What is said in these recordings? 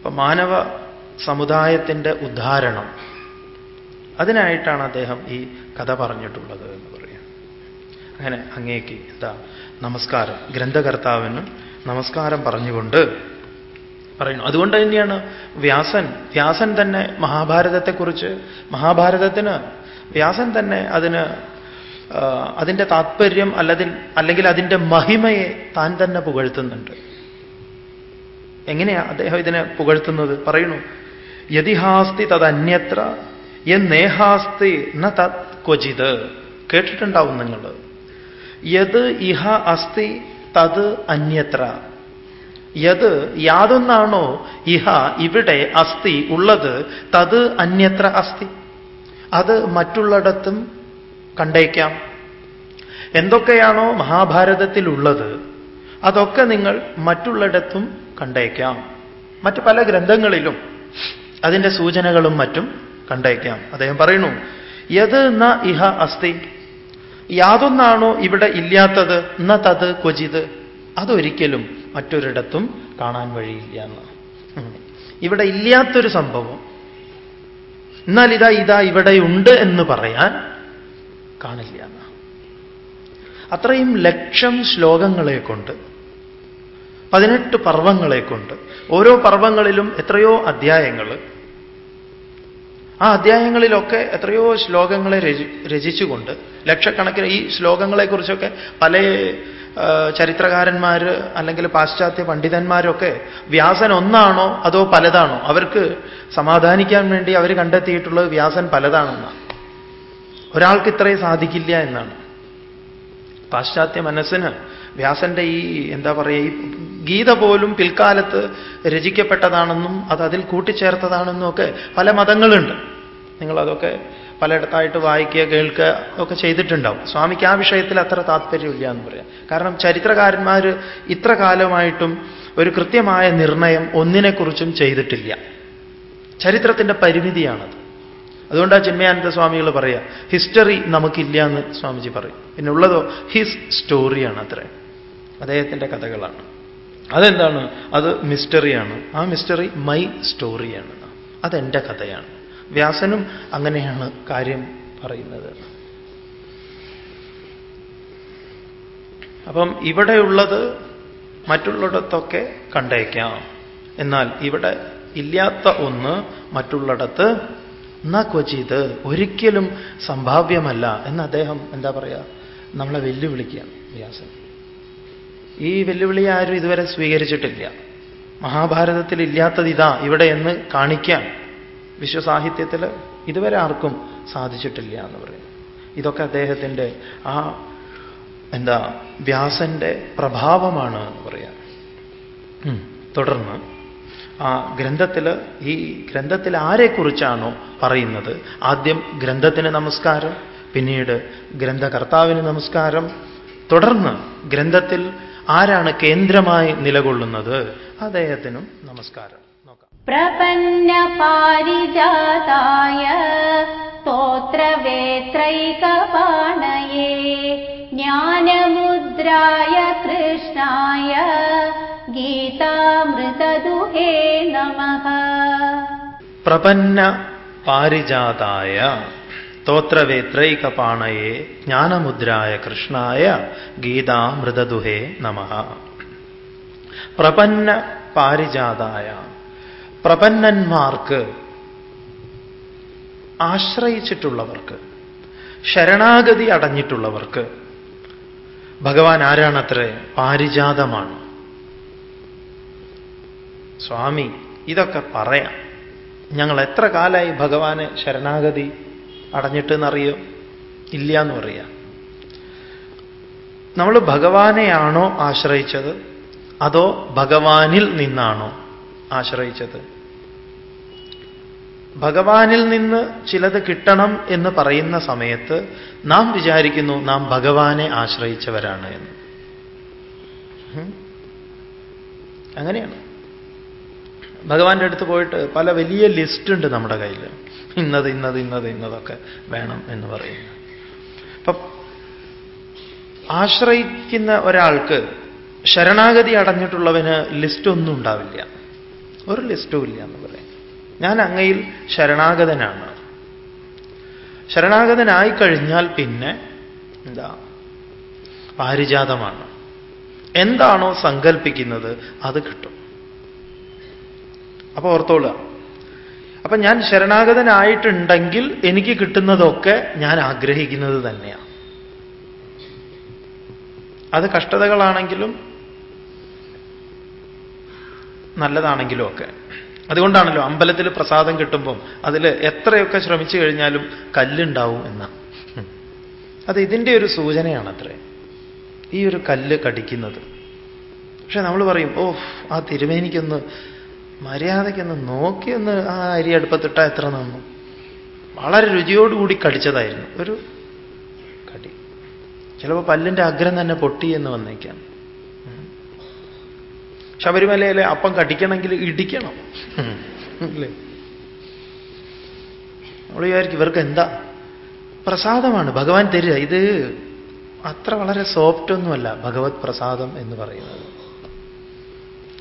അപ്പൊ മാനവ സമുദായത്തിന്റെ ഉദ്ധാരണം. അതിനായിട്ടാണ് അദ്ദേഹം ഈ കഥ പറഞ്ഞിട്ടുള്ളത് എന്ന് പറയാം. അങ്ങനെ അങ്ങേക്ക് എന്താ നമസ്കാരം. ഗ്രന്ഥകർത്താവിന് നമസ്കാരം പറഞ്ഞുകൊണ്ട് പറയുന്നു. അതുകൊണ്ട് തന്നെയാണ് വ്യാസൻ വ്യാസൻ തന്നെ മഹാഭാരതത്തെക്കുറിച്ച് മഹാഭാരതത്തിന് വ്യാസൻ തന്നെ അതിന് അതിന്റെ താത്പര്യം അല്ലതിൽ അല്ലെങ്കിൽ അതിന്റെ മഹിമയെ താൻ തന്നെ പുകഴ്ത്തുന്നുണ്ട്. എങ്ങനെയാ അദ്ദേഹം ഇതിനെ പുകഴ്ത്തുന്നത്? പറയുന്നു യതിഹാസ്തി തദന്യത്ര എന്നേഹാസ്തി ന തത് ക്വചിത്. കേട്ടിട്ടുണ്ടാവും നിങ്ങൾ. യത് ഇഹ അസ്തി തത് അന്യത്ര. യത് യാതൊന്നാണോ ഇഹ ഇവിടെ അസ്ഥി ഉള്ളത് തത് അന്യത്ര അസ്ഥി അത് മറ്റുള്ളിടത്തും കണ്ടേക്കാം. എന്തൊക്കെയാണോ മഹാഭാരതത്തിലുള്ളത് അതൊക്കെ നിങ്ങൾ മറ്റുള്ളിടത്തും കണ്ടേക്കാം. മറ്റു പല ഗ്രന്ഥങ്ങളിലും അതിന്റെ സൂചനകളും മറ്റും കണ്ടേക്കാം. അദ്ദേഹം പറയുന്നു യത് ന ഇഹ അസ്ഥി യാതൊന്നാണോ ഇവിടെ ഇല്ലാത്തത്? ന തത് ക്വചിത്. അതൊരിക്കലും മറ്റൊരിടത്തും കാണാൻ വഴിയില്ല എന്ന്. ഇവിടെ ഇല്ലാത്തൊരു സംഭവം. എന്നാൽ ഇതാ ഇതാ ഇവിടെയുണ്ട് എന്ന് പറയാൻ കാണില്ല എന്ന്. അത്രയും ലക്ഷം ശ്ലോകങ്ങളെ കൊണ്ട് പതിനെട്ട് പർവങ്ങളെ കൊണ്ട് ഓരോ പർവങ്ങളിലും എത്രയോ അധ്യായങ്ങൾ. ആ അധ്യായങ്ങളിലൊക്കെ എത്രയോ ശ്ലോകങ്ങളെ രചി രചിച്ചുകൊണ്ട് ലക്ഷക്കണക്കിന് ഈ ശ്ലോകങ്ങളെക്കുറിച്ചൊക്കെ പല ചരിത്രകാരന്മാർ അല്ലെങ്കിൽ പാശ്ചാത്യ പണ്ഡിതന്മാരൊക്കെ വ്യാസൻ ഒന്നാണോ അതോ പലതാണോ? അവർക്ക് സമാധാനിക്കാൻ വേണ്ടി അവർ കണ്ടെത്തിയിട്ടുള്ളത് വ്യാസൻ പലതാണെന്നാണ്. ഒരാൾക്ക് ഇത്രയും സാധിക്കില്ല എന്നാണ്. പാശ്ചാത്യ മനസ്സിന് വ്യാസന്റെ ഈ എന്താ പറയുക ഈ ഗീത പോലും പിൽക്കാലത്ത് രചിക്കപ്പെട്ടതാണെന്നും അത് അതിൽ കൂട്ടിച്ചേർത്തതാണെന്നും ഒക്കെ പല മതങ്ങളുണ്ട്. നിങ്ങളതൊക്കെ പലയിടത്തായിട്ട് വായിക്കുക കേൾക്കുക ഒക്കെ ചെയ്തിട്ടുണ്ടാവും. സ്വാമിക്ക് ആ വിഷയത്തിൽ അത്ര താല്പര്യമില്ല എന്ന് പറയാം. കാരണം ചരിത്രകാരന്മാർ ഇത്ര കാലമായിട്ടും ഒരു കൃത്യമായ നിർണയം ഒന്നിനെക്കുറിച്ചും ചെയ്തിട്ടില്ല. ചരിത്രത്തിന്റെ പരിമിതിയാണത്. അതുകൊണ്ടാണ് ചിന്മയാനന്ദ സ്വാമികൾ പറയുക ഹിസ്റ്ററി നമുക്കില്ല എന്ന് സ്വാമിജി പറയും. പിന്നെ ഉള്ളതോ ഹിസ് സ്റ്റോറിയാണ് അത്ര. അദ്ദേഹത്തിന്റെ കഥകളാണ്. അതെന്താണ്? അത് മിസ്റ്ററിയാണ്. ആ മിസ്റ്ററി മൈ സ്റ്റോറിയാണ്. അതെന്റെ കഥയാണ്. വ്യാസനും അങ്ങനെയാണ് കാര്യം പറയുന്നത്. അപ്പം ഇവിടെയുള്ളത് മറ്റുള്ളിടത്തൊക്കെ കണ്ടേക്കാം. എന്നാൽ ഇവിടെ ഇല്ലാത്ത ഒന്ന് മറ്റുള്ളിടത്ത് ന ക്വചിത് ഒരിക്കലും സംഭാവ്യമല്ല. എന്ന് അദ്ദേഹം എന്താ പറയുക നമ്മളെ വെല്ലുവിളിക്കുകയാണ് വ്യാസൻ. ഈ വെല്ലുവിളി ആരും ഇതുവരെ സ്വീകരിച്ചിട്ടില്ല. മഹാഭാരതത്തിൽ ഇല്ലാത്തത് ഇതാ ഇവിടെ എന്ന് കാണിക്കാൻ വിശ്വസാഹിത്യത്തിൽ ഇതുവരെ ആർക്കും സാധിച്ചിട്ടില്ല എന്ന് പറയും ഇതൊക്കെ അദ്ദേഹത്തിന്റെ ആ എന്താ വ്യാസന്റെ പ്രഭാവമാണ് എന്ന് പറയാം. തുടർന്ന് ആ ഗ്രന്ഥത്തിൽ ഈ ഗ്രന്ഥത്തിൽ ആരെക്കുറിച്ചാണോ പറയുന്നത്? ആദ്യം ഗ്രന്ഥത്തിന് നമസ്കാരം പിന്നീട് ഗ്രന്ഥകർത്താവിന് നമസ്കാരം. തുടർന്ന് ഗ്രന്ഥത്തിൽ ആരാണ് കേന്ദ്രമായി നിലകൊള്ളുന്നത്? അദ്ദേഹത്തിനും നമസ്കാരം. നോക്കാം. പ്രപന്ന പാരിജാതായ സ്തോത്രവേത്രൈകപാണയേ. ജ്ഞാനമുദ്രായ കൃഷ്ണായ ഗീതാമൃതദുഹേ നമ. പ്രപന്ന പാരിജാതായ സ്തോത്രവേത്രൈകപാണയെ ജ്ഞാനമുദ്രായ കൃഷ്ണായ ഗീതാമൃതദുഹേ നമ. പ്രപന്ന പാരിജാതായ പ്രപന്നന്മാർക്ക് ആശ്രയിച്ചിട്ടുള്ളവർക്ക് ശരണാഗതി അടഞ്ഞിട്ടുള്ളവർക്ക് ഭഗവാൻ ആരാണത്രേ? പാരിജാതമാണ്. സ്വാമി ഇതൊക്കെ പറയാം. ഞങ്ങൾ എത്ര കാലമായി ഭഗവാന് ശരണാഗതി അടഞ്ഞിട്ടെന്നറിയോ? ഇല്ല എന്ന് പറയാം. നമ്മൾ ഭഗവാനെയാണോ ആശ്രയിച്ചത്? അതോ ഭഗവാനിൽ നിന്നാണോ ആശ്രയിച്ചത്? ഭഗവാനിൽ നിന്ന് ചിലത് കിട്ടണം എന്ന് പറയുന്ന സമയത്ത് നാം വിചാരിക്കുന്നു നാം ഭഗവാനെ ആശ്രയിച്ചവരാണ് എന്ന്. അങ്ങനെയാണ്. ഭഗവാന്റെ അടുത്ത് പോയിട്ട് പല വലിയ ലിസ്റ്റ് ഉണ്ട് നമ്മുടെ കയ്യിൽ ഇന്നത് ഇന്നത് ഇന്നത് ഇന്നതൊക്കെ വേണം എന്ന് പറയുന്നു. അപ്പൊ ആശ്രയിക്കുന്ന ഒരാൾക്ക് ശരണാഗതി അടഞ്ഞിട്ടുള്ളവന് ലിസ്റ്റ് ഒന്നും ഉണ്ടാവില്ല. ഒരു ലിസ്റ്റും ഇല്ല എന്ന് പറയും. ഞാൻ അങ്ങയിൽ ശരണാഗതനാണ്. ശരണാഗതനായി കഴിഞ്ഞാൽ പിന്നെ എന്താ? പാരിജാതമാണ്. എന്താണോ സങ്കല്പിക്കുന്നത് അത് കിട്ടും. അപ്പൊ ഓർത്തോളുക അപ്പൊ ഞാൻ ശരണാഗതനായിട്ടുണ്ടെങ്കിൽ എനിക്ക് കിട്ടുന്നതൊക്കെ ഞാൻ ആഗ്രഹിക്കുന്നത് തന്നെയാണ്. അത് കഷ്ടതകളാണെങ്കിലും നല്ലതാണെങ്കിലും ഒക്കെ. അതുകൊണ്ടാണല്ലോ അമ്പലത്തിൽ പ്രസാദം കിട്ടുമ്പം അതിൽ എത്രയൊക്കെ ശ്രമിച്ചു കഴിഞ്ഞാലും കല്ലുണ്ടാവും എന്ന. അത് ഇതിന്റെ ഒരു സൂചനയാണ് സൂചനയാണത്രേ. ഈ ഒരു കല്ല് കടിക്കുന്നത്. പക്ഷെ നമ്മൾ പറയും ഓ ആ തിരുമേനിക്കൊന്ന് മര്യാദയ്ക്കൊന്ന് നോക്കിയൊന്ന് ആ അരി അടുപ്പത്തിട്ടാ എത്ര നന്നു. വളരെ രുചിയോടുകൂടി കടിച്ചതായിരുന്നു. ഒരു കടി. ചിലപ്പോൾ പല്ലിന്റെ അഗ്രം തന്നെ പൊട്ടി എന്ന് വന്നേക്കാം. ശബരിമലയിലെ അപ്പം കടിക്കണമെങ്കിൽ ഇടിക്കണം. അല്ലേ? നമ്മൾ വിചാരിക്കും ഇവർക്ക് എന്താ? പ്രസാദമാണ്. ഭഗവാൻ തരിക. ഇത് അത്ര വളരെ സോഫ്റ്റ് ഒന്നുമല്ല ഭഗവത് പ്രസാദം എന്ന് പറയുന്നത്.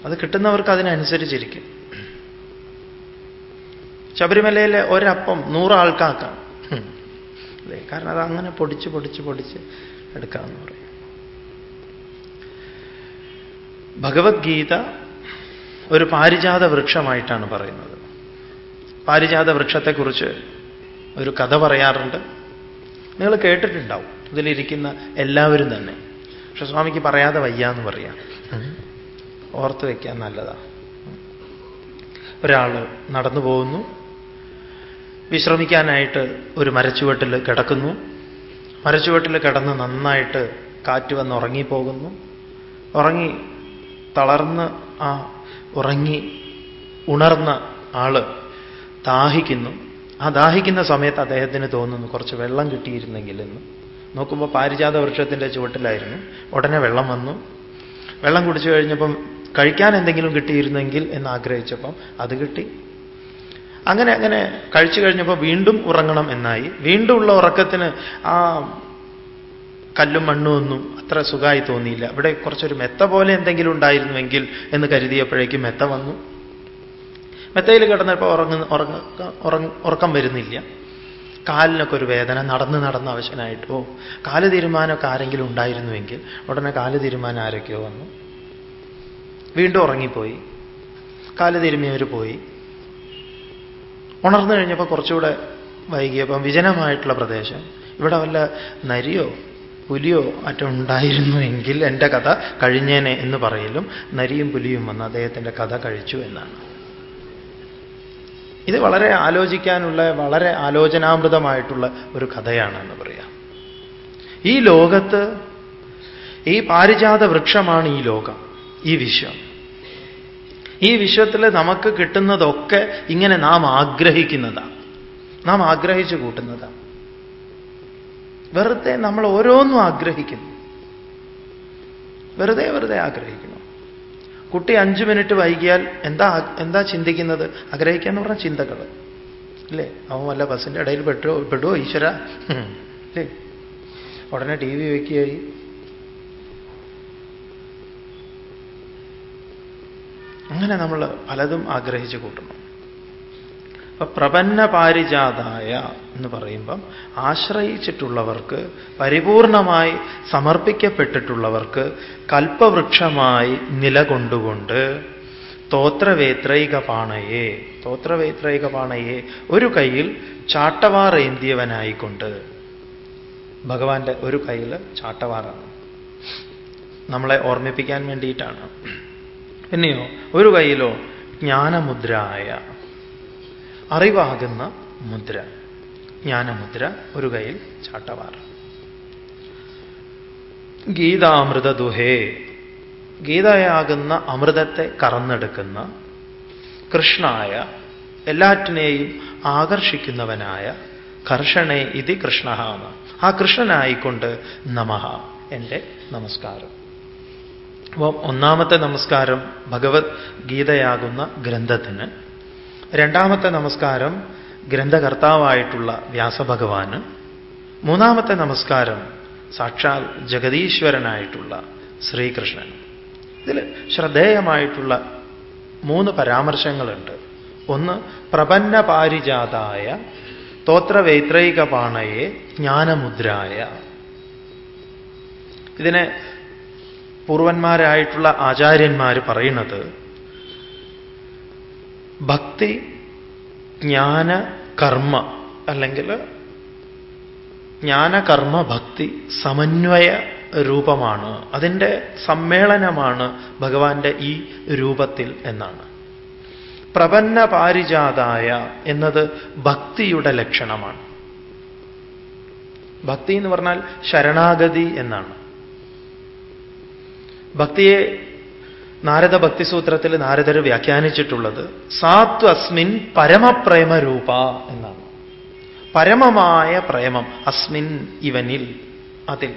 അത് കിട്ടുന്നവർക്ക് അതിനനുസരിച്ചിരിക്കും. ശബരിമലയിലെ ഒരപ്പം നൂറാൾക്കാക്കാം അല്ലേ? കാരണം അത് അങ്ങനെ പൊടിച്ച് പൊടിച്ച് പൊടിച്ച് എടുക്കാമെന്ന് പറയും. ഭഗവത്ഗീത ഒരു പാരിജാത വൃക്ഷമായിട്ടാണ് പറയുന്നത്. പാരിജാത വൃക്ഷത്തെക്കുറിച്ച് ഒരു കഥ പറയാറുണ്ട്. നിങ്ങൾ കേട്ടിട്ടുണ്ടാവും. ഇതിലിരിക്കുന്ന എല്ലാവരും തന്നെ. പക്ഷെ സ്വാമിക്ക് പറയാതെ വയ്യ എന്ന് പറയാം. ഓർത്ത് വയ്ക്കാൻ നല്ലതാണ് ഒരാൾ നടന്നു പോകുന്നു. വിശ്രമിക്കാനായിട്ട് ഒരു മരച്ചുവട്ടിൽ കിടക്കുന്നു. മരച്ചുവട്ടിൽ കിടന്ന് നന്നായിട്ട് കാറ്റ് വന്ന് ഉറങ്ങിപ്പോകുന്നു. ഉറങ്ങി തളർന്ന് ആ ഉറങ്ങി ഉണർന്ന ആൾ ദാഹിക്കുന്നു. ആ ദാഹിക്കുന്ന സമയത്ത് അദ്ദേഹത്തിന് തോന്നുന്നു കുറച്ച് വെള്ളം കിട്ടിയിരുന്നെങ്കിൽ എന്ന് നോക്കുമ്പോൾ പാരിജാത വൃക്ഷത്തിന്റെ ചുവട്ടിലായിരുന്നു. ഉടനെ വെള്ളം വന്നു. വെള്ളം കുടിച്ചു കഴിഞ്ഞപ്പം കഴിക്കാൻ എന്തെങ്കിലും കിട്ടിയിരുന്നെങ്കിൽ എന്ന് ആഗ്രഹിച്ചപ്പം അത് കിട്ടി. അങ്ങനെ അങ്ങനെ കഴിച്ചു കഴിഞ്ഞപ്പോൾ വീണ്ടും ഉറങ്ങണം എന്നായി. വീണ്ടും ഉള്ള ഉറക്കത്തിന് ആ കല്ലും മണ്ണും ഒന്നും അത്ര സുഖമായി തോന്നിയില്ല. ഇവിടെ കുറച്ചൊരു മെത്ത പോലെ എന്തെങ്കിലും ഉണ്ടായിരുന്നുവെങ്കിൽ എന്ന് കരുതിയപ്പോഴേക്കും മെത്ത വന്നു. മെത്തയിൽ കിടന്നപ്പോൾ ഉറങ്ങുന്ന ഉറങ്ങ ഉറക്കം വരുന്നില്ല. കാലിനൊക്കെ ഒരു വേദന നടന്ന് നടന്ന് അവശനായിട്ട്. കാൽ തീരുമാനമൊക്കെ ആരെങ്കിലും ഉണ്ടായിരുന്നുവെങ്കിൽ ഉടനെ കാൽ തീരുമാനം ആരൊക്കെയോ വന്നു. വീണ്ടും ഉറങ്ങിപ്പോയി. കാൽ തിരുമിയവർ പോയി. ഉണർന്നു കഴിഞ്ഞപ്പോൾ കുറച്ചുകൂടെ വൈകിയപ്പം വിജനമായിട്ടുള്ള പ്രദേശം. ഇവിടെ വല്ല നരിയോ പുലിയോ മറ്റോ ഉണ്ടായിരുന്നുവെങ്കിൽ എന്റെ കഥ കഴിഞ്ഞേനെ എന്ന് പറയലും നരിയും പുലിയും വന്ന് അദ്ദേഹത്തിന്റെ കഥ കഴിച്ചു എന്നാണ്. ഇത് വളരെ ആലോചിക്കാനുള്ള വളരെ ആലോചനാമൃതമായിട്ടുള്ള ഒരു കഥയാണെന്ന് പറയാം. ഈ ലോകത്ത് ഈ പാരിജാത വൃക്ഷമാണ് ഈ ലോകം. ഈ വിശ്വം. ഈ വിശ്വത്തിൽ നമുക്ക് കിട്ടുന്നതൊക്കെ ഇങ്ങനെ നാം ആഗ്രഹിക്കുന്നതാണ് നാം ആഗ്രഹിച്ചു കൂട്ടുന്നതാണ് വെറുതെ നമ്മൾ ഓരോന്നും ആഗ്രഹിക്കുന്നു. വെറുതെ വെറുതെ ആഗ്രഹിക്കുന്നു. കുട്ടി അഞ്ചു മിനിറ്റ് വൈകിയാൽ എന്താ എന്താ ചിന്തിക്കുന്നത്? ആഗ്രഹിക്കുക എന്ന് പറഞ്ഞ ചിന്തകൾ അല്ലേ അവൻ വല്ല ബസ്സിന്റെ ഇടയിൽ പെട്ടോ പെടുവോ ഈശ്വര? അല്ലേ ഉടനെ ടി വി വയ്ക്കുകയായി അങ്ങനെ നമ്മൾ പലതും ആഗ്രഹിച്ചു കൂട്ടണം അപ്പൊ പ്രപന്ന പാരിജാതായ എന്ന് പറയുമ്പം ആശ്രയിച്ചിട്ടുള്ളവർക്ക് പരിപൂർണമായി സമർപ്പിക്കപ്പെട്ടിട്ടുള്ളവർക്ക് കൽപ്പവൃക്ഷമായി നിലകൊണ്ടുകൊണ്ട് തോത്രവേത്രൈക പാണയെ തോത്രവേത്രൈക പാണയെ ഒരു കയ്യിൽ ചാട്ടവാറേന്തിയവനായിക്കൊണ്ട് ഭഗവാന്റെ ഒരു കയ്യിൽ ചാട്ടവാറാണ്. നമ്മളെ ഓർമ്മിപ്പിക്കാൻ വേണ്ടിയിട്ടാണ്. പിന്നെയോ ഒരു കയ്യിലോ ജ്ഞാനമുദ്രായ. അറിവാകുന്ന മുദ്ര. ജ്ഞാനമുദ്ര ഒരു കയ്യിൽ ചാട്ടവാർ. ഗീതാമൃത ദുഹേ ഗീതയാകുന്ന അമൃതത്തെ കറന്നെടുക്കുന്ന കൃഷ്ണായ എല്ലാറ്റിനെയും ആകർഷിക്കുന്നവനായ കർഷണേ ഇതി കൃഷ്ണ ആ കൃഷ്ണനായിക്കൊണ്ട് നമഹ. എന്റെ നമസ്കാരം. അപ്പം ഒന്നാമത്തെ നമസ്കാരം ഭഗവത് ഗീതയാകുന്ന ഗ്രന്ഥത്തിന് രണ്ടാമത്തെ നമസ്കാരം ഗ്രന്ഥകർത്താവായിട്ടുള്ള വ്യാസഭഗവാന് മൂന്നാമത്തെ നമസ്കാരം സാക്ഷാൽ ജഗതീശ്വരനായിട്ടുള്ള ശ്രീകൃഷ്ണൻ. ഇതിൽ ശ്രദ്ധേയമായിട്ടുള്ള മൂന്ന് പരാമർശങ്ങളുണ്ട്. ഒന്ന് പ്രപന്ന പാരിജാതായ തോത്രവൈത്രൈകപാണയെ ജ്ഞാനമുദ്രായ. ഇതിനെ പൂർവന്മാരായിട്ടുള്ള ആചാര്യന്മാർ പറയുന്നത് ഭക്തി ജ്ഞാന കർമ്മ അല്ലെങ്കിൽ ജ്ഞാനകർമ്മ ഭക്തി സമന്വയ രൂപമാണ്. അതിന്റെ സമ്മേളനമാണ് ഭഗവാന്റെ ഈ രൂപത്തിൽ എന്നാണ്. പ്രപന്ന പാരിജാതായ എന്നത് ഭക്തിയുടെ ലക്ഷണമാണ്. ഭക്തി എന്ന് പറഞ്ഞാൽ ശരണാഗതി എന്നാണ്. ഭക്തിയെ നാരദ ഭക്തിസൂത്രത്തിൽ നാരദർ വ്യാഖ്യാനിച്ചിട്ടുള്ളത് സാത്വ അസ്മിൻ പരമപ്രേമരൂപ എന്നാണ്. പരമമായ പ്രേമം അസ്മിൻ ഇവനിൽ അതിൽ.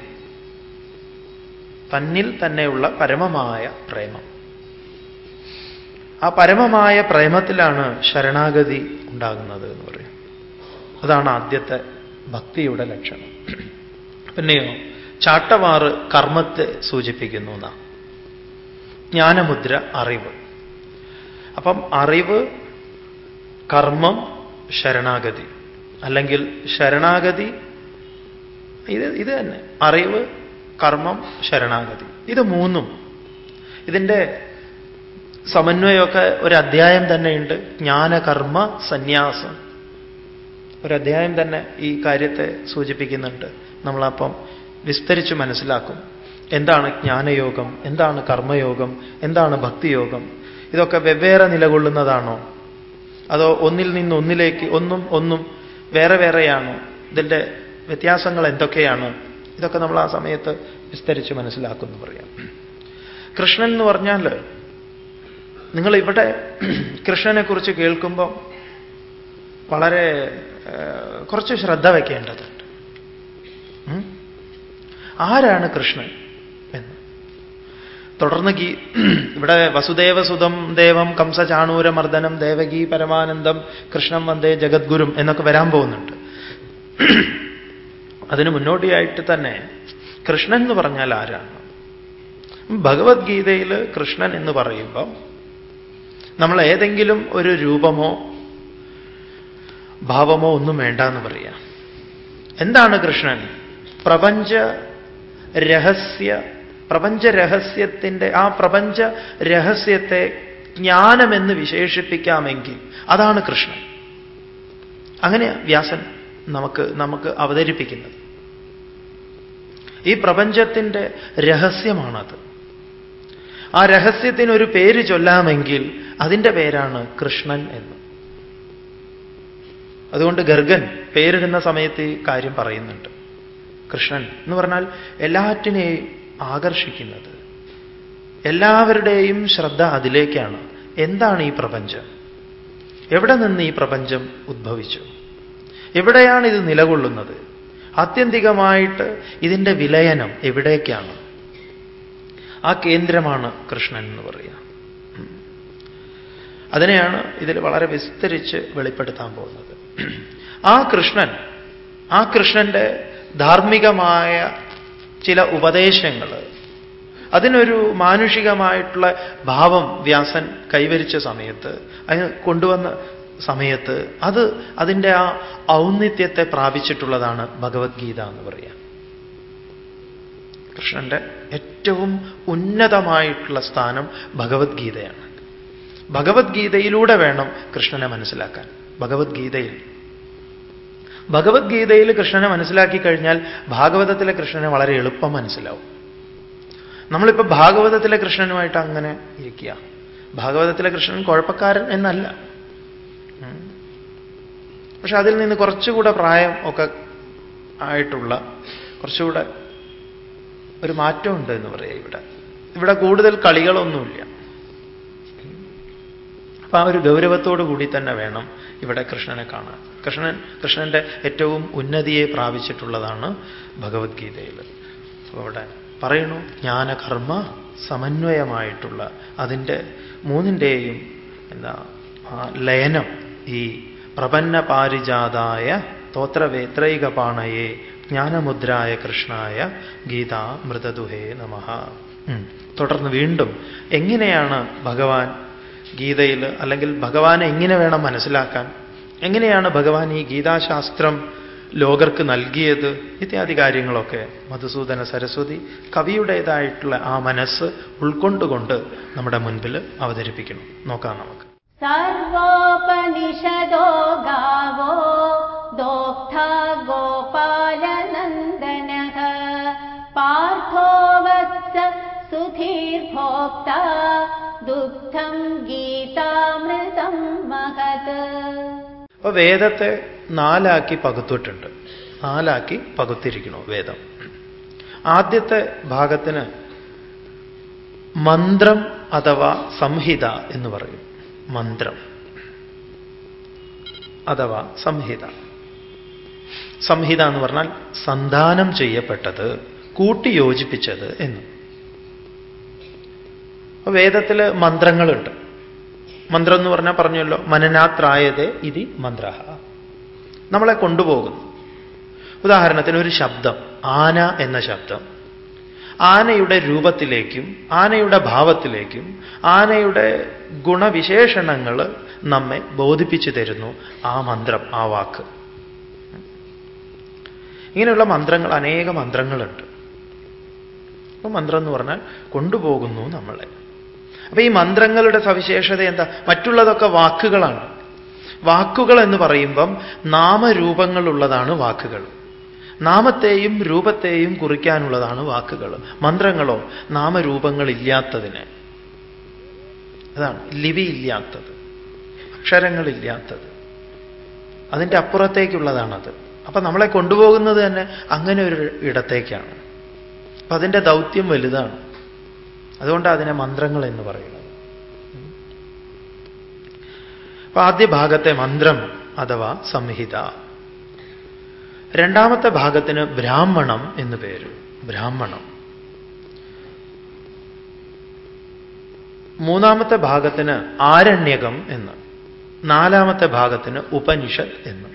തന്നിൽ തന്നെയുള്ള പരമമായ പ്രേമം. ആ പരമമായ പ്രേമത്തിലാണ് ശരണാഗതി ഉണ്ടാകുന്നത് എന്ന് പറയും അതാണ് ആദ്യത്തെ ഭക്തിയുടെ ലക്ഷണം. പിന്നെയോ ചാട്ടവാറ് കർമ്മത്തെ സൂചിപ്പിക്കുന്നു എന്നാ ജ്ഞാനമുദ്ര അറിവ്. അപ്പം അറിവ് കർമ്മം ശരണാഗതി. അല്ലെങ്കിൽ ശരണാഗതി ഇത് ഇത് തന്നെ. അറിവ് കർമ്മം ശരണാഗതി. ഇത് മൂന്നും. ഇതിന്റെ സമന്വയമൊക്കെ ഒരു അധ്യായം തന്നെയുണ്ട് ജ്ഞാനകർമ്മ സന്യാസം. ഒരു അധ്യായം തന്നെ ഈ കാര്യത്തെ സൂചിപ്പിക്കുന്നുണ്ട്. നമ്മളപ്പം വിസ്തരിച്ച് മനസ്സിലാക്കും. എന്താണ് ജ്ഞാനയോഗം? എന്താണ് കർമ്മയോഗം? എന്താണ് ഭക്തിയോഗം? ഇതൊക്കെ വെവ്വേറെ നിലകൊള്ളുന്നതാണോ? അതോ ഒന്നിൽ നിന്ന് ഒന്നിലേക്ക് ഒന്നും ഒന്നും വേറെ വേറെയാണോ? ഇതിന്റെ വ്യത്യാസങ്ങൾ എന്തൊക്കെയാണ്? ഇതൊക്കെ നമ്മൾ ആ സമയത്ത് വിസ്തരിച്ച് മനസ്സിലാക്കുമെന്ന് പറയാം. കൃഷ്ണൻ എന്ന് പറഞ്ഞാൽ നിങ്ങൾ ഇവിടെ കൃഷ്ണനെക്കുറിച്ച് കേൾക്കുമ്പോൾ വളരെ കുറച്ച് ശ്രദ്ധ വയ്ക്കേണ്ടതുണ്ട് ആരാണ് കൃഷ്ണൻ? തുടർന്ന് ഗീ ഇവിടെ വസുദേവസുതം ദേവം കംസചാണൂരമർദ്ദനം ദേവകി പരമാനന്ദം കൃഷ്ണം വന്ദേ ജഗദ്ഗുരും എന്നൊക്കെ വരാൻ പോകുന്നുണ്ട്. അതിന് മുന്നോടിയായിട്ട് തന്നെ കൃഷ്ണൻ എന്ന് പറഞ്ഞാൽ ആരാണ്? ഭഗവത്ഗീതയിൽ കൃഷ്ണൻ എന്ന് പറയുമ്പോൾ നമ്മൾ ഏതെങ്കിലും ഒരു രൂപമോ ഭാവമോ ഒന്നും വേണ്ട എന്ന് പറയാം. എന്താണ് കൃഷ്ണൻ? പ്രപഞ്ച രഹസ്യ പ്രപഞ്ച രഹസ്യത്തിന്റെ ആ പ്രപഞ്ച രഹസ്യത്തെ ജ്ഞാനമെന്ന് വിശേഷിപ്പിക്കാമെങ്കിൽ അതാണ് കൃഷ്ണൻ. അങ്ങനെ വ്യാസൻ നമുക്ക് നമുക്ക് അവതരിപ്പിക്കുന്നത്. ഈ പ്രപഞ്ചത്തിന്റെ രഹസ്യമാണത്. ആ രഹസ്യത്തിനൊരു പേര് ചൊല്ലാമെങ്കിൽ അതിന്റെ പേരാണ് കൃഷ്ണൻ എന്ന്. അതുകൊണ്ട് ഗർഗൻ പേരിടുന്ന സമയത്ത് ഈ കാര്യം പറയുന്നുണ്ട്. കൃഷ്ണൻ എന്ന് പറഞ്ഞാൽ എല്ലാറ്റിനെയും ആകർഷിക്കുന്നത്. എല്ലാവരുടെയും ശ്രദ്ധ അതിലേക്കാണ്. എന്താണ് ഈ പ്രപഞ്ചം? എവിടെ നിന്ന് ഈ പ്രപഞ്ചം ഉദ്ഭവിച്ചു? എവിടെയാണ് ഇത് നിലകൊള്ളുന്നത്? ആത്യന്തികമായിട്ട് ഇതിന്റെ വിലയനം എവിടേക്കാണ്? ആ കേന്ദ്രമാണ് കൃഷ്ണൻ എന്ന് പറയുക. അതിനെയാണ് ഇതിൽ വളരെ വിസ്തരിച്ച് വെളിപ്പെടുത്താൻ പോകുന്നത്. ആ കൃഷ്ണൻ ആ കൃഷ്ണന്റെ ധാർമ്മികമായ ചില ഉപദേശങ്ങൾ. അതിനൊരു മാനുഷികമായിട്ടുള്ള ഭാവം വ്യാസൻ കൈവരിച്ച സമയത്ത് അതിന് കൊണ്ടുവന്ന സമയത്ത് അത് അതിന്റെ ആ ഔന്നിത്യത്തെ പ്രാപിച്ചിട്ടുള്ളതാണ് ഭഗവത്ഗീത എന്ന് പറയാം. കൃഷ്ണന്റെ ഏറ്റവും ഉന്നതമായിട്ടുള്ള സ്ഥാനം ഭഗവത്ഗീതയാണ്. ഭഗവത്ഗീതയിലൂടെ വേണം കൃഷ്ണനെ മനസ്സിലാക്കാൻ. ഭഗവത്ഗീതയിൽ ഭഗവത്ഗീതയിൽ കൃഷ്ണനെ മനസ്സിലാക്കി കഴിഞ്ഞാൽ ഭാഗവതത്തിലെ കൃഷ്ണനെ വളരെ എളുപ്പം മനസ്സിലാവും. നമ്മളിപ്പോൾ ഭാഗവതത്തിലെ കൃഷ്ണനുമായിട്ട് അങ്ങനെ ഇരിക്കുക. ഭാഗവതത്തിലെ കൃഷ്ണൻ കുഴപ്പക്കാരൻ എന്നല്ല. പക്ഷെ അതിൽ നിന്ന് കുറച്ചുകൂടെ പ്രായം ഒക്കെ ആയിട്ടുള്ള കുറച്ചുകൂടെ ഒരു മാറ്റമുണ്ട് എന്ന് പറയാം ഇവിടെ. ഇവിടെ കൂടുതൽ കളികളൊന്നുമില്ല. അപ്പൊ ആ ഒരു ഗൗരവത്തോടു കൂടി തന്നെ വേണം ഇവിടെ കൃഷ്ണനെ കാണാൻ. കൃഷ്ണൻ കൃഷ്ണന്റെ ഏറ്റവും ഉന്നതിയെ പ്രാപിച്ചിട്ടുള്ളതാണ് ഭഗവത്ഗീതയിൽ. അവിടെ പറയുന്നു ജ്ഞാനകർമ്മ സമന്വയമായിട്ടുള്ള അതിന്റെ മൂന്നിന്റെയും എന്താ ലയനം ഈ പ്രപന്ന പാരിജാതായ തോത്രവേത്രൈകപാണയെ ജ്ഞാനമുദ്രായ കൃഷ്ണായ ഗീതാ മൃതദുഹേ നമ തുടർന്ന് വീണ്ടും എങ്ങനെയാണ് ഭഗവാൻ ഗീതയിൽ അല്ലെങ്കിൽ ഭഗവാനെ എങ്ങനെ വേണം മനസ്സിലാക്കാൻ. എങ്ങനെയാണ് ഭഗവാൻ ഈ ഗീതാശാസ്ത്രം ലോകർക്ക് നൽകിയത്? ഇത്യാദി കാര്യങ്ങളൊക്കെ മധുസൂദന സരസ്വതി കവിയുടേതായിട്ടുള്ള ആ മനസ്സ് ഉൾക്കൊണ്ടുകൊണ്ട് നമ്മുടെ മുൻപിൽ അവതരിപ്പിക്കണം നോക്കാം നമുക്ക്. സർവോപനിഷദോ ഗാവോ ഗോപാലനന്ദന പാർത്ഥോ सुधीर्भोक्ता दुग्धं गीतामृतं महत् അപ്പൊ വേദത്തെ നാലാക്കി പകുത്തിട്ടുണ്ട് നാലാക്കി പകുത്തിരിക്കണു വേദം ആദ്യത്തെ ഭാഗത്തിന് മന്ത്രം അഥവാ സംഹിത എന്ന് പറയും മന്ത്രം അഥവാ സംഹിത സംഹിത എന്ന് പറഞ്ഞാൽ സന്ധാനം ചെയ്യപ്പെട്ടത് കൂട്ടിയോജിപ്പിച്ചത് എന്ന് വേദത്തിൽ മന്ത്രങ്ങളുണ്ട്. മന്ത്രം എന്ന് പറഞ്ഞാൽ പറഞ്ഞല്ലോ മനനാത്രായതേ ഇതി മന്ത്ര നമ്മളെ കൊണ്ടുപോകുന്നു. ഉദാഹരണത്തിന് ഒരു ശബ്ദം ആന എന്ന ശബ്ദം. ആനയുടെ രൂപത്തിലേക്കും ആനയുടെ ഭാവത്തിലേക്കും ആനയുടെ ഗുണവിശേഷണങ്ങൾ നമ്മെ ബോധിപ്പിച്ചു തരുന്നു ആ മന്ത്രം ആ വാക്ക്. ഇങ്ങനെയുള്ള മന്ത്രങ്ങൾ അനേക മന്ത്രങ്ങളുണ്ട്. മന്ത്രം എന്ന് പറഞ്ഞാൽ കൊണ്ടുപോകുന്നു നമ്മളെ. അപ്പൊ ഈ മന്ത്രങ്ങളുടെ സവിശേഷത എന്താ? മറ്റുള്ളതൊക്കെ വാക്കുകളാണ്. വാക്കുകൾ എന്ന് പറയുമ്പം നാമരൂപങ്ങളുള്ളതാണ് വാക്കുകൾ. നാമത്തെയും രൂപത്തെയും കുറിക്കാനുള്ളതാണ് വാക്കുകൾ. മന്ത്രങ്ങളോ നാമരൂപങ്ങളില്ലാത്തതിന്. അതാണ്. ലിപിയില്ലാത്തത്. അക്ഷരങ്ങളില്ലാത്തത്. അതിന്റെ അപ്പുറത്തേക്കുള്ളതാണത്. അപ്പൊ നമ്മളെ കൊണ്ടുപോകുന്നത് തന്നെ അങ്ങനെ ഒരു ഇടത്തേക്കാണ്. അപ്പൊ അതിന്റെ ദൗത്യം വലുതാണ്. അതുകൊണ്ട് അതിനെ മന്ത്രങ്ങൾ എന്ന് പറയുന്നത്. അപ്പൊ ആദ്യ ഭാഗത്തെ മന്ത്രം അഥവാ സംഹിത. രണ്ടാമത്തെ ഭാഗത്തിന് ബ്രാഹ്മണം എന്ന് പേര്. ബ്രാഹ്മണം. മൂന്നാമത്തെ ഭാഗത്തിന് ആരണ്യകം എന്ന്. നാലാമത്തെ ഭാഗത്തിന് ഉപനിഷത്ത് എന്ന്.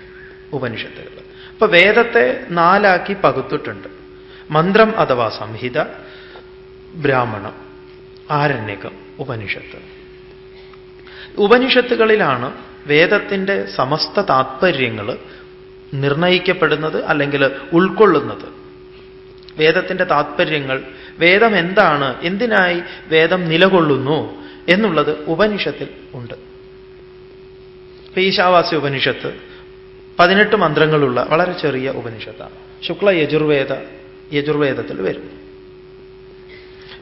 ഉപനിഷത്തുകൾ. അപ്പൊ വേദത്തെ നാലാക്കി പകുത്തിട്ടുണ്ട്. മന്ത്രം അഥവാ സംഹിത ബ്രാഹ്മണം. ആരണ്യകം ഉപനിഷത്ത്. ഉപനിഷത്തുകളിലാണ് വേദത്തിന്റെ സമസ്ത താത്പര്യങ്ങൾ നിർണയിക്കപ്പെടുന്നത് അല്ലെങ്കിൽ ഉൾക്കൊള്ളുന്നത്. വേദത്തിന്റെ താത്പര്യങ്ങൾ വേദം എന്താണ് എന്തിനായി വേദം നിലകൊള്ളുന്നു എന്നുള്ളത് ഉപനിഷത്തിൽ ഉണ്ട്. ഈശാവാസ്യ ഉപനിഷത്ത് പതിനെട്ട് മന്ത്രങ്ങളുള്ള വളരെ ചെറിയ ഉപനിഷത്താണ്. ശുക്ല യജുർവേദ യജുർവേദത്തിൽ വരുന്നു.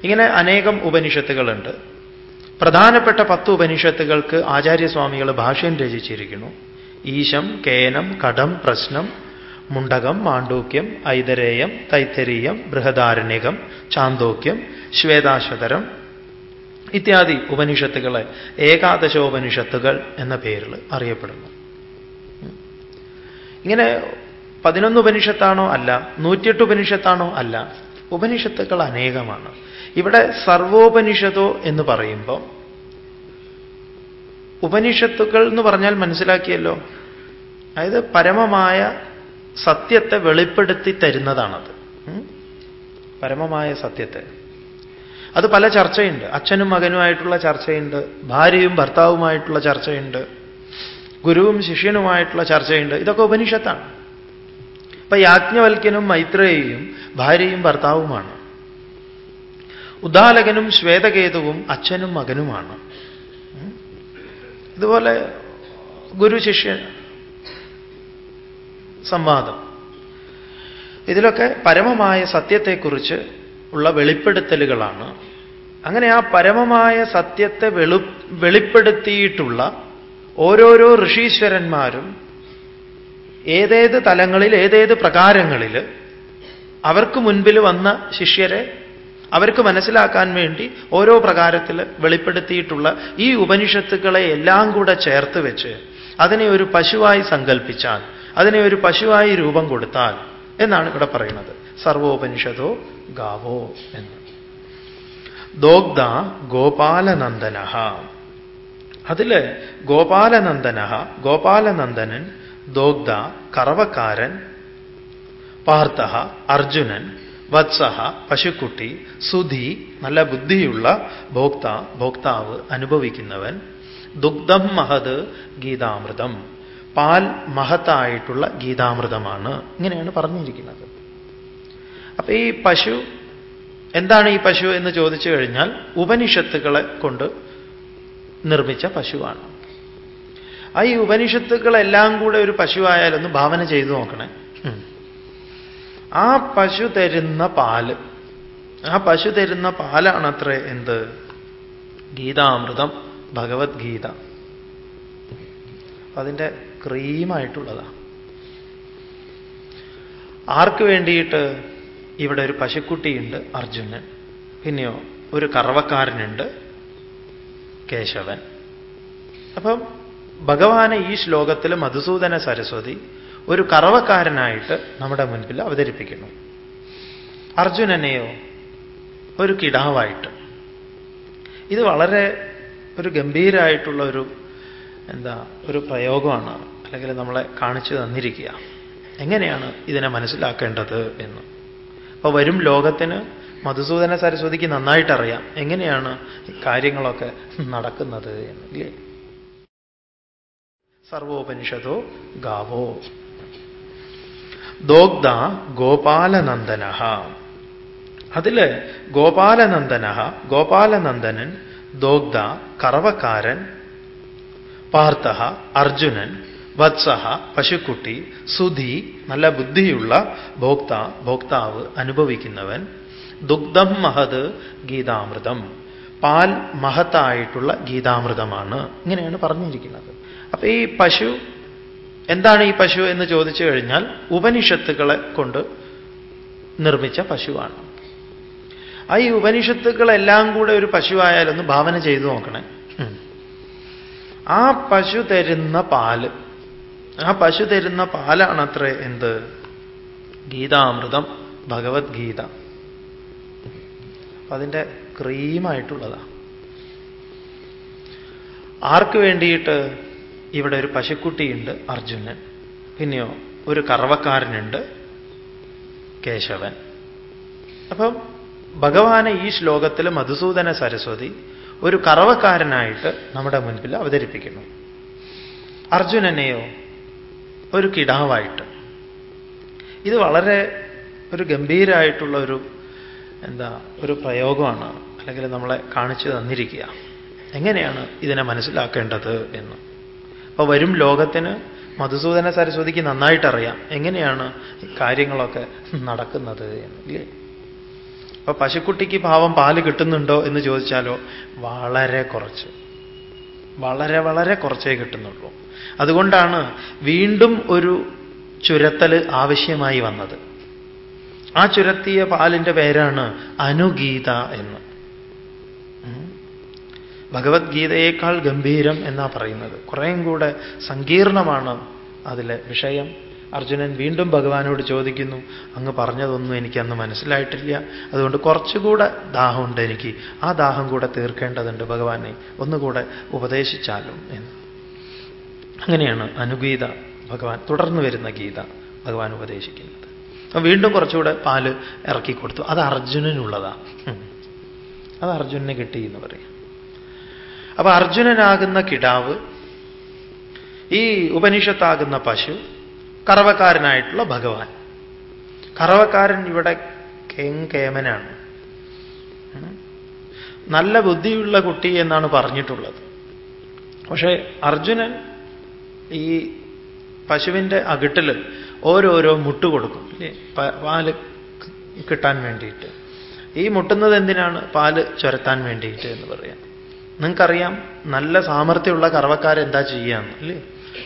ഇങ്ങനെ അനേകം ഉപനിഷത്തുകളുണ്ട്. പ്രധാനപ്പെട്ട പത്ത് ഉപനിഷത്തുകൾക്ക് ആചാര്യസ്വാമികൾ ഭാഷ്യം രചിച്ചിരിക്കുന്നു. ഈശം കേനം കടം പ്രശ്നം മുണ്ടകം മാണ്ഡൂക്യം ഐതരേയം തൈത്തരീയം ബൃഹദാരണ്യകം ചാന്തോക്യം ശ്വേതാശ്വതരം ഇത്യാദി ഉപനിഷത്തുകളെ ഏകാദശോപനിഷത്തുകൾ എന്ന പേരിൽ അറിയപ്പെടുന്നു. ഇങ്ങനെ പതിനൊന്ന് ഉപനിഷത്താണോ അല്ല നൂറ്റിയെട്ട് ഉപനിഷത്താണോ അല്ല ഉപനിഷത്തുക്കൾ അനേകമാണ്. ഇവിടെ സർവോപനിഷതോ എന്ന് പറയുമ്പോൾ ഉപനിഷത്തുക്കൾ എന്ന് പറഞ്ഞാൽ മനസ്സിലാക്കിയല്ലോ. അതായത് പരമമായ സത്യത്തെ വെളിപ്പെടുത്തി തരുന്നതാണത്. പരമമായ സത്യത്തെ. അത് പല ചർച്ചയുണ്ട്. അച്ഛനും മകനുമായിട്ടുള്ള ചർച്ചയുണ്ട്. ഭാര്യയും ഭർത്താവുമായിട്ടുള്ള ചർച്ചയുണ്ട്. ഗുരുവും ശിഷ്യനുമായിട്ടുള്ള ചർച്ചയുണ്ട്. ഇതൊക്കെ ഉപനിഷത്താണ്. ഇപ്പൊ യാജ്ഞവൽക്കനും മൈത്രേയും ഭാര്യയും ഭർത്താവുമാണ്. ഉദാലകനും ശ്വേതകേതുവും അച്ഛനും മകനുമാണ്. ഇതുപോലെ ഗുരു ശിഷ്യ സംവാദം. ഇതിലൊക്കെ പരമമായ സത്യത്തെക്കുറിച്ച് ഉള്ള വെളിപ്പെടുത്തലുകളാണ്. അങ്ങനെ ആ പരമമായ സത്യത്തെ വെളു വെളിപ്പെടുത്തിയിട്ടുള്ള ഓരോരോ ഋഷീശ്വരന്മാരും ഏതേത് തലങ്ങളിൽ ഏതേത് പ്രകാരങ്ങളിൽ അവർക്ക് മുൻപിൽ വന്ന ശിഷ്യരെ അവർക്ക് മനസ്സിലാക്കാൻ വേണ്ടി ഓരോ പ്രകാരത്തിൽ വെളിപ്പെടുത്തിയിട്ടുള്ള ഈ ഉപനിഷത്തുക്കളെ എല്ലാം കൂടെ ചേർത്ത് വെച്ച് അതിനെ ഒരു പശുവായി സങ്കല്പിച്ചാൽ അതിനെ ഒരു പശുവായി രൂപം കൊടുത്താൽ എന്നാണ് ഇവിടെ പറയുന്നത്. സർവോപനിഷതോ ഗാവോ എന്ന്. ദോഗ്ധ ഗോപാലനന്ദന അതിൽ ഗോപാലനന്ദന ഗോപാലനന്ദനൻ ദോഗ്ധ കറവക്കാരൻ പാർത്ഥ അർജുനൻ വത്സഹ പശുക്കുട്ടി സുധി നല്ല ബുദ്ധിയുള്ള ഭോക്ത ഭോക്താവ് അനുഭവിക്കുന്നവൻ. ദുഗ്ധം മഹത് ഗീതാമൃതം. പാൽ മഹത്തായിട്ടുള്ള ഗീതാമൃതമാണ്. ഇങ്ങനെയാണ് പറഞ്ഞിരിക്കുന്നത്. അപ്പൊ ഈ പശു എന്താണ് ഈ പശു എന്ന് ചോദിച്ചു കഴിഞ്ഞാൽ ഉപനിഷത്തുകളെ കൊണ്ട് നിർമ്മിച്ച പശുവാണ്. ആ ഈ ഉപനിഷത്തുക്കളെല്ലാം കൂടെ ഒരു പശുവായാലൊന്ന് ഭാവന ചെയ്തു നോക്കണേ. ആ പശു തരുന്ന പാൽ. ആ പശു തരുന്ന പാലാണത്രേ എന്ത്? ഗീതാമൃതം ഭഗവത്ഗീത. അതിന്റെ ക്രീമായിട്ടുള്ളതാ. ആർക്ക് വേണ്ടിയിട്ട് ഇവിടെ ഒരു പശുക്കുട്ടിയുണ്ട് അർജുനൻ. പിന്നെയോ ഒരു കറവക്കാരനുണ്ട് കേശവൻ. അപ്പം ഭഗവാനെ ഈ ശ്ലോകത്തിൽ മധുസൂദന സരസ്വതി ഒരു കറവക്കാരനായിട്ട് നമ്മുടെ മുൻപിൽ അവതരിപ്പിക്കുന്നു. അർജുനനെയോ ഒരു കിടാവായിട്ട്. ഇത് വളരെ ഒരു ഗംഭീരമായിട്ടുള്ള ഒരു എന്താ ഒരു പ്രയോഗമാണ്. അല്ലെങ്കിൽ നമ്മളെ കാണിച്ചു തന്നിരിക്കുക. എങ്ങനെയാണ് ഇതിനെ മനസ്സിലാക്കേണ്ടത് എന്ന്. അപ്പൊ വരും ലോകത്തിന് മധുസൂദന സരസ്വതിക്ക് നന്നായിട്ടറിയാം. എങ്ങനെയാണ് കാര്യങ്ങളൊക്കെ നടക്കുന്നത് എന്ന് ഇല്ലേ? സർവോപനിഷതോ ഗാവോ. ദോഗ്ധ ഗോപാലനന്ദന അതിൽ ഗോപാലനന്ദന ഗോപാലനന്ദനൻ ദോഗ്ധ കറവക്കാരൻ പാർത്ഥ അർജുനൻ വത്സഹ പശുക്കുട്ടി സുധി നല്ല ബുദ്ധിയുള്ള ഭോക്ത ഭോക്താവ് അനുഭവിക്കുന്നവൻ ദുഗ്ധം മഹത് ഗീതാമൃതം പാൽ മഹത്തായിട്ടുള്ള ഗീതാമൃതമാണ്. ഇങ്ങനെയാണ് പറഞ്ഞിരിക്കുന്നത്. അപ്പൊ ഈ പശു എന്താണ് ഈ പശു എന്ന് ചോദിച്ചു കഴിഞ്ഞാൽ ഉപനിഷത്തുക്കളെ കൊണ്ട് നിർമ്മിച്ച പശുവാണ്. ആ ഈ ഉപനിഷത്തുക്കളെല്ലാം കൂടെ ഒരു പശുവായാലൊന്ന് ഭാവന ചെയ്തു നോക്കണേ. ആ പശു തരുന്ന പാൽ ആ പശു തരുന്ന പാലാണത്രേ എന്ത്? ഗീതാമൃതം ഭഗവത്ഗീത. അതിന്റെ ക്രീമായിട്ടുള്ളതാണ് ആർക്ക് വേണ്ടിയിട്ട്? ഇവിടെ ഒരു പശുക്കുട്ടിയുണ്ട് അർജുനൻ. പിന്നെയോ ഒരു കറവക്കാരനുണ്ട് കേശവൻ. അപ്പം ഭഗവാനെ ഈ ശ്ലോകത്തിൽ മധുസൂദന സരസ്വതി ഒരു കറവക്കാരനായിട്ട് നമ്മുടെ മുൻപിൽ അവതരിപ്പിക്കുന്നു. അർജുനനെയോ ഒരു കിടാവായിട്ട്. ഇത് വളരെ ഒരു ഗംഭീരമായിട്ടുള്ള ഒരു എന്താ ഒരു പ്രയോഗമാണ്. അല്ലെങ്കിൽ നമ്മളെ കാണിച്ചു തന്നിരിക്കുക. എങ്ങനെയാണ് ഇതിനെ മനസ്സിലാക്കേണ്ടത് എന്ന്? അപ്പോൾ വരും ലോകത്തിന് മധുസൂദന സരസ്വതിക്ക് നന്നായിട്ടറിയാം. എങ്ങനെയാണ് കാര്യങ്ങളൊക്കെ നടക്കുന്നത് ഇല്ലേ അപ്പൊ പശുക്കുട്ടിക്ക് പാവം പാൽ കിട്ടുന്നുണ്ടോ എന്ന് ചോദിച്ചാലോ വളരെ കുറച്ച്. വളരെ വളരെ കുറച്ചേ കിട്ടുന്നുള്ളൂ. അതുകൊണ്ടാണ് വീണ്ടും ഒരു ചുരത്തൽ ആവശ്യമായി വന്നത്. ആ ചുരത്തിയ പാലിന്റെ പേരാണ് അനുഗീത എന്ന്. ഭഗവത്ഗീതയേക്കാൾ ഗംഭീരം എന്നാ പറയുന്നത്. കുറേയും കൂടെ സങ്കീർണമാണ് അതിലെ വിഷയം. അർജുനൻ വീണ്ടും ഭഗവാനോട് ചോദിക്കുന്നു അങ്ങ് പറഞ്ഞതൊന്നും എനിക്കന്ന് മനസ്സിലായിട്ടില്ല. അതുകൊണ്ട് കുറച്ചുകൂടെ ദാഹമുണ്ട് എനിക്ക്. ആ ദാഹം കൂടെ തീർക്കേണ്ടതുണ്ട് ഭഗവാനെ. ഒന്നുകൂടെ ഉപദേശിച്ചാലും എന്ന്. അങ്ങനെയാണ് അനുഗീത ഭഗവാൻ തുടർന്നു വരുന്ന ഗീത ഭഗവാൻ ഉപദേശിക്കുന്നത്. വീണ്ടും കുറച്ചുകൂടെ പാൽ ഇറക്കി കൊടുത്തു. അത് അർജുനനുള്ളതാ. ഉം. അത് അർജുനന് കിട്ടി എന്ന് പറയും. അപ്പൊ അർജുനനാകുന്ന കിടാവ് ഈ ഉപനിഷത്താകുന്ന പശു കറവക്കാരനായിട്ടുള്ള ഭഗവാൻ. കറവക്കാരൻ ഇവിടെ കേങ്കേമനാണ് നല്ല ബുദ്ധിയുള്ള കുട്ടി എന്നാണ് പറഞ്ഞിട്ടുള്ളത്. പക്ഷേ അർജുനൻ ഈ പശുവിന്റെ അകിട്ടിൽ ഓരോരോ മുട്ട് കൊടുക്കും. പാൽ കിട്ടാൻ വേണ്ടിയിട്ട്. ഈ മുട്ടുന്നത് എന്തിനാണ് പാൽ ചുരത്താൻ വേണ്ടിയിട്ട് എന്ന് പറയാം. നിങ്ങൾക്കറിയാം നല്ല സാമർഥ്യമുള്ള കറവക്കാർ എന്താ ചെയ്യാന്ന് അല്ലേ?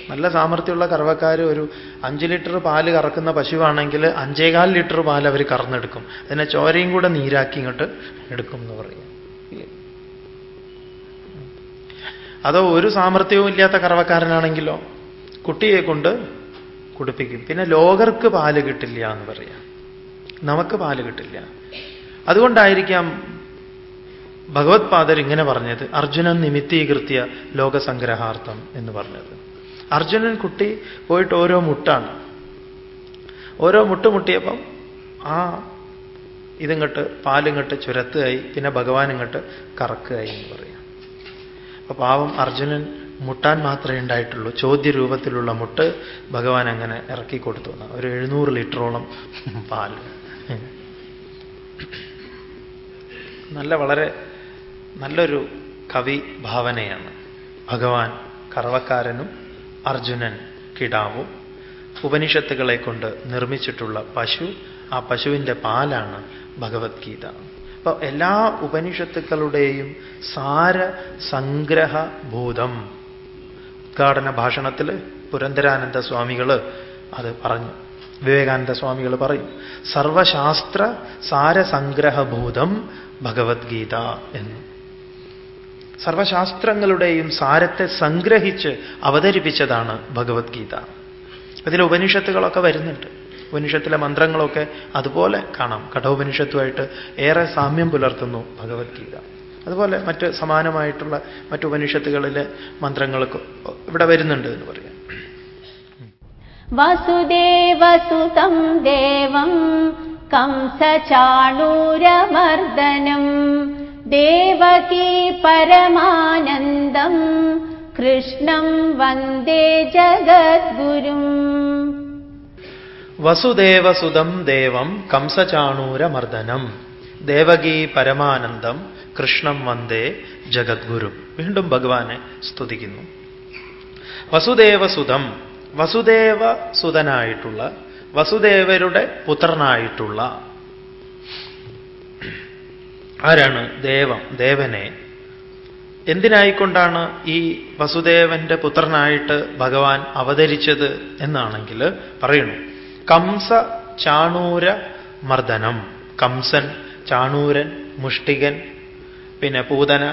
നല്ല സാമർഥ്യമുള്ള കറവക്കാർ ഒരു അഞ്ച് ലിറ്റർ പാൽ കറക്കുന്ന പശുവാണെങ്കിൽ അഞ്ചേകാൽ ലിറ്റർ പാൽ അവർ കറന്നെടുക്കും. അതിനെ ചോരയും കൂടെ നീരാക്കി ഇങ്ങോട്ട് എടുക്കും എന്ന് പറയും അതോ ഒരു സാമർഥ്യവും ഇല്ലാത്ത കറവക്കാരനാണെങ്കിലോ? കുട്ടിയെ കൊണ്ട് കുടിപ്പിക്കും. പിന്നെ ലോകർക്ക് പാൽ കിട്ടില്ല എന്ന് പറയാം. നമുക്ക് പാൽ കിട്ടില്ല. അതുകൊണ്ടായിരിക്കാം ഭഗവത് പാദർ ഇങ്ങനെ പറഞ്ഞത് അർജുനൻ നിമിത്തീകൃത്യ ലോകസംഗ്രഹാർത്ഥം എന്ന് പറഞ്ഞത്. അർജുനൻ കുട്ടി പോയിട്ട് ഓരോ മുട്ടാണ്. ഓരോ മുട്ട് മുട്ടിയപ്പം ആ ഇതിങ്ങോട്ട് പാലിങ്ങോട്ട് ചുരത്തുകയായി പിന്നെ ഭഗവാൻ ഇങ്ങോട്ട് കറക്കുകയായി എന്ന് പറയാം. അപ്പൊ പാവം അർജുനൻ മുട്ടാൻ മാത്രമേ ഉണ്ടായിട്ടുള്ളൂ. ചോദ്യ രൂപത്തിലുള്ള മുട്ട് ഭഗവാൻ അങ്ങനെ ഇറക്കി കൊടുത്തു. ഒരു എഴുന്നൂറ് ലിറ്ററോളം പാൽ നല്ല വളരെ നല്ലൊരു കവി ഭാവനയാണ്. ഭഗവാൻ കറവക്കാരനും അർജുനൻ കിടാവും. ഉപനിഷത്തുകളെ കൊണ്ട് നിർമ്മിച്ചിട്ടുള്ള പശു ആ പശുവിന്റെ പാലാണ് ഭഗവത്ഗീത. അപ്പോൾ എല്ലാ ഉപനിഷത്തുക്കളുടെയും സാര സംഗ്രഹഭൂതം ഉദ്ഘാടന ഭാഷണത്തിൽ പുരന്തരാനന്ദ സ്വാമികൾ അത് പറഞ്ഞു. വിവേകാനന്ദ സ്വാമികൾ പറയും സർവശാസ്ത്ര സാരസംഗ്രഹഭൂതം ഭഗവത്ഗീത എന്ന്. സർവശാസ്ത്രങ്ങളുടെയും സാരത്തെ സംഗ്രഹിച്ച് അവതരിപ്പിച്ചതാണ് ഭഗവത്ഗീത. അതിൽ ഉപനിഷത്തുകളൊക്കെ വരുന്നുണ്ട്. ഉപനിഷത്തിലെ മന്ത്രങ്ങളൊക്കെ അതുപോലെ കാണാം. കഠോപനിഷത്തുമായിട്ട് ഏറെ സാമ്യം പുലർത്തുന്നു ഭഗവത്ഗീത. അതുപോലെ മറ്റ് സമാനമായിട്ടുള്ള മറ്റു ഉപനിഷത്തുകളിലെ മന്ത്രങ്ങൾക്ക് ഇവിടെ വരുന്നുണ്ട് എന്ന് പറയാം. വസുദേവസുതം ദേവം കംസചാണൂരമർദ്ദനം ദേവകീ പരമാനന്ദം. കൃഷ്ണം വന്ദേ ജഗദ്ഗുരും. വസുദേവസുതം ദേവം കംസചാണൂരമർദ്ദനം. ദേവകീ പരമാനന്ദം കൃഷ്ണം വന്ദേ ജഗദ്ഗുരു. വീണ്ടും ഭഗവാനെ സ്തുതിക്കുന്നു. വസുദേവസുതം വസുദേവസുതനായിട്ടുള്ള വസുദേവരുടെ പുത്രനായിട്ടുള്ള ആരാണ് ദേവം ദേവനെ? എന്തിനായിക്കൊണ്ടാണ് ഈ വസുദേവന്റെ പുത്രനായിട്ട് ഭഗവാൻ അവതരിച്ചത് എന്നാണെങ്കിൽ പറയുന്നു കംസ ചാണൂര മർദ്ദനം. കംസൻ ചാണൂരൻ മുഷ്ടികൻ പിന്നെ പൂതന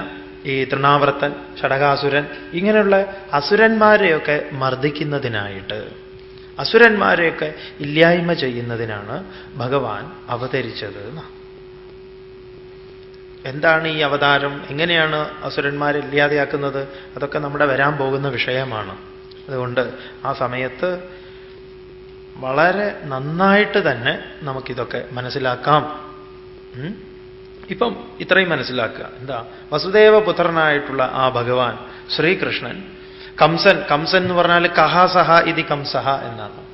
ഈ തൃണാവർത്തൻ ഷടകാസുരൻ ഇങ്ങനെയുള്ള അസുരന്മാരെയൊക്കെ മർദ്ദിക്കുന്നതിനായിട്ട് അസുരന്മാരെയൊക്കെ ഇല്ലായ്മ ചെയ്യുന്നതിനാണ് ഭഗവാൻ അവതരിച്ചത് എന്നാണ്. എന്താണ് ഈ അവതാരം? എങ്ങനെയാണ് അസുരന്മാരെ ഇല്ലാതെയാക്കുന്നത്? അതൊക്കെ നമ്മുടെ വരാൻ പോകുന്ന വിഷയമാണ്. അതുകൊണ്ട് ആ സമയത്ത് വളരെ നന്നായിട്ട് തന്നെ നമുക്കിതൊക്കെ മനസ്സിലാക്കാം? ഇപ്പം ഇത്രയും മനസ്സിലാക്കുക. എന്താ? വസുദേവ പുത്രനായിട്ടുള്ള ആ ഭഗവാൻ ശ്രീകൃഷ്ണൻ കംസൻ കംസൻ എന്ന് പറഞ്ഞാൽ കഹാസഹ സഹ ഇതി കംസഹ എന്നാണ്.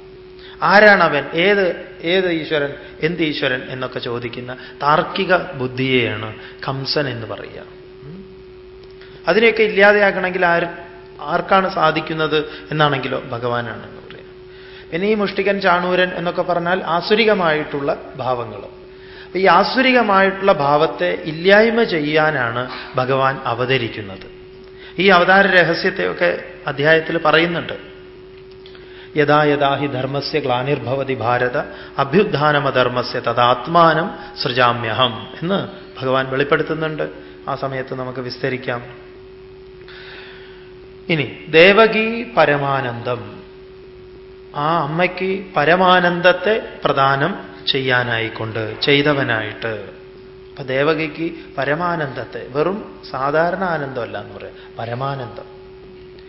ആരാണ് അവൻ ഏത് ഏത് ഈശ്വരൻ? എന്ത് ഈശ്വരൻ എന്നൊക്കെ ചോദിക്കുന്ന താർക്കിക ബുദ്ധിയെയാണ് കംസൻ എന്ന് പറയുക? അതിനെയൊക്കെ ഇല്ലാതെയാക്കണമെങ്കിൽ ആര് ആർക്കാണ് സാധിക്കുന്നത് എന്നാണെങ്കിലോ ഭഗവാനാണ് എന്ന് പറയാം പിന്നെ ഈ മുഷ്ടികൻ ചാണൂരൻ എന്നൊക്കെ പറഞ്ഞാൽ ആസുരികമായിട്ടുള്ള ഭാവങ്ങൾ ഈ ആസുരികമായിട്ടുള്ള ഭാവത്തെ ഇല്ലായ്മ ചെയ്യാനാണ് ഭഗവാൻ അവതരിക്കുന്നത്. ഈ അവതാര രഹസ്യത്തെയൊക്കെ അധ്യായത്തിൽ പറയുന്നുണ്ട്. യഥാ യഥാ ഹി ധർമ്മസ്യ ഗ്ലാനിർഭവതി ഭാരത അഭ്യുത്ഥാനമധർമ്മസ്യ തദാത്മാനം സൃജാമ്യഹം എന്ന് ഭഗവാൻ വെളിപ്പെടുത്തുന്നുണ്ട്. ആ സമയത്ത് നമുക്ക് വിസ്തരിക്കാം. ഇനി ദേവകി പരമാനന്ദം. ആ അമ്മയ്ക്ക് പരമാനന്ദത്തെ പ്രദാനം ചെയ്യാനായിക്കൊണ്ട് ചെയ്തവനായിട്ട്. അപ്പൊ ദേവകിക്ക് പരമാനന്ദത്തെ വെറും സാധാരണ ആനന്ദമല്ല എന്ന് പറയാം. പരമാനന്ദം.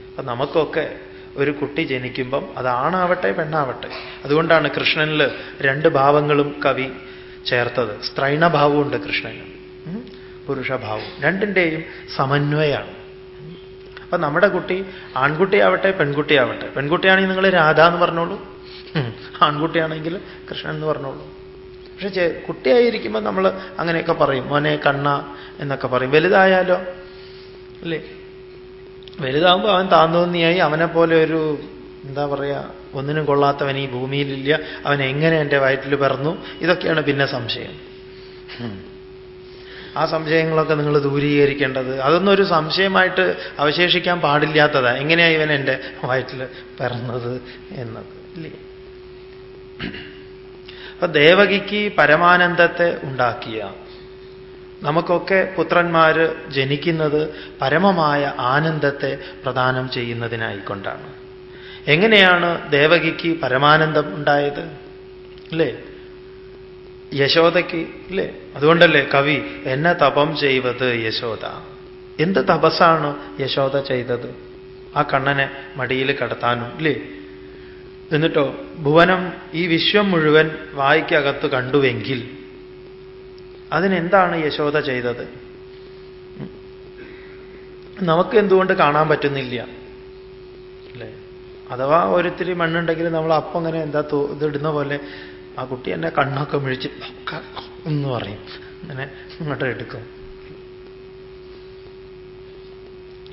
അപ്പൊ നമുക്കൊക്കെ ഒരു കുട്ടി ജനിക്കുമ്പം അതാണാവട്ടെ പെണ്ണാവട്ടെ. അതുകൊണ്ടാണ് കൃഷ്ണനിൽ രണ്ട് ഭാവങ്ങളും കവി ചേർത്തത്. സ്ത്രൈണഭാവമുണ്ട് കൃഷ്ണന്? പുരുഷഭാവം. രണ്ടിന്റെയും സമന്വയമാണ് അപ്പൊ നമ്മുടെ കുട്ടി ആൺകുട്ടിയാവട്ടെ പെൺകുട്ടിയാവട്ടെ. പെൺകുട്ടിയാണെങ്കിൽ നിങ്ങൾ രാധ എന്ന് പറഞ്ഞോളൂ ആൺകുട്ടിയാണെങ്കിൽ കൃഷ്ണൻ എന്ന് പറഞ്ഞോളൂ. പക്ഷെ കുട്ടിയായിരിക്കുമ്പോൾ നമ്മൾ അങ്ങനെയൊക്കെ പറയും. മോനെ കണ്ണ എന്നൊക്കെ പറയും. വലുതായാലോ? അല്ലേ? വലുതാകുമ്പോൾ അവൻ താന്തോന്നിയായി അവനെ പോലെ ഒരു എന്താ പറയുക ഒന്നിനും കൊള്ളാത്തവൻ ഈ ഭൂമിയിലില്ല. അവൻ എങ്ങനെ എന്റെ വയറ്റിൽ പിറന്നു? ഇതൊക്കെയാണ് പിന്നെ സംശയം. ആ സംശയങ്ങളൊക്കെ നിങ്ങൾ ദൂരീകരിക്കേണ്ടത്. അതൊന്നും ഒരു സംശയമായിട്ട് അവശേഷിക്കാൻ പാടില്ലാത്തതാണ് എങ്ങനെയാ ഇവൻ എന്റെ വയറ്റിൽ പിറന്നത് എന്നത് ഇല്ലേ? അപ്പൊ ദേവകിക്ക് പരമാനന്ദത്തെ ഉണ്ടാക്കിയ നമുക്കൊക്കെ പുത്രന്മാർ ജനിക്കുന്നത് പരമമായ ആനന്ദത്തെ പ്രദാനം ചെയ്യുന്നതിനായിക്കൊണ്ടാണ്. എങ്ങനെയാണ് ദേവകിക്ക് പരമാനന്ദം ഉണ്ടായത്? അല്ലേ യശോദയ്ക്ക് അല്ലേ അതുകൊണ്ടല്ലേ കവി എന്നെ തപം ചെയ്വത് യശോദ. എന്ത് തപസ്സാണ് യശോദ ചെയ്തത്? ആ കണ്ണനെ മടിയിൽ കടത്താനും അല്ലേ എന്നിട്ടോ ഭുവനം ഈ വിശ്വം മുഴുവൻ വായിക്കകത്ത് കണ്ടുവെങ്കിൽ അതിനെന്താണ് യശോദ ചെയ്തത്? നമുക്ക് എന്തുകൊണ്ട് കാണാൻ പറ്റുന്നില്ല? അല്ലേ? അഥവാ ഒരിത്തിരി മണ്ണുണ്ടെങ്കിൽ നമ്മൾ അപ്പം അങ്ങനെ എന്താ തോ ഇതിടുന്ന പോലെ ആ കുട്ടി എന്നെ കണ്ണൊക്കെ മിഴിച്ച് എന്ന് പറയും. അങ്ങനെ ഇങ്ങോട്ട് എടുക്കും.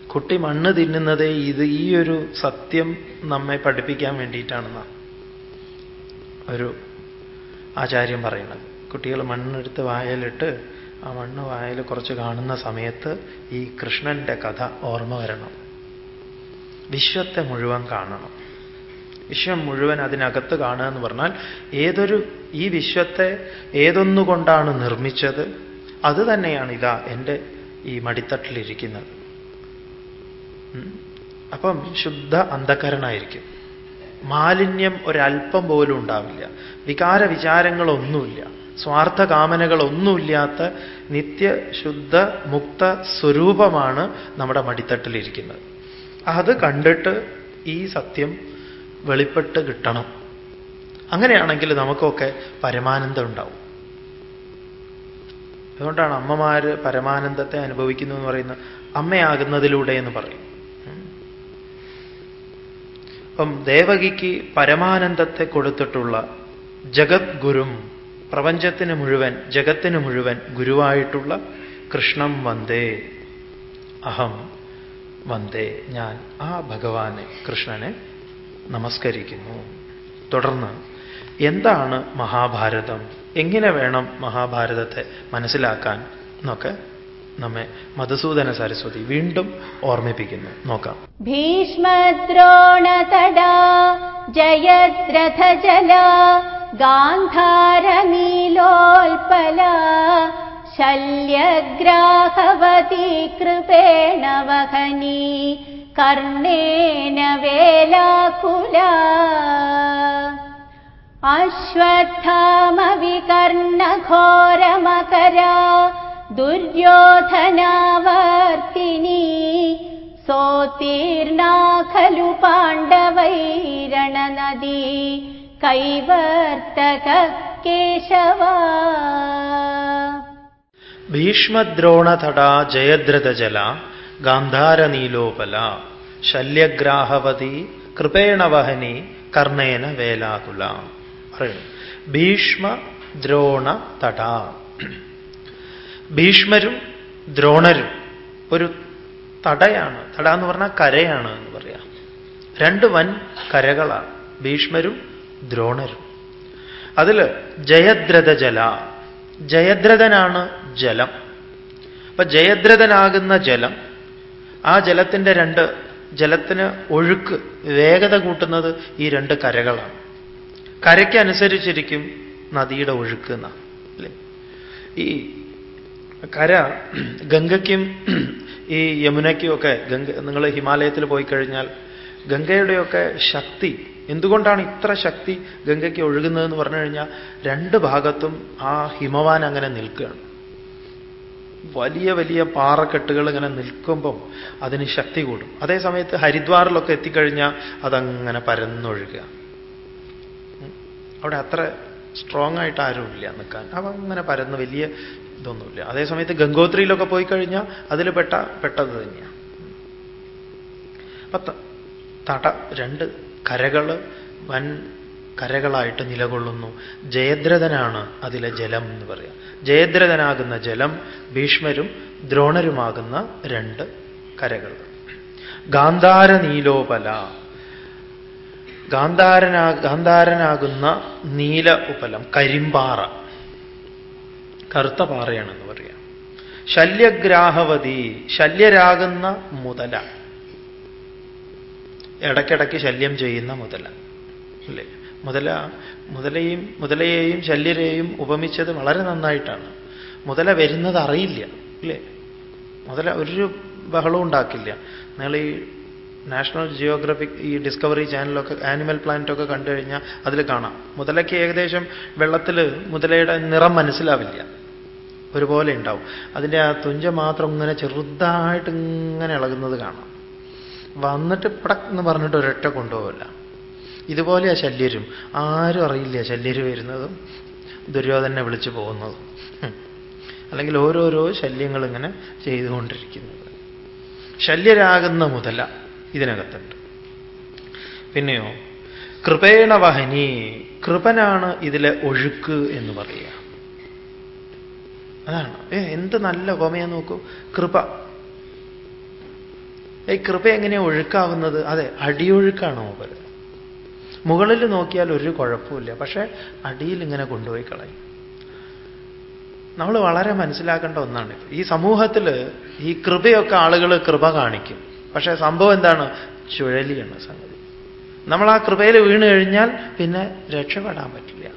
കുട്ടി മണ്ണ് തിന്നുന്നത് ഇത് ഈ ഒരു സത്യം നമ്മെ പഠിപ്പിക്കാൻ വേണ്ടിയിട്ടാണെന്നാ ഒരു ആചാര്യം പറയുന്നത്. കുട്ടികൾ മണ്ണെടുത്ത് വായലിട്ട് ആ മണ്ണ് വായൽ കുറച്ച് കാണുന്ന സമയത്ത് ഈ കൃഷ്ണന്റെ കഥ ഓർമ്മ വരണം. വിശ്വത്തെ മുഴുവൻ കാണണം. വിശ്വം മുഴുവൻ അതിനകത്ത് കാണുക എന്ന് പറഞ്ഞാൽ ഏതൊരു ഈ വിശ്വത്തെ ഏതൊന്നുകൊണ്ടാണ് നിർമ്മിച്ചത്? അത് തന്നെയാണ് ഇതാ എന്റെ ഈ മടിത്തട്ടിലിരിക്കുന്നത്. അപ്പം ശുദ്ധ അന്ധകരണമായിരിക്കും മാലിന്യം ഒരല്പം പോലും ഉണ്ടാവില്ല. വികാര വിചാരങ്ങളൊന്നുമില്ല സ്വാർത്ഥ കാമനകളൊന്നുമില്ലാത്ത നിത്യശുദ്ധ മുക്ത സ്വരൂപമാണ് നമ്മുടെ മടിത്തട്ടിലിരിക്കുന്നത്. അത് കണ്ടിട്ട് ഈ സത്യം വെളിപ്പെട്ട് കിട്ടണം. അങ്ങനെയാണെങ്കിൽ നമുക്കൊക്കെ പരമാനന്ദം ഉണ്ടാവും. അതുകൊണ്ടാണ് അമ്മമാർ പരമാനന്ദത്തെ അനുഭവിക്കുന്നു എന്ന് പറയുന്നത് അമ്മയാകുന്നതിലൂടെ എന്ന് പറയും. അപ്പം ദേവകിക്ക് പരമാനന്ദത്തെ കൊടുത്തിട്ടുള്ള ജഗത് ഗുരും പ്രപഞ്ചത്തിന് മുഴുവൻ ജഗത്തിന് മുഴുവൻ ഗുരുവായിട്ടുള്ള കൃഷ്ണം വന്ദേ. അഹം വന്ദേ. ഞാൻ ആ ഭഗവാനെ കൃഷ്ണനെ നമസ്കരിക്കുന്നു. തുടർന്ന് എന്താണ് മഹാഭാരതം? എങ്ങനെ വേണം മഹാഭാരതത്തെ മനസ്സിലാക്കാൻ? എന്നൊക്കെ നമ്മെ മധുസൂദന സരസ്വതി വീണ്ടും ഓർമ്മിപ്പിക്കുന്നു. നോക്കാം. ഭീഷ്മദ്രോണതട ജയദ്രഥജല गान्धारमीलोल्पला शल्यग्राहवती कृपेण वहनी कर्णेन वेलाकुला। अश्वत्थामविकर्णघोरमकरा दुर्योधनावर्तिनी सोत्तीर्णा खलु पाण्डवैरणनदी കൈവർത്തക കേശവ ഭീഷ്മദ്രോണതട ജയദ്രഥജല ഗാന്ധാരനീലോപല ശല്യഗ്രാഹവതി കൃപേണ വഹനി കർണേന വേലാകുല പറയുന്നു. ഭീഷ്മ ദ്രോണ തട ഭീഷ്മരും ദ്രോണരും ഒരു തടയാണ്. തട എന്ന് പറഞ്ഞാൽ കരയാണ് എന്ന് പറയാം. രണ്ട് വൻ കരകളാണ്. ഭീഷ്മരും ദ്രോണരും അതിൽ ജയദ്രഥ ജല ജയദ്രഥനാണ് ജലം. അപ്പൊ ജയദ്രഥനാകുന്ന ജലം ആ ജലത്തിന്റെ രണ്ട് ജലത്തിന് ഒഴുക്ക് വേഗത കൂട്ടുന്നത് ഈ രണ്ട് കരകളാണ്. കരയ്ക്കനുസരിച്ചിരിക്കും നദിയുടെ ഒഴുക്ക് അല്ലേ? ഈ കര ഗംഗയ്ക്കും ഈ യമുനയ്ക്കും ഒക്കെ ഗംഗ നിങ്ങൾ ഹിമാലയത്തിൽ പോയി കഴിഞ്ഞാൽ ഗംഗയുടെയൊക്കെ ശക്തി എന്തുകൊണ്ടാണ് ഇത്ര ശക്തി ഗംഗയ്ക്ക് ഒഴുകുന്നതെന്ന് പറഞ്ഞു കഴിഞ്ഞാൽ രണ്ട് ഭാഗത്തും ആ ഹിമവാൻ അങ്ങനെ നിൽക്കുകയാണ്. വലിയ വലിയ പാറക്കെട്ടുകൾ ഇങ്ങനെ നിൽക്കുമ്പം അതിന് ശക്തി കൂടും. അതേസമയത്ത് ഹരിദ്വാറിലൊക്കെ എത്തിക്കഴിഞ്ഞാൽ അതങ്ങനെ പരന്നൊഴുകുക. അവിടെ അത്ര സ്ട്രോങ് ആയിട്ട് ആരുമില്ല നിൽക്കാൻ. അവ അങ്ങനെ പരന്ന് വലിയ ഇതൊന്നുമില്ല. അതേസമയത്ത് ഗംഗോത്രിയിലൊക്കെ പോയി കഴിഞ്ഞാൽ അതിൽ പെട്ട പെട്ടത് തന്നെയാണ്. അപ്പൊ തട രണ്ട് കരകൾ വൻ കരകളായിട്ട് നിലകൊള്ളുന്നു. ജയദ്രഥനാണ് അതിലെ ജലം എന്ന് പറയാം. ജയദ്രഥനാകുന്ന ജലം ഭീഷ്മരും ദ്രോണരുമാകുന്ന രണ്ട് കരകൾ. ഗാന്ധാര നീലോപല ഗാന്ധാരനാ ഗാന്ധാരനാകുന്ന നീല ഉപലം കരിമ്പാറ. കറുത്ത പാറയാണെന്ന് പറയാം. ശല്യഗ്രാഹവതി ശല്യരാകുന്ന മുതല. ഇടയ്ക്കിടയ്ക്ക് ശല്യം ചെയ്യുന്ന മുതല. അല്ലേ? മുതല മുതലയും മുതലയെയും ശല്യരെയും ഉപമിച്ചത് വളരെ നന്നായിട്ടാണ്. മുതല വരുന്നത് അറിയില്ല. അല്ലേ? മുതല ഒരു ബഹളവും ഉണ്ടാക്കില്ല. നിങ്ങൾ ഈ നാഷണൽ ജിയോഗ്രഫിക് ഈ ഡിസ്കവറി ചാനലൊക്കെ ആനിമൽ പ്ലാനറ്റൊക്കെ കണ്ടു കഴിഞ്ഞാൽ അതിൽ കാണാം. മുതലയ്ക്ക് ഏകദേശം വെള്ളത്തിൽ മുതലയുടെ നിറം മനസ്സിലാവില്ല. ഒരുപോലെ ഉണ്ടാവും. അതിന്റെ ആ തുഞ്ച മാത്രം ഇങ്ങനെ ചെറുതായിട്ട് ഇങ്ങനെ ഇളകുന്നത് കാണാം. വന്നിട്ട് പടക് എന്ന് പറഞ്ഞിട്ട് ഒരൊറ്റ കൊണ്ടുപോകില്ല ഇതുപോലെയാ ശല്യരും. ആരും അറിയില്ല ശല്യര് വരുന്നതും ദുര്യോധനെ വിളിച്ചു പോകുന്നതും. അല്ലെങ്കിൽ ഓരോരോ ശല്യങ്ങൾ ഇങ്ങനെ ചെയ്തുകൊണ്ടിരിക്കുന്നത്. ശല്യരാകുന്ന മുതല ഇതിനകത്തുണ്ട്. പിന്നെയോ കൃപേണ വഹനി കൃപനാണ് ഇതിലെ ഒഴുക്ക് എന്ന് പറയുക. അതാണ്. ഏ എന്ത് നല്ല ഉപമയാ നോക്കൂ. കൃപ. ഈ കൃപ എങ്ങനെയാ ഒഴുക്കാവുന്നത് അതെ അടിയൊഴുക്കാണ് മൂപ്പര് മുകളിൽ നോക്കിയാൽ ഒരു കുഴപ്പമില്ല പക്ഷേ അടിയിൽ ഇങ്ങനെ കൊണ്ടുപോയി കളയും. നമ്മൾ വളരെ മനസ്സിലാക്കേണ്ട ഒന്നാണ് ഈ സമൂഹത്തിൽ ഈ കൃപയൊക്കെ ആളുകൾ കൃപ കാണിക്കും. പക്ഷേ സംഭവം എന്താണ്? ചുഴലിയാണ് സംഗതി. നമ്മൾ ആ കൃപയിൽ വീണ് കഴിഞ്ഞാൽ പിന്നെ രക്ഷപ്പെടാൻ പറ്റില്ല.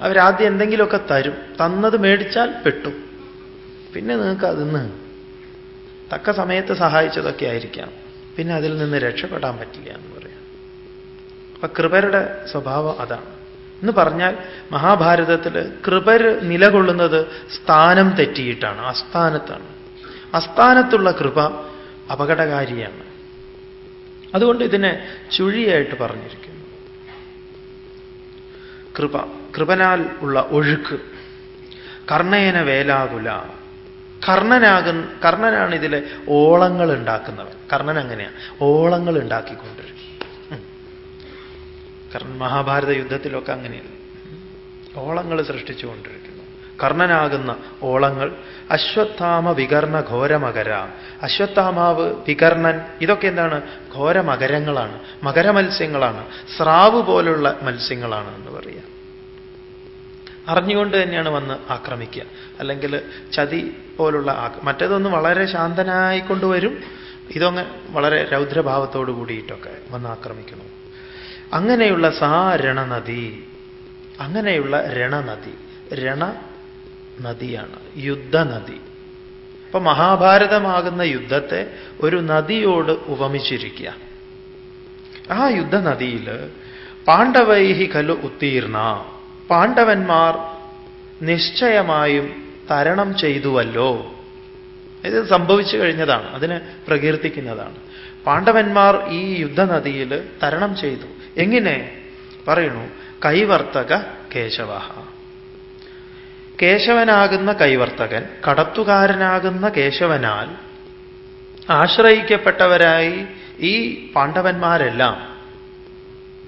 അവരാദ്യം എന്തെങ്കിലുമൊക്കെ തരും. തന്നത് മേടിച്ചാൽ പെട്ടു. പിന്നെ നിങ്ങൾക്ക് അതിന്ന് തക്ക സമയത്ത് സഹായിച്ചതൊക്കെ ആയിരിക്കാം. പിന്നെ അതിൽ നിന്ന് രക്ഷപ്പെടാൻ പറ്റില്ല എന്ന് പറയാം. അപ്പൊ കൃപരുടെ സ്വഭാവം അതാണ്. എന്ന് പറഞ്ഞാൽ മഹാഭാരതത്തിൽ കൃപർ നിലകൊള്ളുന്നത് സ്ഥാനം തെറ്റിയിട്ടാണ് അസ്ഥാനത്താണ് അസ്ഥാനത്തുള്ള കൃപ അപകടകാരിയാണ്. അതുകൊണ്ട് ഇതിനെ ചുഴിയായിട്ട് പറഞ്ഞിരിക്കുന്നു. കൃപ കൃപനാൽ ഉള്ള ഒഴുക്ക് കർണയന വേലാകുല. കർണനാകുന്ന കർണനാണ് ഇതിലെ ഓളങ്ങൾ ഉണ്ടാക്കുന്നവൻ. കർണൻ അങ്ങനെയാണ് ഓളങ്ങൾ ഉണ്ടാക്കിക്കൊണ്ടിരിക്കും. കർണൻ മഹാഭാരത യുദ്ധത്തിലൊക്കെ അങ്ങനെയാണ് ഓളങ്ങൾ സൃഷ്ടിച്ചുകൊണ്ടിരിക്കുന്നു. കർണനാകുന്ന ഓളങ്ങൾ അശ്വത്ഥാമ വികർണ ഘോരമകര. അശ്വത്ഥാമാവ് വികർണൻ ഇതൊക്കെ എന്താണ്? ഘോരമകരങ്ങളാണ്. മകരമത്സ്യങ്ങളാണ്. സ്രാവ് പോലുള്ള മത്സ്യങ്ങളാണ് എന്ന് പറയാം. അറിഞ്ഞുകൊണ്ട് തന്നെയാണ് വന്ന് ആക്രമിക്കുക. അല്ലെങ്കിൽ ചതി പോലുള്ള മറ്റേതൊന്ന് വളരെ ശാന്തനായിക്കൊണ്ടുവരും ഇതൊന്ന് വളരെ രൗദ്രഭാവത്തോടു കൂടിയിട്ടൊക്കെ വന്ന് ആക്രമിക്കുന്നു. അങ്ങനെയുള്ള സാ രണനദി അങ്ങനെയുള്ള രണനദി രണ നദിയാണ് യുദ്ധനദി. അപ്പൊ മഹാഭാരതമാകുന്ന യുദ്ധത്തെ ഒരു നദിയോട് ഉപമിച്ചിരിക്കുക. ആ യുദ്ധനദിയിൽ പാണ്ഡവൈഹി ഖലു ഉത്തീർണ പാണ്ഡവന്മാർ നിശ്ചയമായും തരണം ചെയ്തുവല്ലോ. ഇത് സംഭവിച്ചു കഴിഞ്ഞതാണ് അതിനെ പ്രകീർത്തിക്കുന്നതാണ്. പാണ്ഡവന്മാർ ഈ യുദ്ധനദിയിൽ തരണം ചെയ്തു. എങ്ങനെ? പറയണു കൈവർത്തക കേശവ കേശവനാകുന്ന കൈവർത്തകൻ കടത്തുകാരനാകുന്ന കേശവനാൽ ആശ്രയിക്കപ്പെട്ടവരായി ഈ പാണ്ഡവന്മാരെല്ലാം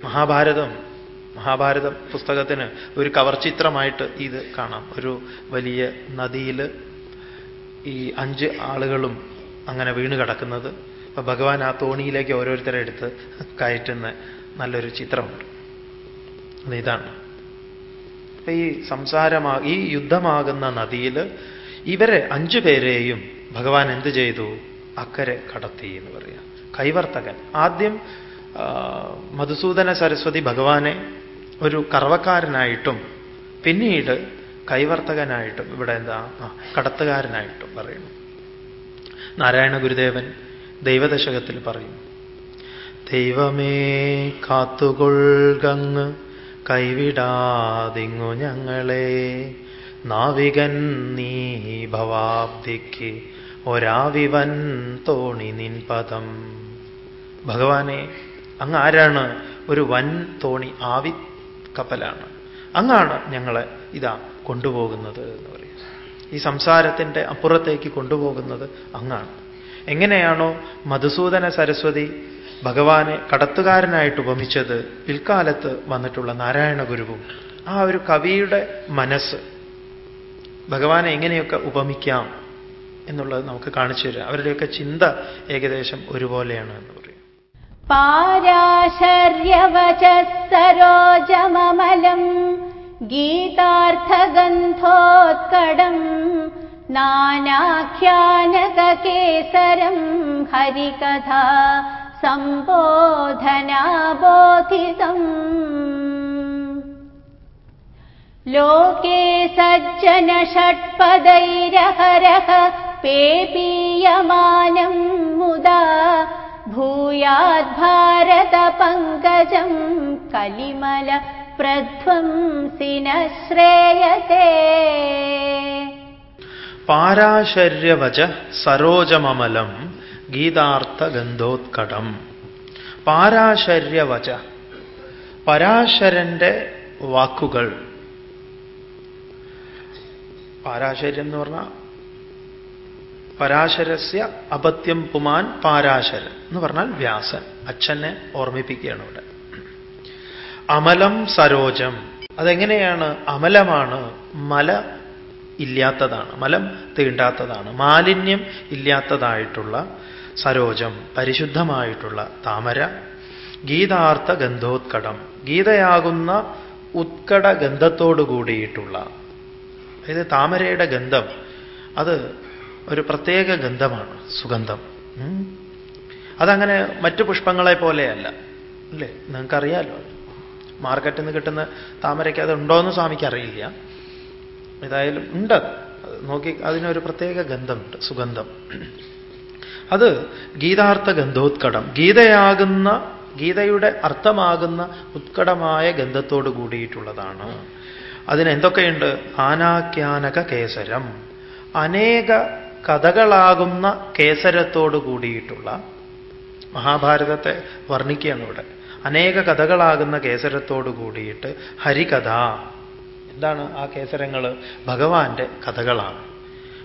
മഹാഭാരതം മഹാഭാരതം പുസ്തകത്തിന് ഒരു കവർ ചിത്രമായിട്ട് ഇത് കാണാം. ഒരു വലിയ നദിയിൽ ഈ അഞ്ച് ആളുകളും അങ്ങനെ വീണ് കിടക്കുന്നത്. അപ്പൊ ഭഗവാൻ ആ തോണിയിലേക്ക് ഓരോരുത്തരെ എടുത്ത് കയറ്റുന്ന നല്ലൊരു ചിത്രമുണ്ട്. ഇതാണ്. അപ്പൊ ഈ സംസാരമാ ഈ യുദ്ധമാകുന്ന നദിയിൽ ഇവരെ അഞ്ചു പേരെയും ഭഗവാൻ എന്ത് ചെയ്തു? അക്കരെ കടത്തി എന്ന് പറയാം. കൈവർത്തകൻ. ആദ്യം മധുസൂദന സരസ്വതി ഭഗവാനെ ഒരു കറവക്കാരനായിട്ടും പിന്നീട് കൈവർത്തകനായിട്ടും ഇവിടെ എന്താ? കടത്തുകാരനായിട്ടും പറയുന്നു. നാരായണ ഗുരുദേവൻ ദൈവദശകത്തിൽ പറയും ദൈവമേ കാത്തുകൊൾകങ്ങ് കൈവിടാതിങ്ങു ഞങ്ങളെ. നാവികൻ നീ ഭവാബ്ദിക്ക് ഒരാവിവൻ തോണി നിൻ പദം. ഭഗവാനെ അങ്ങ് ആരാണ് ഒരു വൻ തോണി ആവി കപ്പലാണ്. അങ്ങാണ് ഞങ്ങളെ ഇതാ കൊണ്ടുപോകുന്നത് എന്ന് പറയും ഈ സംസാരത്തിന്റെ അപ്പുറത്തേക്ക് കൊണ്ടുപോകുന്നത് അങ്ങാണ്. എങ്ങനെയാണോ മധുസൂദന സരസ്വതി ഭഗവാനെ കടത്തുകാരനായിട്ട് ഉപമിച്ചത് പിൽക്കാലത്ത് വന്നിട്ടുള്ള നാരായണ ഗുരുവും ആ ഒരു കവിയുടെ മനസ്സ് ഭഗവാനെ എങ്ങനെയൊക്കെ ഉപമിക്കാം എന്നുള്ളത് നമുക്ക് കാണിച്ചു തരാം. അവരുടെയൊക്കെ ചിന്ത ഏകദേശം ഒരുപോലെയാണ് എന്ന് पाराशर्यवचः सरोजमममलम् गीतार्थगन्थोत्कडम् नानाख्यानकेसरम् हरिकथा सम्बोधनाबोधितम्। लोके सज्जनषट्पदैरहरः पेपीयमानम् मुदा भूयाद्भारतपङ्कजम् कलिमल प्रध्वंसि न श्रेयते പാരാശര്യവച സരോജമമലം ഗീതാർത്ഥഗന്ധോത്കടം പാരാശര്യവച പരാശരന്റെ വാക്കുകൾ പാരാശര്യം എന്ന് പറഞ്ഞാൽ പരാശരസ്യ അപത്യം പുമാൻ പാരാശരൻ എന്ന് പറഞ്ഞാൽ വ്യാസൻ അച്ഛനെ ഓർമ്മിപ്പിക്കുകയാണ് ഇവിടെ. അമലം സരോജം. അതെങ്ങനെയാണ്? അമലമാണ് മല ഇല്ലാത്തതാണ് മലം തീണ്ടാത്തതാണ് മാലിന്യം ഇല്ലാത്തതായിട്ടുള്ള സരോജം പരിശുദ്ധമായിട്ടുള്ള താമര ഗീതാർത്ഥ ഗന്ധോത്കടം. ഗീതയാകുന്ന ഉത്കട ഗന്ധത്തോടു കൂടിയിട്ടുള്ള അതായത് താമരയുടെ ഗന്ധം അത് ഒരു പ്രത്യേക ഗന്ധമാണ് സുഗന്ധം. അതങ്ങനെ മറ്റു പുഷ്പങ്ങളെ പോലെയല്ല. അല്ലേ? നിങ്ങൾക്കറിയാലോ. മാർക്കറ്റിൽ നിന്ന് കിട്ടുന്ന താമരയ്ക്ക് അത് ഉണ്ടോയെന്ന് സ്വാമിക്ക് അറിയില്ല. ഏതായാലും ഉണ്ട്. നോക്കി അതിനൊരു പ്രത്യേക ഗന്ധമുണ്ട് സുഗന്ധം. അത് ഗീതാർത്ഥ ഗന്ധോത്കടം. ഗീതയാകുന്ന ഗീതയുടെ അർത്ഥമാകുന്ന ഉത്കടമായ ഗന്ധത്തോട് കൂടിയിട്ടുള്ളതാണ്. അതിന് എന്തൊക്കെയുണ്ട് ആനാക്യാനക കേസരം. അനേക കഥകളാകുന്ന കേസരത്തോട് കൂടിയിട്ടുള്ള മഹാഭാരതത്തെ വർണിക്കുകയാണ് ഇവിടെ. അനേക കഥകളാകുന്ന കേസരത്തോട് കൂടിയിട്ട് ഹരികഥ. എന്താണ് ആ കേസരങ്ങൾ ഭഗവാന്റെ കഥകളാണ്.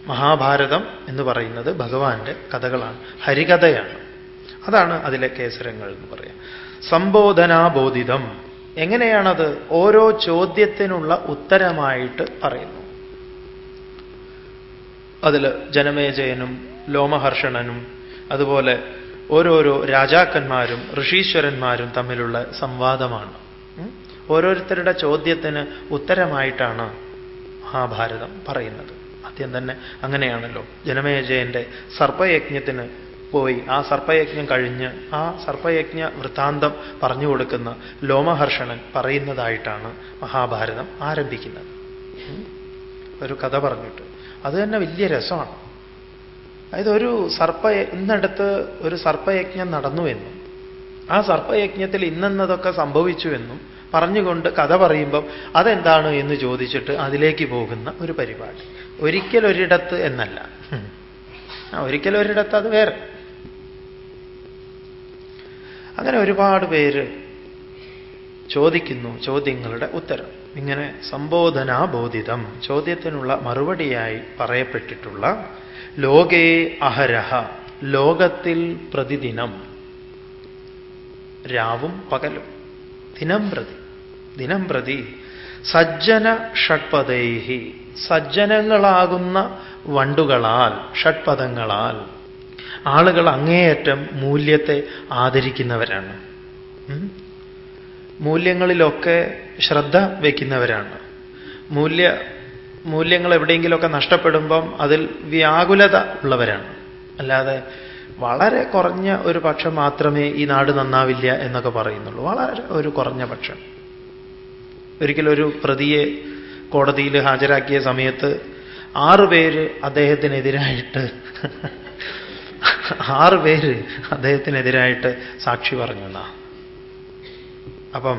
മഹാഭാരതം എന്ന് പറയുന്നത് ഭഗവാന്റെ കഥകളാണ്. ഹരികഥയാണ്. അതാണ് അതിലെ കേസരങ്ങൾ എന്ന് പറയാം. സംബോധനാബോധിതം. എങ്ങനെയാണത്? ഓരോ ചോദ്യത്തിനുള്ള ഉത്തരമായിട്ട് പറയുന്നു. അതിൽ ജനമേജയനും ലോമഹർഷണനും അതുപോലെ ഓരോരോ രാജാക്കന്മാരും ഋഷീശ്വരന്മാരും തമ്മിലുള്ള സംവാദമാണ്. ഓരോരുത്തരുടെ ചോദ്യത്തിന് ഉത്തരമായിട്ടാണ് മഹാഭാരതം പറയുന്നത്. ആദ്യം തന്നെ അങ്ങനെയാണല്ലോ. ജനമേജയന്റെ സർപ്പയജ്ഞത്തിന് പോയി ആ സർപ്പയജ്ഞം കഴിഞ്ഞ് ആ സർപ്പയജ്ഞ വൃത്താന്തം പറഞ്ഞു കൊടുക്കുന്ന ലോമഹർഷണൻ പറയുന്നതായിട്ടാണ് മഹാഭാരതം ആരംഭിക്കുന്നത്. ഒരു കഥ പറഞ്ഞിട്ട്. അത് തന്നെ വലിയ രസമാണ്. അതായത് ഒരു സർപ്പ ഇന്നടുത്ത് ഒരു സർപ്പയജ്ഞം നടന്നുവെന്നും ആ സർപ്പയജ്ഞത്തിൽ ഇന്നെന്നതൊക്കെ സംഭവിച്ചുവെന്നും പറഞ്ഞുകൊണ്ട് കഥ പറയുമ്പം അതെന്താണ് എന്ന് ചോദിച്ചിട്ട് അതിലേക്ക് പോകുന്ന ഒരു പരിപാടി. ഒരിക്കലൊരിടത്ത് എന്നല്ല. ഒരിക്കലൊരിടത്ത് അത് വേറെ. അങ്ങനെ ഒരുപാട് പേര് ചോദിക്കുന്നു ചോദ്യങ്ങളുടെ ഉത്തരം. ഇങ്ങനെ സംബോധനാബോധിതം ചോദ്യത്തിനുള്ള മറുപടിയായി പറയപ്പെട്ടിട്ടുള്ള ലോകേ അഹരഹ ലോകത്തിൽ പ്രതിദിനം. രാവും പകലും ദിനം പ്രതി ദിനം പ്രതി സജ്ജന ഷഡ്പദൈഹി സജ്ജനങ്ങളാകുന്ന വണ്ടുകളാൽ ഷഡ്പദങ്ങളാൽ ആളുകൾ അങ്ങേയറ്റം മൂല്യത്തെ ആദരിക്കുന്നവരാണ്? മൂല്യങ്ങളിലൊക്കെ ശ്രദ്ധ വയ്ക്കുന്നവരാണ്. മൂല്യ മൂല്യങ്ങൾ എവിടെയെങ്കിലുമൊക്കെ നഷ്ടപ്പെടുമ്പം അതിൽ വ്യാകുലത ഉള്ളവരാണ്. അല്ലാതെ വളരെ കുറഞ്ഞ ഒരു പക്ഷം മാത്രമേ ഈ നാട് നന്നാവില്ല എന്നൊക്കെ പറയുന്നുള്ളൂ. വളരെ ഒരു കുറഞ്ഞ പക്ഷം. ഒരിക്കലൊരു പ്രതിയെ കോടതിയിൽ ഹാജരാക്കിയ സമയത്ത് ആറ് പേര് അദ്ദേഹത്തിനെതിരായിട്ട് ആറ് പേര് അദ്ദേഹത്തിനെതിരായിട്ട് സാക്ഷി പറഞ്ഞു എന്നാ അപ്പം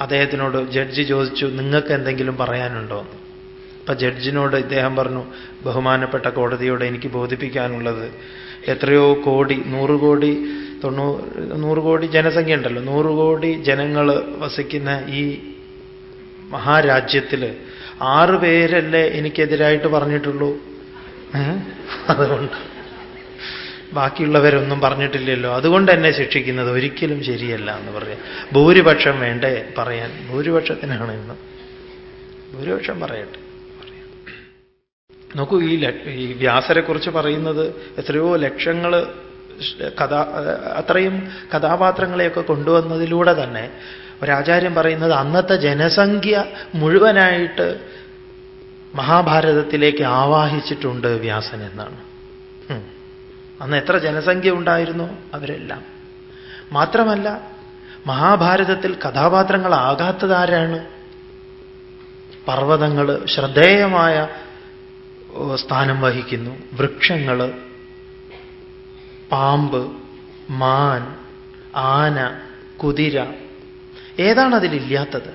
അദ്ദേഹത്തിനോട് ജഡ്ജി ചോദിച്ചു നിങ്ങൾക്ക് എന്തെങ്കിലും പറയാനുണ്ടോ? എന്ന് അപ്പൊ ജഡ്ജിനോട് ഇദ്ദേഹം പറഞ്ഞു ബഹുമാനപ്പെട്ട കോടതിയോട് എനിക്ക് ബോധിപ്പിക്കാനുള്ളത് എത്രയോ കോടി നൂറ് കോടി തൊണ്ണൂ നൂറ് കോടി ജനസംഖ്യ ഉണ്ടല്ലോ നൂറ് കോടി ജനങ്ങൾ വസിക്കുന്ന ഈ മഹാരാജ്യത്തിൽ ആറ് പേരല്ലേ എനിക്കെതിരായിട്ട് പറഞ്ഞിട്ടുള്ളൂ. അതുകൊണ്ട് ബാക്കിയുള്ളവരൊന്നും പറഞ്ഞിട്ടില്ലല്ലോ അതുകൊണ്ട് എന്നെ ശിക്ഷിക്കുന്നത് ഒരിക്കലും ശരിയല്ല എന്ന് പറയാം ഭൂരിപക്ഷം വേണ്ടേ പറയാൻ ഭൂരിപക്ഷത്തിനാണ് ഇന്ന് ഭൂരിപക്ഷം പറയട്ടെ പറയാം. നോക്കൂ ഈ ഈ വ്യാസരെക്കുറിച്ച് പറയുന്നത് എത്രയോ ലക്ഷങ്ങൾ കഥാ അത്രയും കഥാപാത്രങ്ങളെയൊക്കെ കൊണ്ടുവന്നതിലൂടെ തന്നെ ഒരാചാര്യം പറയുന്നത് അന്നത്തെ ജനസംഖ്യ മുഴുവനായിട്ട് മഹാഭാരതത്തിലേക്ക് ആവാഹിച്ചിട്ടുണ്ട് വ്യാസൻ എന്നാണ്. അന്ന് എത്ര ജനസംഖ്യ ഉണ്ടായിരുന്നു അവരെല്ലാം. മാത്രമല്ല മഹാഭാരതത്തിൽ കഥാപാത്രങ്ങളാകാത്തതാരാണ് പർവതങ്ങൾ ശ്രദ്ധേയമായ സ്ഥാനം വഹിക്കുന്നു. വൃക്ഷങ്ങൾ പാമ്പ് മാൻ ആന കുതിര. ഏതാണ് അതിലില്ലാത്തത്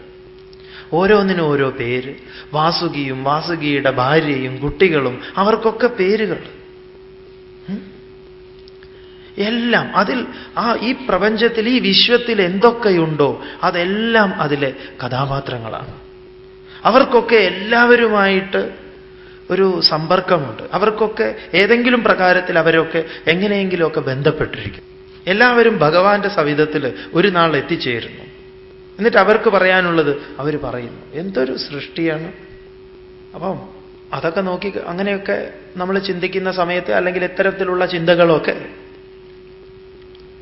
ഓരോന്നിനും ഓരോ പേര്. വാസുകിയും വാസുകിയുടെ ഭാര്യയും കുട്ടികളും അവർക്കൊക്കെ പേരുകൾ? എല്ലാം അതിൽ ആ ഈ പ്രപഞ്ചത്തിൽ ഈ വിശ്വത്തിൽ എന്തൊക്കെയുണ്ടോ അതെല്ലാം അതിലെ കഥാപാത്രങ്ങളാണ്. അവർക്കൊക്കെ എല്ലാവരുമായിട്ട് ഒരു സമ്പർക്കമുണ്ട്. അവർക്കൊക്കെ ഏതെങ്കിലും പ്രകാരത്തിൽ അവരൊക്കെ എങ്ങനെയെങ്കിലുമൊക്കെ ബന്ധപ്പെട്ടിരിക്കും. എല്ലാവരും ഭഗവാന്റെ സവിധത്തിൽ ഒരു നാൾ എത്തിച്ചേരുന്നു. എന്നിട്ട് അവർക്ക് പറയാനുള്ളത് അവർ പറയുന്നു എന്തൊരു സൃഷ്ടിയാണ്. അപ്പം അതൊക്കെ നോക്കി അങ്ങനെയൊക്കെ നമ്മൾ ചിന്തിക്കുന്ന സമയത്ത് അല്ലെങ്കിൽ ഇത്തരത്തിലുള്ള ചിന്തകളൊക്കെ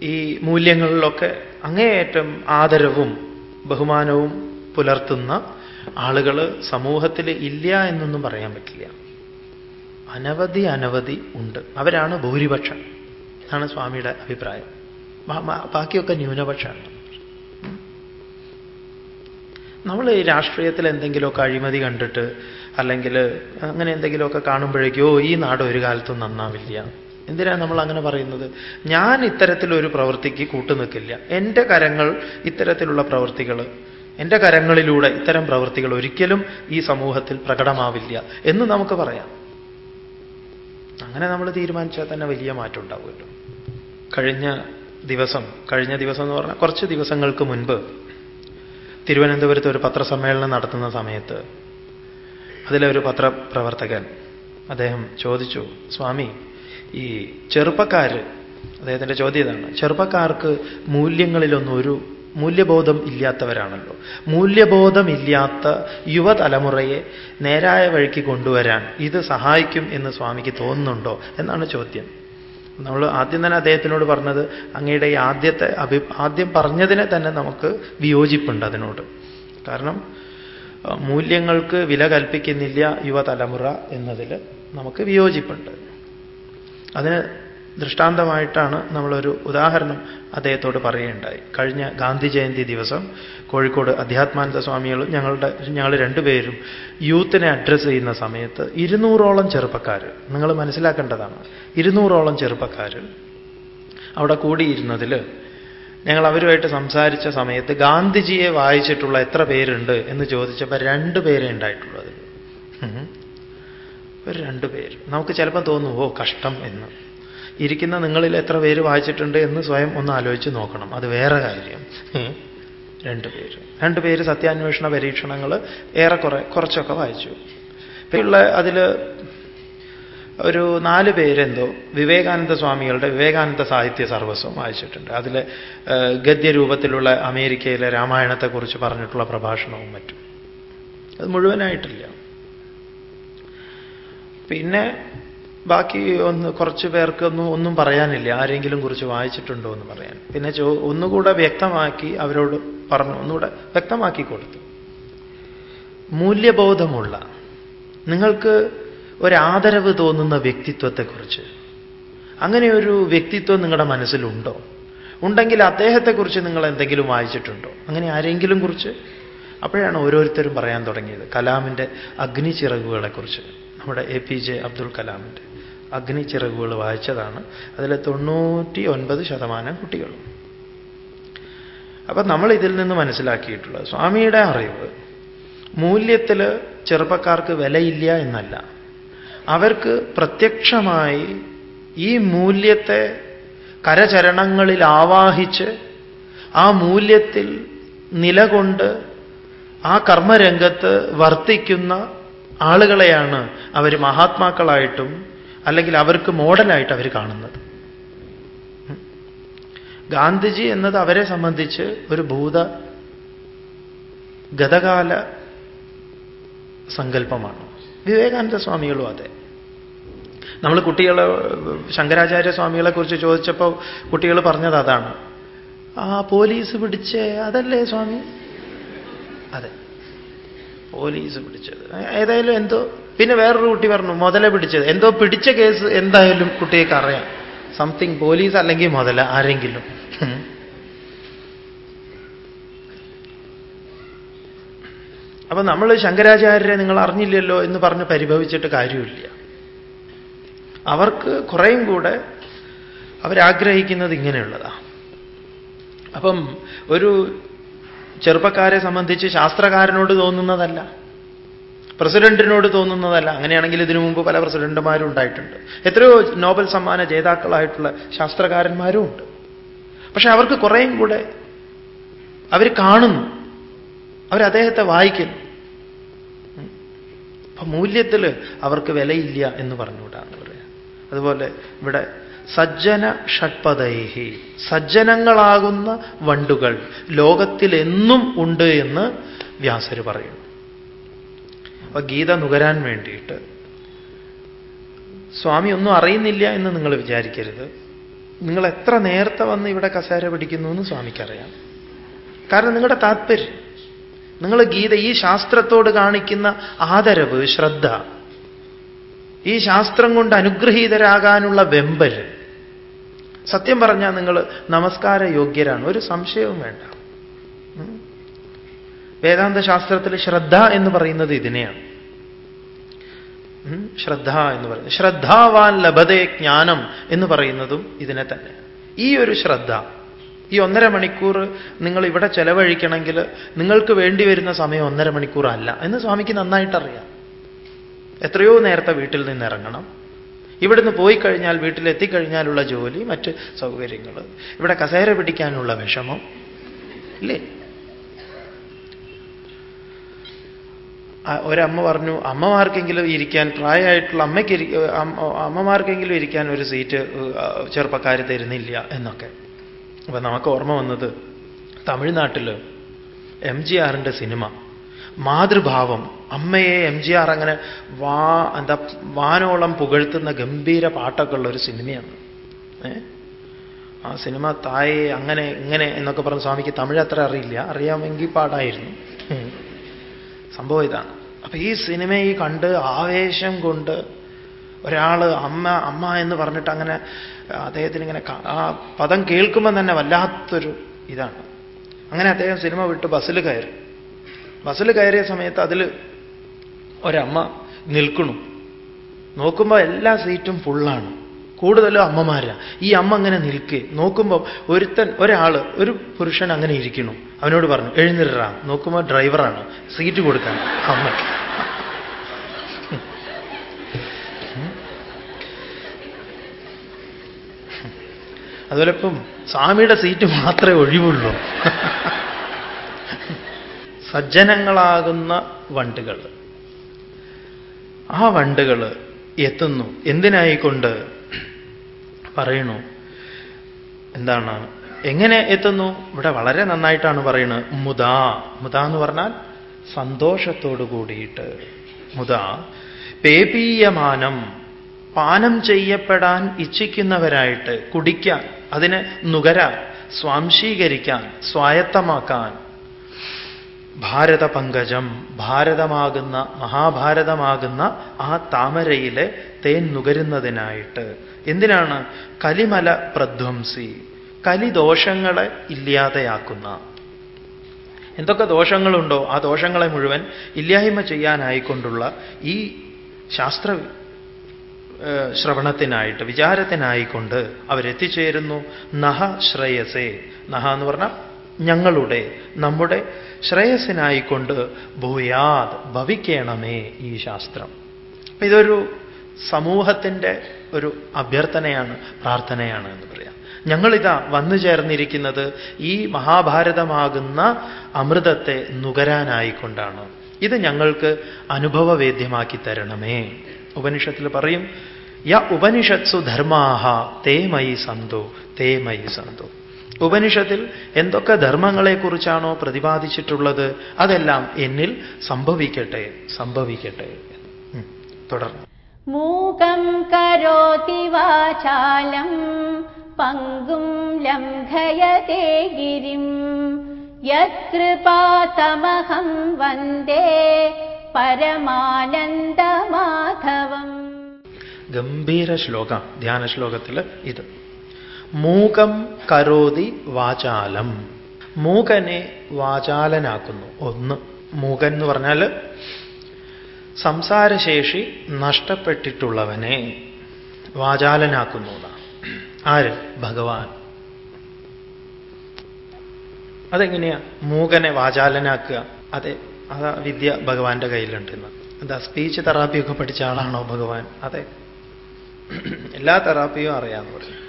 ഈ മൂല്യങ്ങളിലൊക്കെ അങ്ങേയറ്റം ആദരവും ബഹുമാനവും പുലർത്തുന്ന ആളുകൾ സമൂഹത്തിൽ ഇല്ല എന്നൊന്നും പറയാൻ പറ്റില്ല. അനവധി അനവധി ഉണ്ട്. അവരാണ് ഭൂരിപക്ഷം. എന്നാണ് സ്വാമിയുടെ അഭിപ്രായം. ബാക്കിയൊക്കെ ന്യൂനപക്ഷമാണ് നമ്മൾ ഈ രാഷ്ട്രീയത്തിൽ എന്തെങ്കിലുമൊക്കെ അഴിമതി കണ്ടിട്ട് അല്ലെങ്കിൽ അങ്ങനെ എന്തെങ്കിലുമൊക്കെ കാണുമ്പോഴേക്കോ ഈ നാട് ഒരു കാലത്തും നന്നാവില്ല. എന്തിനാണ് നമ്മൾ അങ്ങനെ പറയുന്നത്? ഞാൻ ഇത്തരത്തിലൊരു പ്രവൃത്തിക്ക് കൂട്ടുനിൽക്കില്ല. എന്റെ കരങ്ങൾ ഇത്തരത്തിലുള്ള പ്രവൃത്തികൾ എന്റെ കരങ്ങളിലൂടെ ഇത്തരം പ്രവൃത്തികൾ ഒരിക്കലും ഈ സമൂഹത്തിൽ പ്രകടമാവില്ല എന്ന് നമുക്ക് പറയാം. അങ്ങനെ നമ്മൾ തീരുമാനിച്ചാൽ തന്നെ വലിയ മാറ്റം ഉണ്ടാവുമല്ലോ. കഴിഞ്ഞ ദിവസം കഴിഞ്ഞ ദിവസം എന്ന് പറഞ്ഞാൽ കുറച്ച് ദിവസങ്ങൾക്ക് മുൻപ് തിരുവനന്തപുരത്ത് ഒരു പത്രസമ്മേളനം നടത്തുന്ന സമയത്ത് അതിലെ ഒരു പത്രപ്രവർത്തകൻ അദ്ദേഹം ചോദിച്ചു സ്വാമി ഈ ചെറുപ്പക്കാർ അദ്ദേഹത്തിന്റെ ചോദ്യം ഇതാണ് ചെറുപ്പക്കാർക്ക് മൂല്യങ്ങളിലൊന്നും ഒരു മൂല്യബോധം ഇല്ലാത്തവരാണല്ലോ. മൂല്യബോധമില്ലാത്ത യുവതലമുറയെ നേരായ വഴിക്ക് കൊണ്ടുവരാൻ ഇത് സഹായിക്കും എന്ന് സ്വാമിക്ക് തോന്നുന്നുണ്ടോ എന്നാണ് ചോദ്യം. നമ്മൾ ആദ്യം തന്നെ അദ്ദേഹത്തിനോട് പറഞ്ഞത് അങ്ങയുടെ ഈ ആദ്യത്തെ അഭി ആദ്യം പറഞ്ഞതിനെ തന്നെ നമുക്ക് വിയോജിപ്പുണ്ട് അതിനോട്. കാരണം മൂല്യങ്ങൾക്ക് വില കൽപ്പിക്കുന്നില്ല യുവതലമുറ എന്നതിൽ നമുക്ക് വിയോജിപ്പുണ്ട്. അതിന് ദൃഷ്ടാന്തമായിട്ടാണ് നമ്മളൊരു ഉദാഹരണം അദ്ദേഹത്തോട് പറയുകയുണ്ടായി. കഴിഞ്ഞ ഗാന്ധി ജയന്തി ദിവസം കോഴിക്കോട് അധ്യാത്മാനന്ദ സ്വാമികളും ഞങ്ങളുടെ ഞങ്ങൾ രണ്ടുപേരും യൂത്തിനെ അഡ്രസ്സ് ചെയ്യുന്ന സമയത്ത് ഇരുന്നൂറോളം ചെറുപ്പക്കാർ നിങ്ങൾ മനസ്സിലാക്കേണ്ടതാണ് ഇരുന്നൂറോളം ചെറുപ്പക്കാർ അവിടെ കൂടിയിരുന്നതിൽ ഞങ്ങൾ അവരുമായിട്ട് സംസാരിച്ച സമയത്ത് ഗാന്ധിജിയെ വായിച്ചിട്ടുള്ള എത്ര പേരുണ്ട് എന്ന് ചോദിച്ചപ്പോൾ രണ്ട് പേരേ ഉണ്ടായിട്ടുള്ളൂ ഒരു രണ്ട് പേര്. നമുക്ക് ചിലപ്പോൾ തോന്നും ഓ കഷ്ടം എന്ന്. ഇരിക്കുന്ന നിങ്ങളിൽ എത്ര പേര് വായിച്ചിട്ടുണ്ട് എന്ന് സ്വയം ഒന്ന് ആലോചിച്ച് നോക്കണം. അത് വേറെ കാര്യം. രണ്ട് പേര്. രണ്ട് പേര് സത്യാന്വേഷണ പരീക്ഷണങ്ങൾ ഏറെക്കുറെ കുറച്ചൊക്കെ വായിച്ചു. പിന്നെ അതിൽ ഒരു നാല് പേരെന്തോ വിവേകാനന്ദ സ്വാമികളുടെ വിവേകാനന്ദ സാഹിത്യ സർവസ്വം വായിച്ചിട്ടുണ്ട്. അതിൽ ഗദ്യരൂപത്തിലുള്ള അമേരിക്കയിലെ രാമായണത്തെക്കുറിച്ച് പറഞ്ഞിട്ടുള്ള പ്രഭാഷണവും മറ്റും. അത് മുഴുവനായിട്ടില്ല. പിന്നെ ബാക്കി ഒന്ന് കുറച്ച് പേർക്കൊന്നും ഒന്നും പറയാനില്ല. ആരെങ്കിലും കുറിച്ച് വായിച്ചിട്ടുണ്ടോ എന്ന് പറയാൻ. പിന്നെ ചോ ഒന്നുകൂടെ വ്യക്തമാക്കി അവരോട് പറഞ്ഞു. ഒന്നുകൂടെ വ്യക്തമാക്കി കൊടുത്തു. മൂല്യബോധമുള്ള നിങ്ങൾക്ക് ഒരാദരവ് തോന്നുന്ന വ്യക്തിത്വത്തെക്കുറിച്ച് അങ്ങനെ ഒരു വ്യക്തിത്വം നിങ്ങളുടെ മനസ്സിലുണ്ടോ? ഉണ്ടെങ്കിൽ അദ്ദേഹത്തെക്കുറിച്ച് നിങ്ങൾ എന്തെങ്കിലും വായിച്ചിട്ടുണ്ടോ? അങ്ങനെ ആരെങ്കിലും കുറിച്ച്? അപ്പോഴാണ് ഓരോരുത്തരും പറയാൻ തുടങ്ങിയത്. കലാമിന്റെ അഗ്നിച്ചിറകുകളെക്കുറിച്ച്. നമ്മുടെ എ പി ജെ അബ്ദുൽ കലാമിന്റെ അഗ്നിച്ചിറകുകൾ വായിച്ചതാണ്. അതിൽ തൊണ്ണൂറ്റി ഒൻപത് ശതമാനം കുട്ടികളും. അപ്പം നമ്മൾ ഇതിൽ നിന്ന് മനസ്സിലാക്കിയിട്ടുള്ളത് സ്വാമിയുടെ അറിവ് മൂല്യത്തിൽ ചെറുപ്പക്കാർക്ക് വിലയില്ല എന്നല്ല. അവർക്ക് പ്രത്യക്ഷമായി ഈ മൂല്യത്തെ കരചരണങ്ങളിൽ ആവാഹിച്ച് ആ മൂല്യത്തിൽ നിലകൊണ്ട് ആ കർമ്മരംഗത്ത് വർത്തിക്കുന്ന ആളുകളെയാണ് അവർ മഹാത്മാക്കളായിട്ടും അല്ലെങ്കിൽ അവർക്ക് മോഡലായിട്ട് അവർ കാണുന്നത്. ഗാന്ധിജി എന്നത് അവരെ സംബന്ധിച്ച് ഒരു ഭൂത ഗതകാല സങ്കല്പമാണ്. വിവേകാനന്ദ സ്വാമികളും അതെ. നമ്മൾ കുട്ടികളെ ശങ്കരാചാര്യ സ്വാമികളെ കുറിച്ച് ചോദിച്ചപ്പോൾ കുട്ടികൾ പറഞ്ഞത് അതാണ്. ആ പോലീസ് പിടിച്ചേ അതല്ലേ സ്വാമി? അതെ. പോലീസ് പിടിച്ചത്. ഏതായാലും എന്തോ പിന്നെ വേറൊരു കുട്ടി പറഞ്ഞു മുതല പിടിച്ചത്. എന്തോ പിടിച്ച കേസ് എന്തായാലും കുട്ടിയെ അറിയാം. സംതിങ് പോലീസ് അല്ലെങ്കിൽ മുതല ആരെങ്കിലും. അപ്പൊ നമ്മൾ ശങ്കരാചാര്യരെ നിങ്ങൾ അറിഞ്ഞില്ലല്ലോ എന്ന് പറഞ്ഞ് പരിഭവിച്ചിട്ട് കാര്യമില്ല. അവർക്ക് കുറേയും കൂടെ അവരാഗ്രഹിക്കുന്നത് ഇങ്ങനെയുള്ളതാണ് അപ്പം ഒരു ചെറുപ്പക്കാരെ സംബന്ധിച്ച് ശാസ്ത്രകാരനോട് തോന്നുന്നതല്ല. പ്രസിഡന്റിനോട് തോന്നുന്നതല്ല. അങ്ങനെയാണെങ്കിൽ ഇതിനു മുമ്പ് പല പ്രസിഡന്റുമാരും ഉണ്ടായിട്ടുണ്ട്. എത്രയോ നോബൽ സമ്മാന ജേതാക്കളായിട്ടുള്ള ശാസ്ത്രകാരന്മാരും ഉണ്ട്. പക്ഷെ അവർക്ക് കുറേയും കൂടെ അവർ കാണുന്നു. അവർ അദ്ദേഹത്തെ വായിക്കുന്നു. അപ്പൊ മൂല്യത്തിൽ അവർക്ക് വിലയില്ല എന്ന് പറഞ്ഞുകൂടാന്ന് പറയാം. അതുപോലെ ഇവിടെ സജ്ജന ഷഡ്പതൈഹി സജ്ജനങ്ങളാകുന്ന വണ്ടുകൾ. ലോകത്തിലെന്നും ഉണ്ട് എന്ന് വ്യാസര് പറയുന്നു. അപ്പൊ ഗീത നുകരാൻ വേണ്ടിയിട്ട് സ്വാമി ഒന്നും അറിയുന്നില്ല എന്ന് നിങ്ങൾ വിചാരിക്കരുത്. നിങ്ങൾ എത്ര നേരത്തെ വന്ന് ഇവിടെ കസേര പിടിക്കുന്നു എന്ന് സ്വാമിക്കറിയാം. കാരണം നിങ്ങളുടെ താല്പര്യം നിങ്ങൾ ഗീത ഈ ശാസ്ത്രത്തോട് കാണിക്കുന്ന ആദരവ് ശ്രദ്ധ ഈ ശാസ്ത്രം കൊണ്ട് അനുഗ്രഹീതരാകാനുള്ള വെമ്പൽ സത്യം പറഞ്ഞാൽ നിങ്ങൾ നമസ്കാര യോഗ്യരാണ് ഒരു സംശയവും വേണ്ട. വേദാന്ത ശാസ്ത്രത്തിൽ ശ്രദ്ധ എന്ന് പറയുന്നത് ഇതിനെയാണ്. ശ്രദ്ധ എന്ന് പറയുന്നത്. ശ്രദ്ധാവാൻ ലഭതേ ജ്ഞാനം എന്ന് പറയുന്നതും ഇതിനെ തന്നെ. ഈ ഒരു ശ്രദ്ധ ഈ ഒന്നര മണിക്കൂർ നിങ്ങൾ ഇവിടെ ചെലവഴിക്കണമെങ്കിൽ നിങ്ങൾക്ക് വേണ്ടി വരുന്ന സമയം ഒന്നര മണിക്കൂറല്ല എന്ന് സ്വാമിക്ക് നന്നായിട്ടറിയാം. എത്രയോ നേരത്തെ വീട്ടിൽ നിന്ന് ഇറങ്ങണം ഇവിടുന്ന് പോയി കഴിഞ്ഞാൽ വീട്ടിലെത്തിക്കഴിഞ്ഞാലുള്ള ജോലി മറ്റ് സൗകര്യങ്ങൾ ഇവിടെ കസേര പിടിക്കാനുള്ള വിഷമം. ഇല്ലേ? ഒരമ്മ പറഞ്ഞു അമ്മമാർക്കെങ്കിലും ഇരിക്കാൻ പ്രായമായിട്ടുള്ള അമ്മയ്ക്ക് അമ്മമാർക്കെങ്കിലും ഇരിക്കാൻ ഒരു സീറ്റ് ചെറുപ്പക്കാർ തരുന്നില്ല എന്നൊക്കെ. അപ്പൊ നമുക്ക് ഓർമ്മ വന്നത് തമിഴ്നാട്ടിൽ എം ജി ആറിന്റെ സിനിമ. മാതൃഭാവം. അമ്മയെ എം ജി ആർ അങ്ങനെ വാ എന്താ വാനോളം പുകഴ്ത്തുന്ന ഗംഭീര പാട്ടൊക്കെയുള്ള ഒരു സിനിമയാണ്. ആ സിനിമ തായെ അങ്ങനെ ഇങ്ങനെ എന്നൊക്കെ പറഞ്ഞ സ്വാമിക്ക് തമിഴ് അത്ര അറിയില്ല. അറിയാമെങ്കിൽ പാടായിരുന്നു. സംഭവം ഇതാണ്. അപ്പൊ ഈ സിനിമയെ കണ്ട് ആവേശം കൊണ്ട് ഒരാൾ അമ്മ അമ്മ എന്ന് പറഞ്ഞിട്ട് അങ്ങനെ അദ്ദേഹത്തിന് ഇങ്ങനെ ആ പദം കേൾക്കുമ്പോൾ തന്നെ വല്ലാത്തൊരു ഇതാണ്. അങ്ങനെ അദ്ദേഹം സിനിമ വിട്ട് ബസ്സിൽ കയറി. ബസ്സിൽ കയറിയ സമയത്ത് അതിൽ ഒരമ്മ നിൽക്കണു. നോക്കുമ്പോൾ എല്ലാ സീറ്റും ഫുള്ളാണ് കൂടുതലും അമ്മമാരാ. ഈ അമ്മ അങ്ങനെ നിൽക്കേ. നോക്കുമ്പോൾ ഒരുത്തൻ ഒരാൾ ഒരു പുരുഷൻ അങ്ങനെ ഇരിക്കണു. അവനോട് പറഞ്ഞു എഴുന്നിറാ നോക്കുമ്പോൾ ഡ്രൈവറാണ് സീറ്റ് കൊടുക്കാൻ. അമ്മയ്ക്ക് അതുപോലെ ഇപ്പം സ്വാമിയുടെ സീറ്റ് മാത്രമേ ഒഴിവുള്ളൂ. സജ്ജനങ്ങളാകുന്ന വണ്ടുകൾ. ആ വണ്ടുകൾ എത്തുന്നു. എന്തിനായിക്കൊണ്ട്? പറയണു എന്താണ്? എങ്ങനെ എത്തുന്നു? ഇവിടെ വളരെ നന്നായിട്ടാണ് പറയുന്നത്. മുതാ മുത എന്ന് പറഞ്ഞാൽ സന്തോഷത്തോടു കൂടിയിട്ട്. മുത പേപീയമാനം. പാനം ചെയ്യപ്പെടാൻ ഇച്ഛിക്കുന്നവരായിട്ട് കുടിക്കാൻ അതിനെ നുകരാൻ സ്വാംശീകരിക്കാൻ സ്വായത്തമാക്കാൻ ഭാരത പങ്കജം ഭാരതമാകുന്ന മഹാഭാരതമാകുന്ന ആ താമരയിലെ തേൻ നുകരുന്നതിനായിട്ട്. എന്തിനാണ്? കലിമല പ്രധ്വംസി കലിദോഷങ്ങളെ ഇല്ലാതെയാക്കുന്ന. എന്തൊക്കെ ദോഷങ്ങളുണ്ടോ ആ ദോഷങ്ങളെ മുഴുവൻ ഇല്ലായ്മ ചെയ്യാനായിക്കൊണ്ടുള്ള ഈ ശാസ്ത്ര ശ്രവണത്തിനായിട്ട് വിചാരത്തിനായിക്കൊണ്ട് അവരെത്തിച്ചേരുന്നു. നഹ ശ്രേയസേ. നഹ എന്ന് പറഞ്ഞാൽ ഞങ്ങളുടെ നമ്മുടെ ശ്രേയസ്സിനായിക്കൊണ്ട് ഭൂയാത് ഭവിക്കണമേ ഈ ശാസ്ത്രം. ഇതൊരു സമൂഹത്തിന്റെ ഒരു അഭ്യർത്ഥനയാണ് പ്രാർത്ഥനയാണ് എന്ന് പറയാം. ഞങ്ങളിതാ വന്നു ചേർന്നിരിക്കുന്നത് ഈ മഹാഭാരതമാകുന്ന അമൃതത്തെ നുകരാനായിക്കൊണ്ടാണ്. ഇത് ഞങ്ങൾക്ക് അനുഭവവേദ്യമാക്കി തരണമേ. ഉപനിഷത്തിൽ പറയും യ ഉപനിഷത്സു ധർമാഹ തേ മയി സന്തു തേ സന്തു. ഉപനിഷത്തിൽ എന്തൊക്കെ ധർമ്മങ്ങളെക്കുറിച്ചാണോ പ്രതിപാദിച്ചിട്ടുള്ളത് അതെല്ലാം എന്നിൽ സംഭവിക്കട്ടെ സംഭവിക്കട്ടെ. തുടർന്ന്. മൂകം കരോതി വാചാലം പങ്കും ലംഘയതേ ഗിരിം. യത്കൃപാതമഹം വന്ദേ പരമാനന്ദമാധവം. ഗംഭീര ശ്ലോകം ധ്യാന ശ്ലോകത്തിൽ ഇത്. മൂകം കരോതി വാചാലം. മൂകനെ വാചാലനാക്കുന്നു. ഒന്ന്. മൂകൻ എന്ന് പറഞ്ഞാൽ സംസാരശേഷി നഷ്ടപ്പെട്ടിട്ടുള്ളവനെ വാചാലനാക്കുന്നു. ആര്? ഭഗവാൻ. അതെങ്ങനെയാ? മൂകനെ വാചാലനാക്കുക. അതെ അതാ വിദ്യ ഭഗവാന്റെ കയ്യിലുണ്ടെന്ന് എന്താ സ്പീച്ച് തെറാപ്പിയൊക്കെ പഠിച്ച ആളാണോ ഭഗവാൻ? അതെ. എല്ലാ തെറാപ്പിയും അറിയാമെന്ന് പറഞ്ഞു.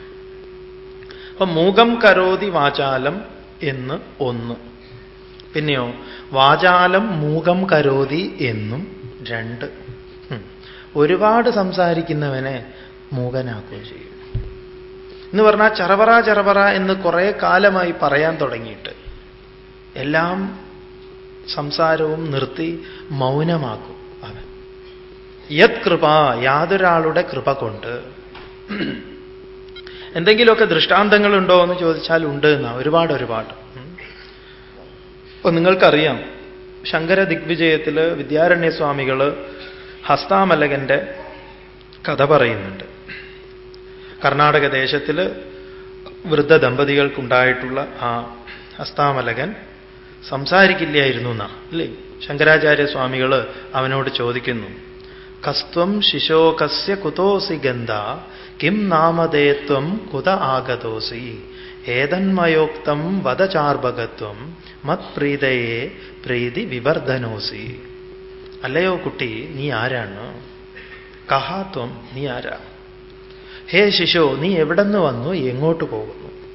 അപ്പൊ മൂകം കരോതി വാചാലം എന്ന് ഒന്ന്. പിന്നെയോ വാചാലം മൂകം കരോതി എന്നും രണ്ട്. ഒരുപാട് സംസാരിക്കുന്നവനെ മൂകനാക്കുകയും ചെയ്യും. എന്ന് പറഞ്ഞാൽ ചറവറ ചറവറ എന്ന് കുറേ കാലമായി പറയാൻ തുടങ്ങിയിട്ട് എല്ലാം സംസാരവും നിർത്തി മൗനമാക്കും അവൻ. യത് കൃപ യാതൊരാളുടെ കൃപ കൊണ്ട് എന്തെങ്കിലുമൊക്കെ ദൃഷ്ടാന്തങ്ങളുണ്ടോ എന്ന് ചോദിച്ചാൽ ഉണ്ട് എന്നാ. ഒരുപാട് ഒരുപാട്. അപ്പൊ നിങ്ങൾക്കറിയാം ശങ്കര ദിഗ്വിജയത്തിൽ വിദ്യാരണ്യസ്വാമികൾ ഹസ്താമലകന്റെ കഥ പറയുന്നുണ്ട്. കർണാടക ദേശത്തിൽ വൃദ്ധ ദമ്പതികൾക്കുണ്ടായിട്ടുള്ള ആ ഹസ്താമലകൻ സംസാരിക്കില്ലായിരുന്നു എന്നാ അല്ലേ? ശങ്കരാചാര്യ സ്വാമികൾ അവനോട് ചോദിക്കുന്നു കസ്ത്വം ശിശോകസ്യ കുതോസി ഗന്ധ കിം നാമതേത്വം കുത ആഗതോസി? ഏതന്മയോക്തം വധചാർഭകത്വം മത്പ്രീതയെ പ്രീതി വിവർധനോസി അല്ലയോ കുട്ടി നീ ആരാണ്? കഹാത്വം നീ ആരാ? ഹേ ശിശോ നീ എവിടെ നിന്ന് വന്നു എങ്ങോട്ട് പോകുന്നു?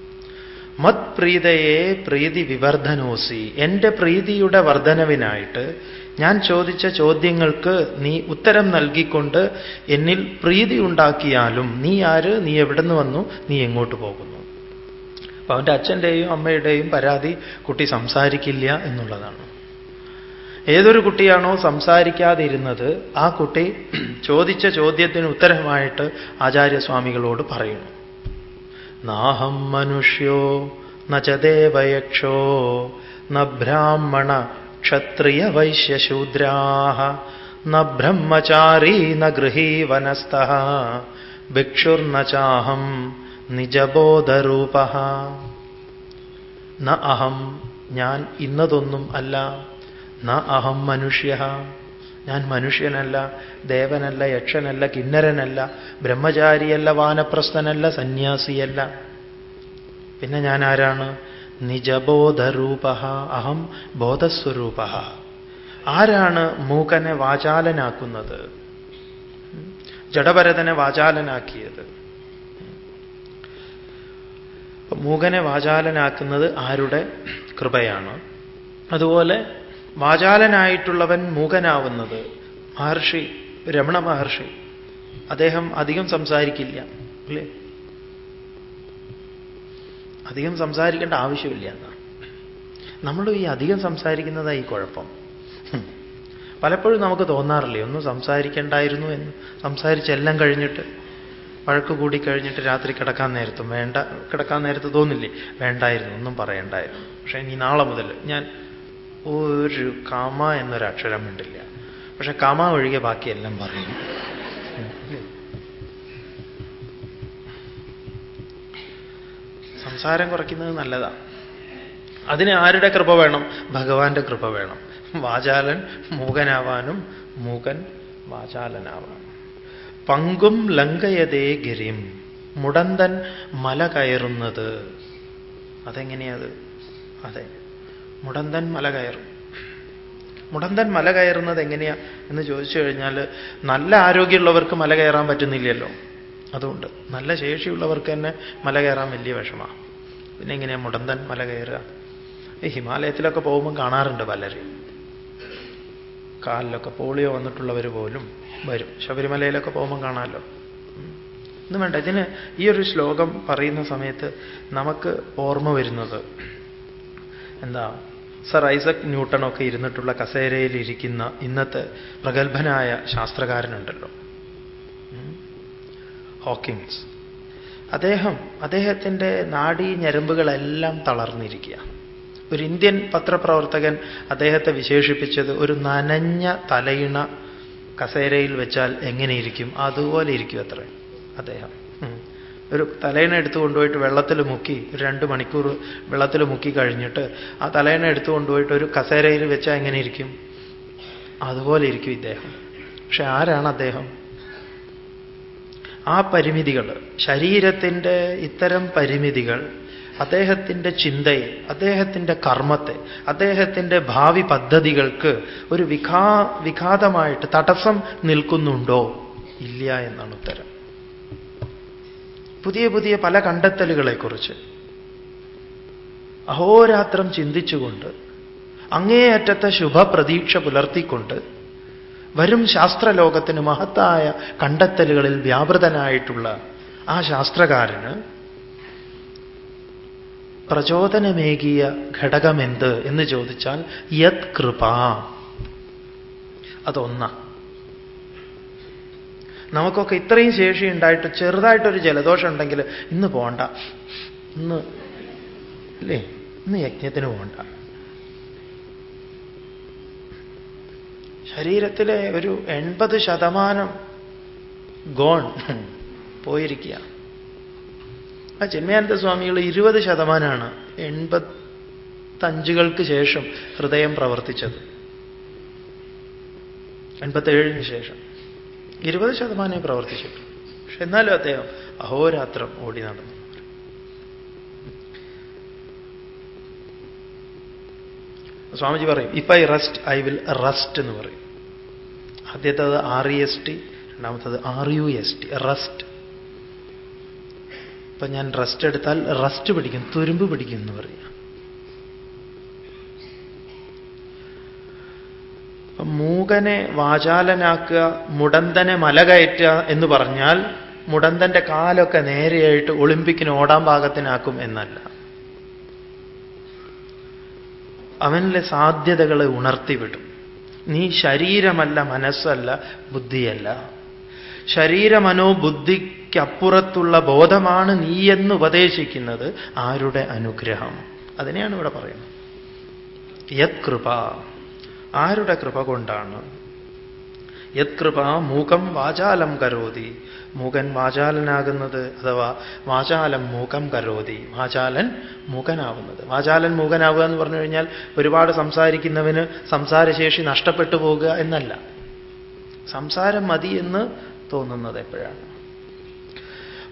മത് പ്രീതയെ പ്രീതി വിവർധനോസി എന്റെ പ്രീതിയുടെ വർധനവിനായിട്ട് ഞാൻ ചോദിച്ച ചോദ്യങ്ങൾക്ക് നീ ഉത്തരം നൽകിക്കൊണ്ട് എന്നിൽ പ്രീതി ഉണ്ടാക്കിയാലും നീ ആര്? നീ എവിടുന്ന് വന്നു? നീ എങ്ങോട്ട് പോകുന്നു? അപ്പൊ അവന്റെ അച്ഛന്റെയും അമ്മയുടെയും പരാതി കുട്ടി സംസാരിക്കില്ല എന്നുള്ളതാണ്. ഏതൊരു കുട്ടിയാണോ സംസാരിക്കാതിരുന്നത് ആ കുട്ടി ചോദിച്ച ചോദ്യത്തിന് ഉത്തരമായിട്ട് ആചാര്യസ്വാമികളോട് പറയുന്നു. നാഹം മനുഷ്യോ നേവയക്ഷോ ബ്രാഹ്മണ ക്ഷത്രിയ വൈശ്യശൂദ്രാ ന ബ്രഹ്മചാരീ ന ഗൃഹീവനസ്ഥ ഭിക്ഷുർന ചാഹം നിജബോധരൂപ ന അഹം ഞാൻ ഇന്നതൊന്നും അല്ല ന അഹം മനുഷ്യ ഞാൻ മനുഷ്യനല്ല ദേവനല്ല യക്ഷനല്ല കിന്നരനല്ല ബ്രഹ്മചാരിയല്ല വാനപ്രസ്ഥനല്ല സന്യാസിയല്ല. പിന്നെ ഞാൻ ആരാണ്? നിജബോധരൂപ അഹം ബോധസ്വരൂപ ആരാണ് മൂകനെ വാചാലനാക്കുന്നത്? ജഡഭരതനെ വാചാലനാക്കിയത്. മൂകനെ വാചാലനാക്കുന്നത് ആരുടെ കൃപയാണ്? അതുപോലെ വാചാലനായിട്ടുള്ളവൻ മൂകനാവുന്നത് മഹർഷി രമണ മഹർഷി. അദ്ദേഹം അധികം സംസാരിക്കില്ല അല്ലേ? അധികം സംസാരിക്കേണ്ട ആവശ്യമില്ല എന്നാണ് നമ്മൾ ഈ അധികം സംസാരിക്കുന്നതായി കുഴപ്പം. പലപ്പോഴും നമുക്ക് തോന്നാറില്ലേ ഒന്നും സംസാരിക്കേണ്ടായിരുന്നു എന്ന്. സംസാരിച്ചെല്ലാം കഴിഞ്ഞിട്ട് വഴക്ക് കൂടി കഴിഞ്ഞിട്ട് രാത്രി കിടക്കാൻ നേരത്തും വേണ്ട കിടക്കാൻ നേരത്ത് തോന്നില്ലേ? വേണ്ടായിരുന്നു ഒന്നും പറയണ്ടായിരുന്നു. പക്ഷേ ഇനി നാളെ മുതൽ ഞാൻ ഒരു കാമ എന്നൊരു അക്ഷരം ഉണ്ടില്ല. പക്ഷെ കാമ ഒഴികെ ബാക്കിയെല്ലാം പറയും. സംസാരം കുറയ്ക്കുന്നത് നല്ലതാ. അതിന് ആരുടെ കൃപ വേണം? ഭഗവാന്റെ കൃപ വേണം. വാചാലൻ മൂകനാവാനും മൂകൻ വാചാലനാവാനും പങ്കും ലങ്കയതേ ഗിരിം. മുടന്തൻ മല കയറുന്നത്. അതെങ്ങനെയത് അതെ. മുടന്തൻ മല കയറും. മുടന്തൻ മല കയറുന്നത് എങ്ങനെയാ എന്ന് ചോദിച്ചു കഴിഞ്ഞാൽ നല്ല ആരോഗ്യമുള്ളവർക്ക് മല കയറാൻ പറ്റുന്നില്ലല്ലോ. അതുകൊണ്ട് നല്ല ശേഷിയുള്ളവർക്ക് തന്നെ മല കയറാൻ വലിയ വിഷമാണ് പിന്നെ എങ്ങനെയാ മുടന്തൻ മല കയറുക? ഈ ഹിമാലയത്തിലൊക്കെ പോകുമ്പോൾ കാണാറുണ്ട് പലരും. കാലിലൊക്കെ പോളിയോ വന്നിട്ടുള്ളവർ പോലും വരും. ശബരിമലയിലൊക്കെ പോകുമ്പോൾ കാണാമല്ലോ. ഒന്നും വേണ്ട. ഇതിന് ഈ ഒരു ശ്ലോകം പറയുന്ന സമയത്ത് നമുക്ക് ഓർമ്മ വരുന്നത് എന്താ? സർ ഐസക് ന്യൂട്ടണൊക്കെ ഇരുന്നിട്ടുള്ള കസേരയിൽ ഇരിക്കുന്ന ഇന്നത്തെ പ്രഗത്ഭനായ ശാസ്ത്രകാരനുണ്ടല്ലോ. ഹോക്കിങ്സ് അദ്ദേഹം അദ്ദേഹത്തിന്റെ നാഡീ ഞരമ്പുകളെല്ലാം തളർന്നിരിക്കുക. ഒരു ഇന്ത്യൻ പത്രപ്രവർത്തകൻ അദ്ദേഹത്തെ വിശേഷിപ്പിച്ചത് ഒരു നനഞ്ഞ തലയിണ കസേരയിൽ വെച്ചാൽ എങ്ങനെയിരിക്കും അതുപോലെ ഇരിക്കും അത്ര അദ്ദേഹം. ഒരു തലേന എടുത്തു കൊണ്ടുപോയിട്ട് വെള്ളത്തിൽ മുക്കി ഒരു രണ്ട് മണിക്കൂർ വെള്ളത്തിൽ മുക്കി കഴിഞ്ഞിട്ട് ആ തലേന എടുത്തു കൊണ്ടുപോയിട്ട് ഒരു കസേരയിൽ വെച്ചാൽ എങ്ങനെ ഇരിക്കും? അതുപോലെ ഇരിക്കും ഇദ്ദേഹം. പക്ഷെ ആരാണ് അദ്ദേഹം? ആ പരിമിതികൾ ശരീരത്തിന്റെ ഇത്തരം പരിമിതികൾ അദ്ദേഹത്തിന്റെ ചിന്തയെ അദ്ദേഹത്തിന്റെ കർമ്മത്തെ അദ്ദേഹത്തിന്റെ ഭാവി പദ്ധതികൾക്ക് ഒരു വിഘാ വിഘാതമായിട്ട് തടസ്സം നിൽക്കുന്നുണ്ടോ? ഇല്ല എന്നാണ് ഉത്തരം. പുതിയ പുതിയ പല കണ്ടെത്തലുകളെക്കുറിച്ച്. അഹോരാത്രം ചിന്തിച്ചുകൊണ്ട് അങ്ങേയറ്റത്തെ ശുഭപ്രതീക്ഷ പുലർത്തിക്കൊണ്ട് വരും ശാസ്ത്രലോകത്തിന് മഹത്തായ കണ്ടെത്തലുകളിൽ വ്യാപൃതനായിട്ടുള്ള ആ ശാസ്ത്രകാരന് പ്രചോദനമേകിയ ഘടകമെന്ത് എന്ന് ചോദിച്ചാൽ യത് കൃപ അതൊന്ന. നമുക്കൊക്കെ ഇത്രയും ശേഷി ഉണ്ടായിട്ട് ചെറുതായിട്ടൊരു ജലദോഷം ഉണ്ടെങ്കിൽ ഇന്ന് പോണ്ട. ഇന്ന് അല്ലേ ഇന്ന് യജ്ഞത്തിന് പോണ്ട. ശരീരത്തിലെ ഒരു എൺപത് ശതമാനം ഗോൺ പോയിരിക്കുക. ആ ചിന്മയാനന്ദ സ്വാമികൾ ഇരുപത് ശതമാനമാണ് എൺപത്തഞ്ചുകൾക്ക് ശേഷം ഹൃദയം പ്രവർത്തിച്ചത്. എൺപത്തേഴിന് ശേഷം. ഇരുപത് ശതമാനമേ പ്രവർത്തിച്ചിട്ടുള്ളൂ പക്ഷെ എന്നാലും അദ്ദേഹം അഹോരാത്രം ഓടി നടന്നു. സ്വാമിജി പറയും if I rest I will rest എന്ന് പറയും. ആദ്യത്തത് ആർ ഇ എസ് ടി രണ്ടാമത്തത് R U S T rest ഇപ്പൊ ഞാൻ റെസ്റ്റ് എടുത്താൽ റെസ്റ്റ് പിടിക്കും തുരുമ്പ് പിടിക്കും എന്ന് പറയാം. മൂകനെ വാചാലനാക്കുക മുടന്തനെ മലകയറ്റുക എന്ന് പറഞ്ഞാൽ മുടന്തന്റെ കാലൊക്കെ നേരെയായിട്ട് ഒളിമ്പിക്കിന് ഓടാൻ പാകത്തിനാക്കും എന്നല്ല. അവനിലെ സാധ്യതകളെ ഉണർത്തിവിടും. നീ ശരീരമല്ല മനസ്സല്ല ബുദ്ധിയല്ല. ശരീരമനോ ബുദ്ധിക്കപ്പുറത്തുള്ള ബോധമാണ് നീ എന്ന് ഉപദേശിക്കുന്നത് ആരുടെ അനുഗ്രഹം? അതിനെയാണ് ഇവിടെ പറയുന്നത്. യത് കൃപ ആരുടെ കൃപ കൊണ്ടാണ്? യത്കൃപ മൂകം വാചാലം കരോതി. മൂകൻ വാചാലനാകുന്നത് അഥവാ വാചാലം മൂകം കരോതി. വാചാലൻ മൂകനാവുന്നത്. വാചാലൻ മൂകനാവുക എന്ന് പറഞ്ഞു കഴിഞ്ഞാൽ ഒരുപാട് സംസാരിക്കുന്നവന് സംസാരശേഷി നഷ്ടപ്പെട്ടു പോകുക എന്നല്ല. സംസാരം മതി എന്ന് തോന്നുന്നത് എപ്പോഴാണ്?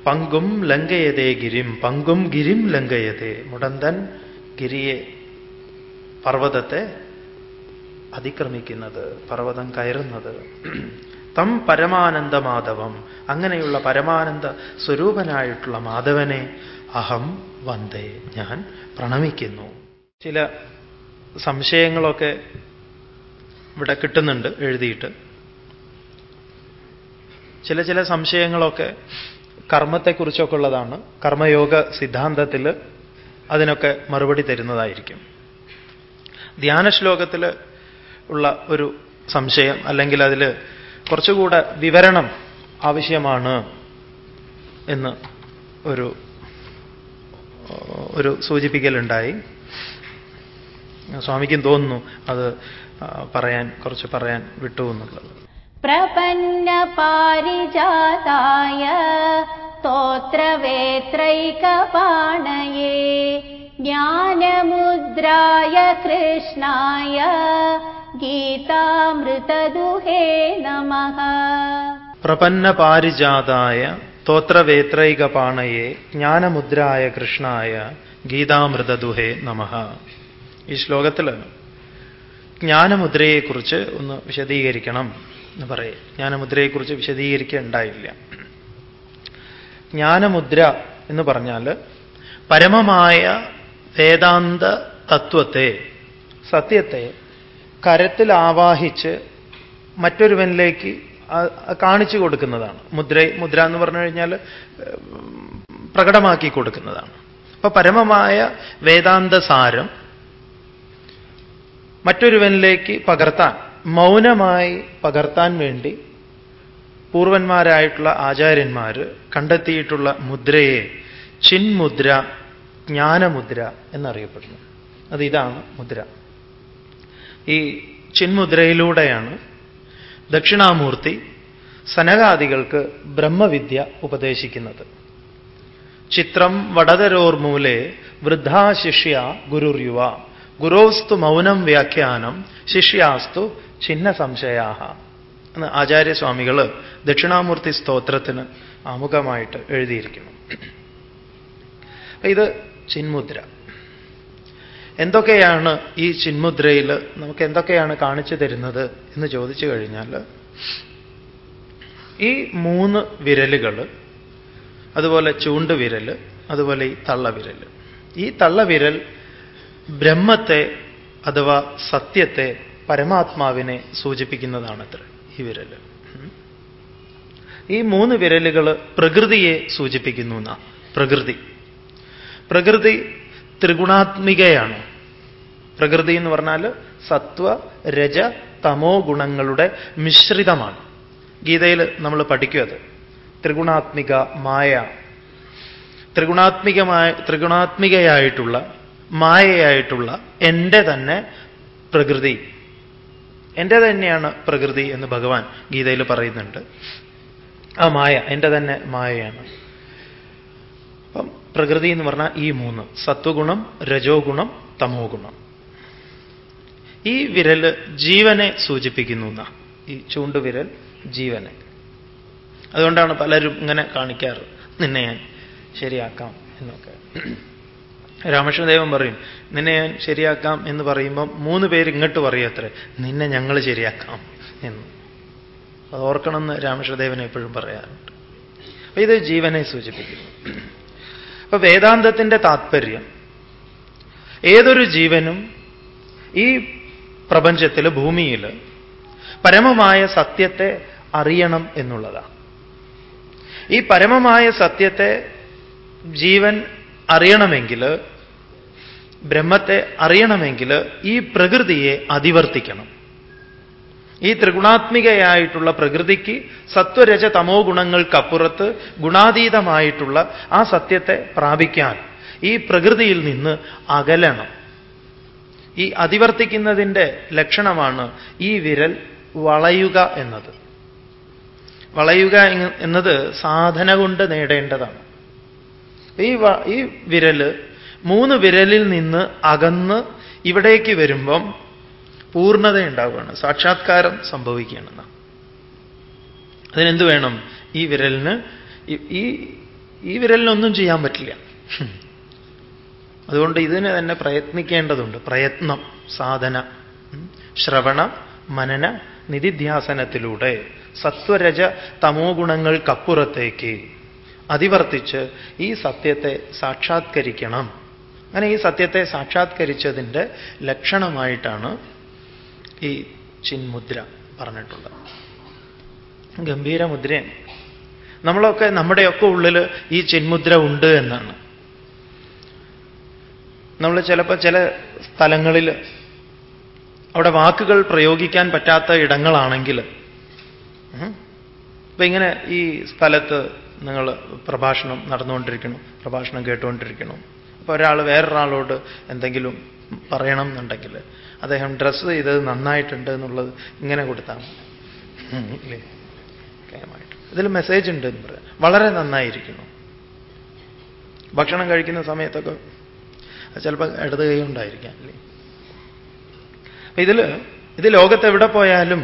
പങ്കും ലങ്കയതേ ഗിരിം. പങ്കും ഗിരിം ലങ്കയതേ മുടന്തൻ ഗിരിയെ പർവതത്തെ അതിക്രമിക്കുന്നത് പർവതം കയറുന്നത്. തം പരമാനന്ദ മാധവം അങ്ങനെയുള്ള പരമാനന്ദ സ്വരൂപനായിട്ടുള്ള മാധവനെ അഹം വന്ദേ ഞാൻ പ്രണമിക്കുന്നു. ചില സംശയങ്ങളൊക്കെ ഇവിടെ കിട്ടുന്നുണ്ട് എഴുതിയിട്ട്. ചില ചില സംശയങ്ങളൊക്കെ കർമ്മത്തെക്കുറിച്ചൊക്കെ ഉള്ളതാണ്. കർമ്മയോഗ സിദ്ധാന്തത്തിൽ അതിനൊക്കെ മറുപടി തരുന്നതായിരിക്കും. ധ്യാന ശ്ലോകത്തിൽ ഉള്ള ഒരു സംശയം അല്ലെങ്കിൽ അതിൽ കുറച്ചുകൂടെ വിവരണം ആവശ്യമാണ് എന്ന് ഒരു ഒരു സൂചിപ്പിക്കലുണ്ടായി. സ്വാമിക്കും തോന്നുന്നു അത് പറയാൻ കുറച്ച് പറയാൻ വിട്ടു എന്നുള്ളത്. പ്രപന്ന പാരിജാതായ സ്തോത്രവേത്രൈകപാണയേ ജ്ഞാനമുദ്രായ കൃഷ്ണായ ഗീതാമൃതദുഹേ നമ. പ്രപന്ന പാരിജാതായ സ്തോത്രവേത്രൈകപാണയെ ജ്ഞാനമുദ്രായ കൃഷ്ണായ ഗീതാമൃതദുഹേ നമ. ഈ ശ്ലോകത്തിൽ ജ്ഞാനമുദ്രയെക്കുറിച്ച് ഒന്ന് വിശദീകരിക്കണം എന്ന് പറയും. ജ്ഞാനമുദ്രയെക്കുറിച്ച് വിശദീകരിക്കേണ്ടായില്ല. ജ്ഞാനമുദ്ര എന്ന് പറഞ്ഞാൽ പരമമായ വേദാന്ത തത്വത്തെ സത്യത്തെ കരത്തിൽ ആവാഹിച്ച് മറ്റൊരുവനിലേക്ക് കാണിച്ചു കൊടുക്കുന്നതാണ്. മുദ്ര മുദ്ര എന്ന് പറഞ്ഞു കഴിഞ്ഞാൽ പ്രകടമാക്കി കൊടുക്കുന്നതാണ്. അപ്പൊ പരമമായ വേദാന്ത സാരം മറ്റൊരുവനിലേക്ക് പകർത്താൻ മൗനമായി പകർത്താൻ വേണ്ടി പൂർവന്മാരായിട്ടുള്ള ആചാര്യന്മാർ കണ്ടെത്തിയിട്ടുള്ള മുദ്രയെ ചിന്മുദ്ര ജ്ഞാനമുദ്ര എന്നറിയപ്പെടുന്നു. അത് ഇതാണ് മുദ്ര. ഈ ചിന്മുദ്രയിലൂടെയാണ് ദക്ഷിണാമൂർത്തി സനകാദികൾക്ക് ബ്രഹ്മവിദ്യ ഉപദേശിക്കുന്നത്. ചിത്രം വടതരോർമൂലെ വൃദ്ധാശിഷ്യ ഗുരുർയുവ. ഗുരോസ്തു മൗനം വ്യാഖ്യാനം ശിഷ്യാസ്തു ചിഹ്ന സംശയാഹ എന്ന് ആചാര്യസ്വാമികൾ ദക്ഷിണാമൂർത്തി സ്തോത്രത്തിന് ആമുഖമായിട്ട് എഴുതിയിരിക്കുന്നു. ഇത് ചിന്മുദ്ര. എന്തൊക്കെയാണ് ഈ ചിന്മുദ്രയിൽ നമുക്ക് എന്തൊക്കെയാണ് കാണിച്ചു തരുന്നത് എന്ന് ചോദിച്ചു കഴിഞ്ഞാൽ ഈ മൂന്ന് വിരലുകൾ അതുപോലെ ചൂണ്ടുവിരൽ അതുപോലെ ഈ തള്ളവിരൽ ഈ തള്ളവിരൽ ബ്രഹ്മത്തെ അഥവാ സത്യത്തെ പരമാത്മാവിനെ സൂചിപ്പിക്കുന്നതാണത്ര ഈ വിരൽ ഈ മൂന്ന് വിരലുകൾ പ്രകൃതിയെ സൂചിപ്പിക്കുന്നു എന്നാ പ്രകൃതി. പ്രകൃതി ത്രിഗുണാത്മികയാണ്. പ്രകൃതി എന്ന് പറഞ്ഞാൽ സത്വ രജ തമോ ഗുണങ്ങളുടെ മിശ്രിതമാണ്. ഗീതയിൽ നമ്മൾ പഠിക്കും അത്. ത്രിഗുണാത്മിക മായ. ത്രിഗുണാത്മികമായ ത്രിഗുണാത്മികയായിട്ടുള്ള മായയായിട്ടുള്ള എന്റെ തന്നെ പ്രകൃതി. എന്റെ തന്നെയാണ് പ്രകൃതി എന്ന് ഭഗവാൻ ഗീതയിൽ പറയുന്നുണ്ട്. ആ മായ എന്റെ തന്നെ മായയാണ്. അപ്പം പ്രകൃതി എന്ന് പറഞ്ഞാൽ ഈ മൂന്ന്. സത്വഗുണം രജോ ഗുണം തമോ ഗുണം ഈ വിരൽ ജീവനെ സൂചിപ്പിക്കുന്നു എന്നാ. ഈ ചൂണ്ടുവിരൽ ജീവനെ. അതുകൊണ്ടാണ് പലരും ഇങ്ങനെ കാണിക്കാറ്. നിന്നെ ഞാൻ ശരിയാക്കാം എന്നൊക്കെ. രാമകൃഷ്ണദേവൻ പറയും നിന്നെ ഞാൻ ശരിയാക്കാം എന്ന് പറയുമ്പോൾ മൂന്ന് പേര് ഇങ്ങോട്ട് പറയത്രേ നിന്നെ ഞങ്ങൾ ശരിയാക്കാം എന്ന്. അത് ഓർക്കണമെന്ന് രാമകൃഷ്ണദേവൻ എപ്പോഴും പറയാറുണ്ട്. അപ്പൊ ഇത് ജീവനെ സൂചിപ്പിക്കുന്നു. അപ്പൊ വേദാന്തത്തിന്റെ താത്പര്യം. ഏതൊരു ജീവനും ഈ പ്രപഞ്ചത്തിൽ ഭൂമിയിൽ പരമമായ സത്യത്തെ അറിയണം എന്നുള്ളതാണ് ഈ പരമമായ സത്യത്തെ ജീവൻ അറിയണമെങ്കിൽ ബ്രഹ്മത്തെ അറിയണമെങ്കിൽ ഈ പ്രകൃതിയെ അതിവർത്തിക്കണം. ഈ ത്രിഗുണാത്മികയായിട്ടുള്ള പ്രകൃതിക്ക് സത്വരജ തമോ ഗുണങ്ങൾക്കപ്പുറത്ത് ഗുണാതീതമായിട്ടുള്ള ആ സത്യത്തെ പ്രാപിക്കാൻ ഈ പ്രകൃതിയിൽ നിന്ന് അകലണം. ഈ അതിവർത്തിക്കുന്നതിന്റെ ലക്ഷണമാണ് ഈ വിരൽ വളയുക എന്നത്. വളയുക എന്നത് സാധന കൊണ്ട് നേടേണ്ടതാണ്. ഈ ഈ വിരൽ മൂന്ന് വിരലിൽ നിന്ന് അകന്ന് ഇവിടേക്ക് വരുമ്പം പൂർണത ഉണ്ടാവുകയാണ് സാക്ഷാത്കാരം സംഭവിക്കുകയാണെന്ന്. അതിനെന്ത് വേണം? ഈ വിരലിന് ഈ ഈ വിരലിനൊന്നും ചെയ്യാൻ പറ്റില്ല. അതുകൊണ്ട് ഇതിന് തന്നെ പ്രയത്നിക്കേണ്ടതുണ്ട്. പ്രയത്നം സാധന ശ്രവണ മനന നിധിധ്യാസനത്തിലൂടെ. സത്വരജ തമോ ഗുണങ്ങൾക്കപ്പുറത്തേക്ക് അതിവർത്തിച്ച് ഈ സത്യത്തെ സാക്ഷാത്കരിക്കണം. അങ്ങനെ ഈ സത്യത്തെ സാക്ഷാത്കരിച്ചതിന്റെ ലക്ഷണമായിട്ടാണ് ഈ ചിന്മുദ്ര പറഞ്ഞിട്ടുള്ളത്. ഗംഭീര മുദ്രയാണ് നമ്മളൊക്കെ നമ്മുടെയൊക്കെ ഉള്ളിൽ ഈ ചിന്മുദ്ര ഉണ്ട് എന്നാണ്. നമ്മൾ ചിലപ്പോൾ ചില സ്ഥലങ്ങളിൽ അവിടെ വാക്കുകൾ പ്രയോഗിക്കാൻ പറ്റാത്ത ഇടങ്ങളാണെങ്കിൽ ഇപ്പൊ ഇങ്ങനെ ഈ സ്ഥലത്ത് നിങ്ങൾ പ്രഭാഷണം നടന്നുകൊണ്ടിരിക്കണം പ്രഭാഷണം കേട്ടുകൊണ്ടിരിക്കണം അപ്പോൾ ഒരാൾ വേറൊരാളോട് എന്തെങ്കിലും പറയണം എന്നുണ്ടെങ്കിൽ അദ്ദേഹം ഡ്രസ്സ് ചെയ്തത് നന്നായിട്ടുണ്ട് എന്നുള്ളത് ഇങ്ങനെ കൊടുത്താൽ ഇതിൽ മെസ്സേജ് ഉണ്ട് എന്ന് പറയാം. വളരെ നന്നായിരിക്കുന്നു. ഭക്ഷണം കഴിക്കുന്ന സമയത്തൊക്കെ ചിലപ്പോൾ ഇടത് കൈ ഉണ്ടായിരിക്കാം അല്ലേ? ഇതിൽ ഇത് ലോകത്ത് എവിടെ പോയാലും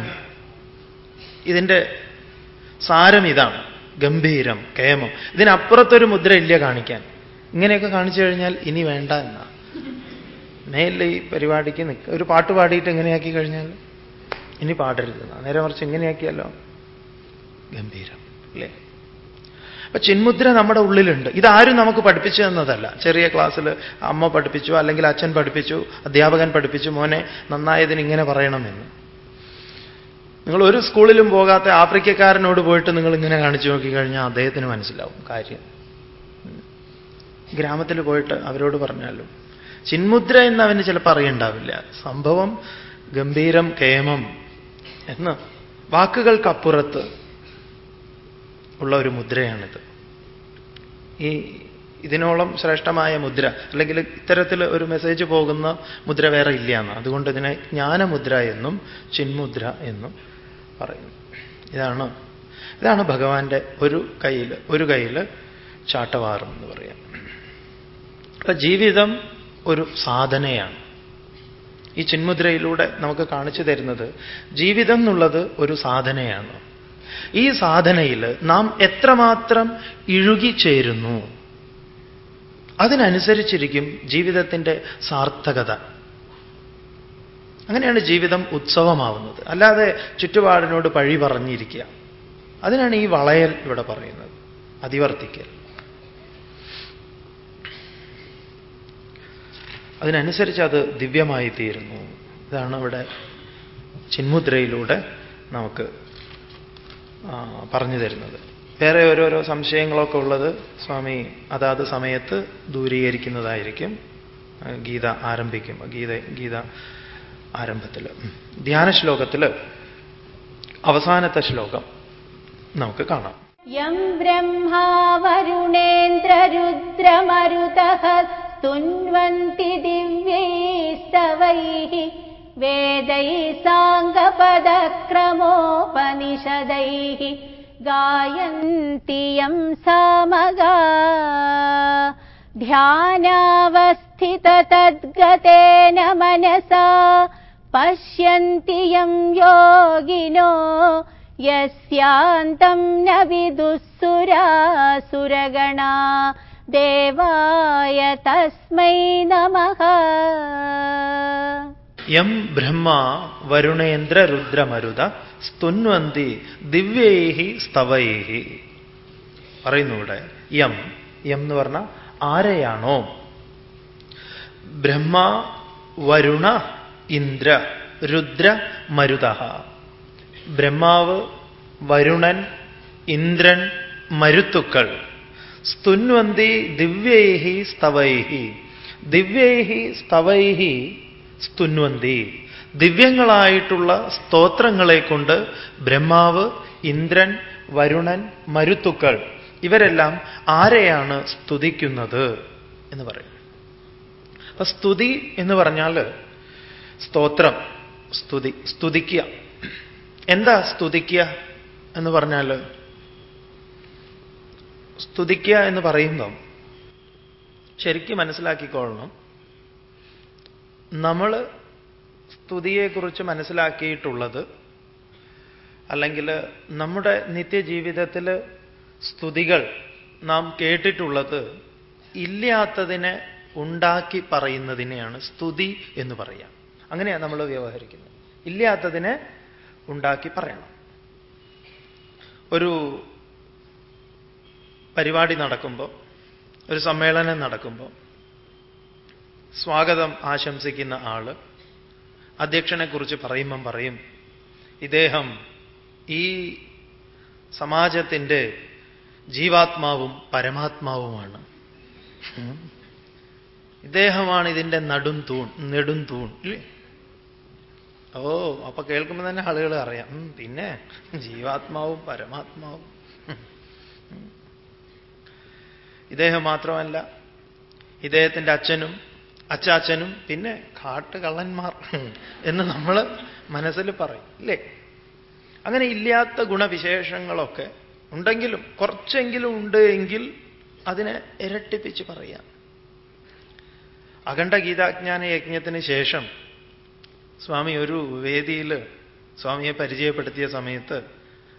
ഇതിന്റെ സാരം ഇതാണ്. ഗംഭീരം കേമം. ഇതിനപ്പുറത്തൊരു മുദ്ര ഇല്ല കാണിക്കാൻ. ഇങ്ങനെയൊക്കെ കാണിച്ചു കഴിഞ്ഞാൽ ഇനി വേണ്ട എന്നാ. മേലിൽ ഈ പരിപാടിക്ക് നിൽക്കുക ഒരു പാട്ട് പാടിയിട്ട് എങ്ങനെയാക്കി കഴിഞ്ഞാൽ? ഇനി പാടരുത് നേരെ മറിച്ച് എങ്ങനെയാക്കിയല്ലോ ഗംഭീരം അല്ലേ? അപ്പൊ ചിന്മുദ്ര നമ്മുടെ ഉള്ളിലുണ്ട്. ഇതാരും നമുക്ക് പഠിപ്പിച്ചു തന്നതല്ല. ചെറിയ ക്ലാസ്സിൽ അമ്മ പഠിപ്പിച്ചു അല്ലെങ്കിൽ അച്ഛൻ പഠിപ്പിച്ചു അധ്യാപകൻ പഠിപ്പിച്ചു മോനെ നന്നായതിന് ഇങ്ങനെ പറയണമെന്ന്. നിങ്ങൾ ഒരു സ്കൂളിലും പോകാത്ത ആഫ്രിക്കക്കാരനോട് പോയിട്ട് നിങ്ങൾ ഇങ്ങനെ കാണിച്ചു നോക്കിക്കഴിഞ്ഞാൽ അദ്ദേഹത്തിന് മനസ്സിലാവും കാര്യം. ഗ്രാമത്തിൽ പോയിട്ട് അവരോട് പറഞ്ഞാലും ചിന്മുദ്ര എന്ന് അവന് ചിലപ്പോൾ അറിയണ്ടാവില്ല. സംഭവം ഗംഭീരം കേമം എന്ന് വാക്കുകൾക്കപ്പുറത്ത് ഉള്ള ഒരു മുദ്രയാണിത്. ഈ ഇതിനോളം ശ്രേഷ്ഠമായ മുദ്ര അല്ലെങ്കിൽ ഇത്തരത്തിൽ ഒരു മെസ്സേജ് പോകുന്ന മുദ്ര വേറെ ഇല്ല എന്ന് അതുകൊണ്ട് ഇതിനെ ജ്ഞാനമുദ്ര എന്നും ചിന്മുദ്ര എന്നും പറയുന്നു. ഇതാണ് ഇതാണ് ഭഗവാന്റെ ഒരു കയ്യിൽ ഒരു കയ്യിൽ ചാട്ടവാറും എന്ന് പറയാം. അപ്പൊ ജീവിതം ഒരു സാധനയാണ്. ഈ ചിന്മുദ്രയിലൂടെ നമുക്ക് കാണിച്ചു തരുന്നത് ജീവിതം എന്നുള്ളത് ഒരു സാധനയാണ്. ഈ സാധനയിൽ നാം എത്രമാത്രം ഇഴുകിച്ചേരുന്നു? അതിനനുസരിച്ചിരിക്കും ജീവിതത്തിന്റെ സാർത്ഥകത. അങ്ങനെയാണ് ജീവിതം ഉത്സവമാവുന്നത്. അല്ലാതെ ചുറ്റുപാടിനോട് പഴി പറഞ്ഞിരിക്കുക. അതിനാണ് ഈ വളയൽ ഇവിടെ പറയുന്നത്. അതിവർത്തിക്കൽ. അതിനനുസരിച്ച് അത് ദിവ്യമായി തീരുന്നു ഇതാണ് ഇവിടെ ചിന്മുദ്രയിലൂടെ നമുക്ക് പറഞ്ഞു തരുന്നത്. വേറെ ഓരോരോ സംശയങ്ങളൊക്കെ ഉള്ളത് സ്വാമി അതാത് സമയത്ത് ദൂരീകരിക്കുന്നതായിരിക്കും. ഗീത ആരംഭിക്കും. ഗീത ഗീത ആരംഭത്തിൽ ധ്യാന ശ്ലോകത്തിൽ അവസാനത്തെ ശ്ലോകം നമുക്ക് കാണാം. യം ബ്രഹ്മാ വരുണേന്ദ്രരുദ്രമരുത തുൻവന്തി ദിവ്യൈസ്തവൈ वेदैः साङ्गपदक्रमोपनिषदैः गायन्ति यं सामगा। ध्यानावस्थिततद्गतेन मनसा पश्यन्ति यं योगिनो यस्यान्तं न विदुःसुरासुरगणा। देवाय तस्मै नमः യം ബ്രഹ്മ വരുണേന്ദ്ര രുദ്രമരുത സ്തുന്വന്തി ദിവ്യേഹി സ്തവൈഹി പറയുന്നു ഇവിടെ യം. യം എന്ന് പറഞ്ഞ ആരെയാണോ? ബ്രഹ്മ വരുണ ഇന്ദ്ര രുദ്ര മരുത. ബ്രഹ്മാവ് വരുണൻ ഇന്ദ്രൻ മരുത്തുക്കൾ. സ്തുന്വന്തി ദിവ്യേഹി സ്തവൈഹി ദിവ്യേഹി സ്തവൈഹി സ്തുന്വന്തി ദിവ്യങ്ങളായിട്ടുള്ള സ്തോത്രങ്ങളെ കൊണ്ട് ബ്രഹ്മാവ് ഇന്ദ്രൻ വരുണൻ മരുത്തുക്കൾ ഇവരെല്ലാം ആരെയാണ് സ്തുതിക്കുന്നത് എന്ന് പറയും. അപ്പൊ സ്തുതി എന്ന് പറഞ്ഞാൽ സ്തോത്രം സ്തുതി സ്തുതിക്കുക. എന്താ സ്തുതിക്കുക എന്ന് പറഞ്ഞാൽ സ്തുതിക്കുക എന്ന് പറയുമ്പം ശരിക്കും മനസ്സിലാക്കിക്കൊള്ളണം. നമ്മൾ സ്തുതിയെക്കുറിച്ച് മനസ്സിലാക്കിയിട്ടുള്ളത് അല്ലെങ്കിൽ നമ്മുടെ നിത്യജീവിതത്തിൽ സ്തുതികൾ നാം കേട്ടിട്ടുള്ളത് ഇല്ലാത്തതിനെ ഉണ്ടാക്കി പറയുന്നതിനെയാണ് സ്തുതി എന്ന് പറയാം. അങ്ങനെയാണ് നമ്മൾ വ്യവഹരിക്കുന്നത്. ഇല്ലാത്തതിനെ ഉണ്ടാക്കി പറയണം. ഒരു പരിപാടി നടക്കുമ്പോൾ ഒരു സമ്മേളനം നടക്കുമ്പോൾ സ്വാഗതം ആശംസിക്കുന്ന ആൾ അധ്യക്ഷനെക്കുറിച്ച് പറയുമ്പം പറയും ഇദ്ദേഹം ഈ സമാജത്തിന്റെ ജീവാത്മാവും പരമാത്മാവുമാണ്. ഇദ്ദേഹമാണ് ഇതിന്റെ നടും തൂൺ നെടും തൂൺ ഇല്ലേ? ഓ അപ്പൊ കേൾക്കുമ്പോൾ തന്നെ ആളുകൾ അറിയാം. പിന്നെ ജീവാത്മാവും പരമാത്മാവും. ഇദ്ദേഹം മാത്രമല്ല ഇദ്ദേഹത്തിന്റെ അച്ഛനും അച്ചാച്ചനും പിന്നെ കാട്ടുകള്ളന്മാർ എന്ന് നമ്മൾ മനസ്സിൽ പറയും ഇല്ലേ? അങ്ങനെ ഇല്ലാത്ത ഗുണവിശേഷങ്ങളൊക്കെ ഉണ്ടെങ്കിലും കുറച്ചെങ്കിലും ഉണ്ട് എങ്കിൽ അതിനെ ഇരട്ടിപ്പിച്ച് പറയാം. അഖണ്ഡ ഗീതാജ്ഞാന യജ്ഞത്തിന് ശേഷം സ്വാമി ഒരു വേദിയിൽ സ്വാമിയെ പരിചയപ്പെടുത്തിയ സമയത്ത്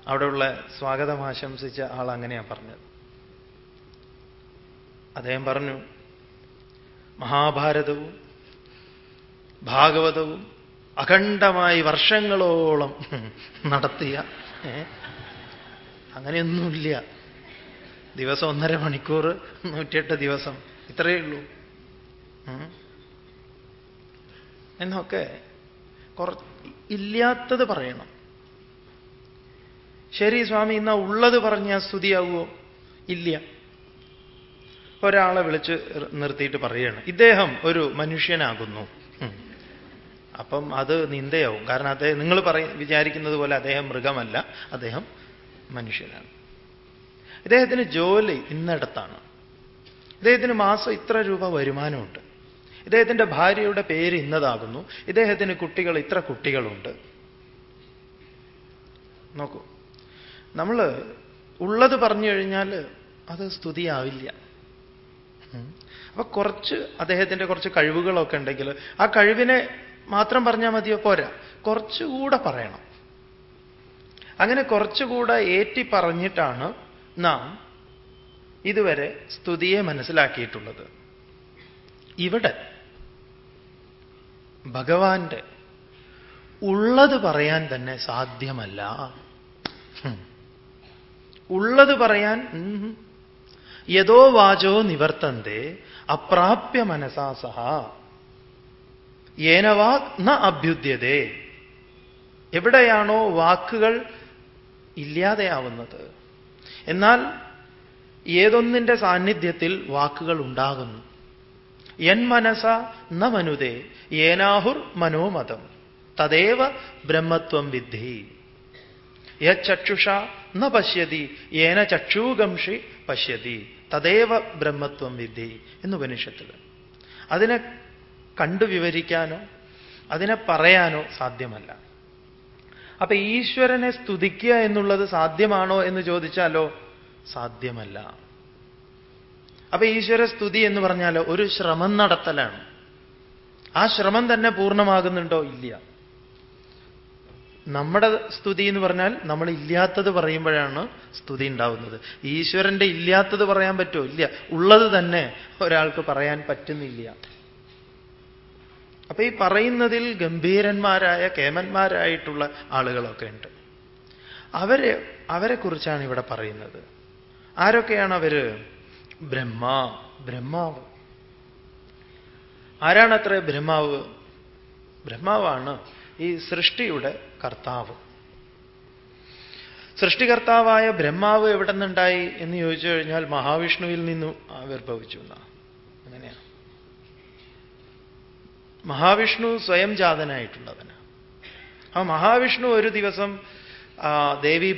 അവിടെയുള്ള സ്വാഗതം ആശംസിച്ച ആൾ അങ്ങനെയാണ് പറഞ്ഞത്. അദ്ദേഹം പറഞ്ഞു മഹാഭാരതവും ഭാഗവതവും അഖണ്ഡമായി വർഷങ്ങളോളം നടത്തിയ അങ്ങനെയൊന്നുമില്ല. ദിവസം ഒന്നര മണിക്കൂർ നൂറ്റിയെട്ട് ദിവസം. ഇത്രയേ ഉള്ളൂ. എന്നൊക്കെ കുറ ഇല്ലാത്തത് പറയണം. ശരി സ്വാമി എന്നാ ഉള്ളത് പറഞ്ഞാൽ സ്തുതിയാവുമോ ഇല്ല. ഒരാളെ വിളിച്ച് നിർത്തിയിട്ട് പറയുകയാണ് ഇദ്ദേഹം ഒരു മനുഷ്യനാകുന്നു. അപ്പം അത് നിന്ദയാവും. കാരണം അദ്ദേഹം നിങ്ങൾ പറ വിചാരിക്കുന്നത് പോലെ അദ്ദേഹം മൃഗമല്ല അദ്ദേഹം മനുഷ്യനാണ്. ഇദ്ദേഹത്തിന് ജോലി ഇന്നിടത്താണ്. ഇദ്ദേഹത്തിന് മാസം ഇത്ര രൂപ വരുമാനമുണ്ട്. ഇദ്ദേഹത്തിന്റെ ഭാര്യയുടെ പേര് ഇന്നതാകുന്നു. ഇദ്ദേഹത്തിന് കുട്ടികൾ ഇത്ര കുട്ടികളുണ്ട്. നോക്കൂ. നമ്മൾ ഉള്ളത് പറഞ്ഞു കഴിഞ്ഞാൽ അത് സ്തുതിയാവില്ല. അപ്പൊ കുറച്ച് അദ്ദേഹത്തിന്റെ കുറച്ച് കഴിവുകളൊക്കെ ഉണ്ടെങ്കിൽ ആ കഴിവിനെ മാത്രം പറഞ്ഞാൽ മതിയോ? പോരാ. കുറച്ചുകൂടെ പറയണം. അങ്ങനെ കുറച്ചുകൂടെ ഏറ്റി പറഞ്ഞിട്ടാണ് നാം ഇതുവരെ സ്തുതിയെ മനസ്സിലാക്കിയിട്ടുള്ളത്. ഇവിടെ ഭഗവാന്റെ ഉള്ളത് പറയാൻ തന്നെ സാധ്യമല്ല. ഉള്ളത് പറയാൻ. യഥോ വാചോ നിവർത്തന്തേ അപ്രാപ്യ മനസാ സഹ. ഏനവാ ന അഭ്യുദ്യതേ എവിടെയാണോ വാക്കുകൾ ഇല്ലാതെയാവുന്നത്. എന്നാൽ ഏതൊന്നിന്റെ സാന്നിധ്യത്തിൽ വാക്കുകൾ ഉണ്ടാകുന്നു. എൻ മനസ ന മനുതേ ഏനാഹുർ മനോമതം തദേവ ബ്രഹ്മത്വം വിദ്ധി. യക്ഷുഷ ന പശ്യതി ഏന ചക്ഷൂഗംഷി പശ്യതി. തദേവ ബ്രഹ്മത്വം വിദ്ധി എന്ന് ഉപനിഷത്തിൽ അതിനെ കണ്ടു വിവരിക്കാനോ അതിനെ പറയാനോ സാധ്യമല്ല. അപ്പൊ ഈശ്വരനെ സ്തുതിക്കുക എന്നുള്ളത് സാധ്യമാണോ എന്ന് ചോദിച്ചാലോ സാധ്യമല്ല. അപ്പൊ ഈശ്വര സ്തുതി എന്ന് പറഞ്ഞാലോ ഒരു ശ്രമം നടത്തലാണ്. ആ ശ്രമം തന്നെ പൂർണമാകുന്നുണ്ടോ? ഇല്ല. നമ്മുടെ സ്തുതി എന്ന് പറഞ്ഞാൽ നമ്മൾ ഇല്ലാത്തത് പറയുമ്പോഴാണ് സ്തുതി ഉണ്ടാവുന്നത്. ഈശ്വരന്റെ ഇല്ലാത്തത് പറയാൻ പറ്റുമോ? ഇല്ല. ഉള്ളത് തന്നെ ഒരാൾക്ക് പറയാൻ പറ്റുന്നില്ല. അപ്പൊ ഈ പറയുന്നതിൽ ഗംഭീരന്മാരായ കേമന്മാരായിട്ടുള്ള ആളുകളൊക്കെ ഉണ്ട്. അവരെ അവരെക്കുറിച്ചാണ് ഇവിടെ പറയുന്നത്. ആരൊക്കെയാണ് അവർ? ബ്രഹ്മ ബ്രഹ്മാവ്. ആരാണത്ര ബ്രഹ്മാവ്? ബ്രഹ്മാവാണ് ഈ സൃഷ്ടിയുടെ കർത്താവ്. സൃഷ്ടികർത്താവായ ബ്രഹ്മാവ് എവിടെ നിന്നുണ്ടായി എന്ന് ചോദിച്ചു കഴിഞ്ഞാൽ മഹാവിഷ്ണുവിൽ നിന്നും ആവിർഭവിച്ചു എന്നാണ് അങ്ങനെയാണ്. മഹാവിഷ്ണു സ്വയം ജാതനായിട്ടുള്ളവന്. ആ മഹാവിഷ്ണു ഒരു ദിവസം ദേവി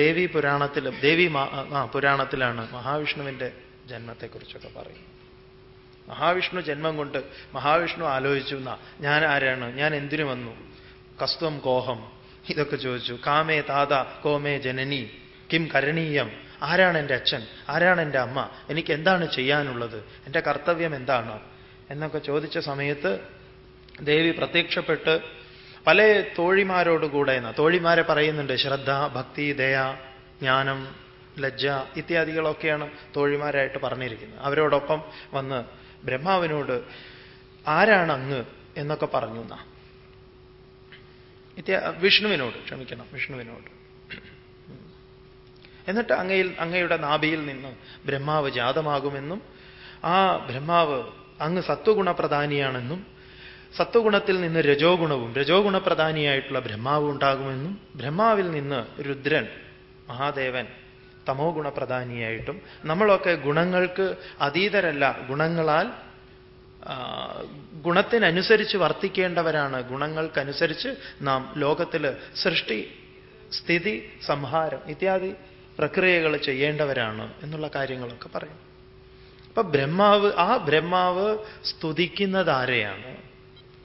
ദേവി പുരാണത്തിൽ ദേവി പുരാണത്തിലാണ് മഹാവിഷ്ണുവിന്റെ ജന്മത്തെക്കുറിച്ചൊക്കെ പറയും മഹാവിഷ്ണു ജന്മം കൊണ്ട് മഹാവിഷ്ണു ആലോചിച്ചു എന്നാ ഞാൻ ആരാണ്? ഞാൻ എന്തിനു വന്നു? കസ്ത്വം കോഹം? ഇതൊക്കെ ചോദിച്ചു. കാമേ താത കോമേ ജനനി കിം കരണീയം ആരാണ് എന്റെ അച്ഛൻ ആരാണ് എന്റെ അമ്മ എനിക്ക് എന്താണ് ചെയ്യാനുള്ളത് എന്റെ കർത്തവ്യം എന്താണ്? എന്നൊക്കെ ചോദിച്ച സമയത്ത് ദേവി പ്രത്യക്ഷപ്പെട്ട് പല തോഴിമാരോടുകൂടെ എന്ന തോഴിമാരെ പറയുന്നുണ്ട് ശ്രദ്ധ ഭക്തി ദയ ജ്ഞാനം ലജ്ജ ഇത്യാദികളൊക്കെയാണ് തോഴിമാരായിട്ട് പറഞ്ഞിരിക്കുന്നത്. അവരോടൊപ്പം വന്ന് ബ്രഹ്മാവിനോട് ആരാണ് അങ്ങ് എന്നൊക്കെ പറഞ്ഞു എന്നാ. വിഷ്ണുവിനോട് ക്ഷമിക്കണം വിഷ്ണുവിനോട്. എന്നിട്ട് അങ്ങയിൽ അങ്ങയുടെ നാഭിയിൽ നിന്ന് ബ്രഹ്മാവ് ജാതമാകുമെന്നും ആ ബ്രഹ്മാവ് അങ്ങ് സത്വഗുണപ്രധാനിയാണെന്നും സത്വഗുണത്തിൽ നിന്ന് രജോ ഗുണവും രജോ ഗുണപ്രധാനിയായിട്ടുള്ള ബ്രഹ്മാവ് ഉണ്ടാകുമെന്നും ബ്രഹ്മാവിൽ നിന്ന് രുദ്രൻ മഹാദേവൻ തമോ ഗുണപ്രധാനിയായിട്ടും നമ്മളൊക്കെ ഗുണങ്ങൾക്ക് അതീതരല്ല ഗുണങ്ങളാൽ ഗുണത്തിനനുസരിച്ച് വർത്തിക്കേണ്ടവരാണ്. ഗുണങ്ങൾക്കനുസരിച്ച് നാം ലോകത്തിൽ സൃഷ്ടി സ്ഥിതി സംഹാരം ഇത്യാദി പ്രക്രിയകൾ ചെയ്യേണ്ടവരാണ് എന്നുള്ള കാര്യങ്ങളൊക്കെ പറയും. അപ്പൊ ബ്രഹ്മാവ് ആ ബ്രഹ്മാവ് സ്തുതിക്കുന്നത് ആരെയാണ്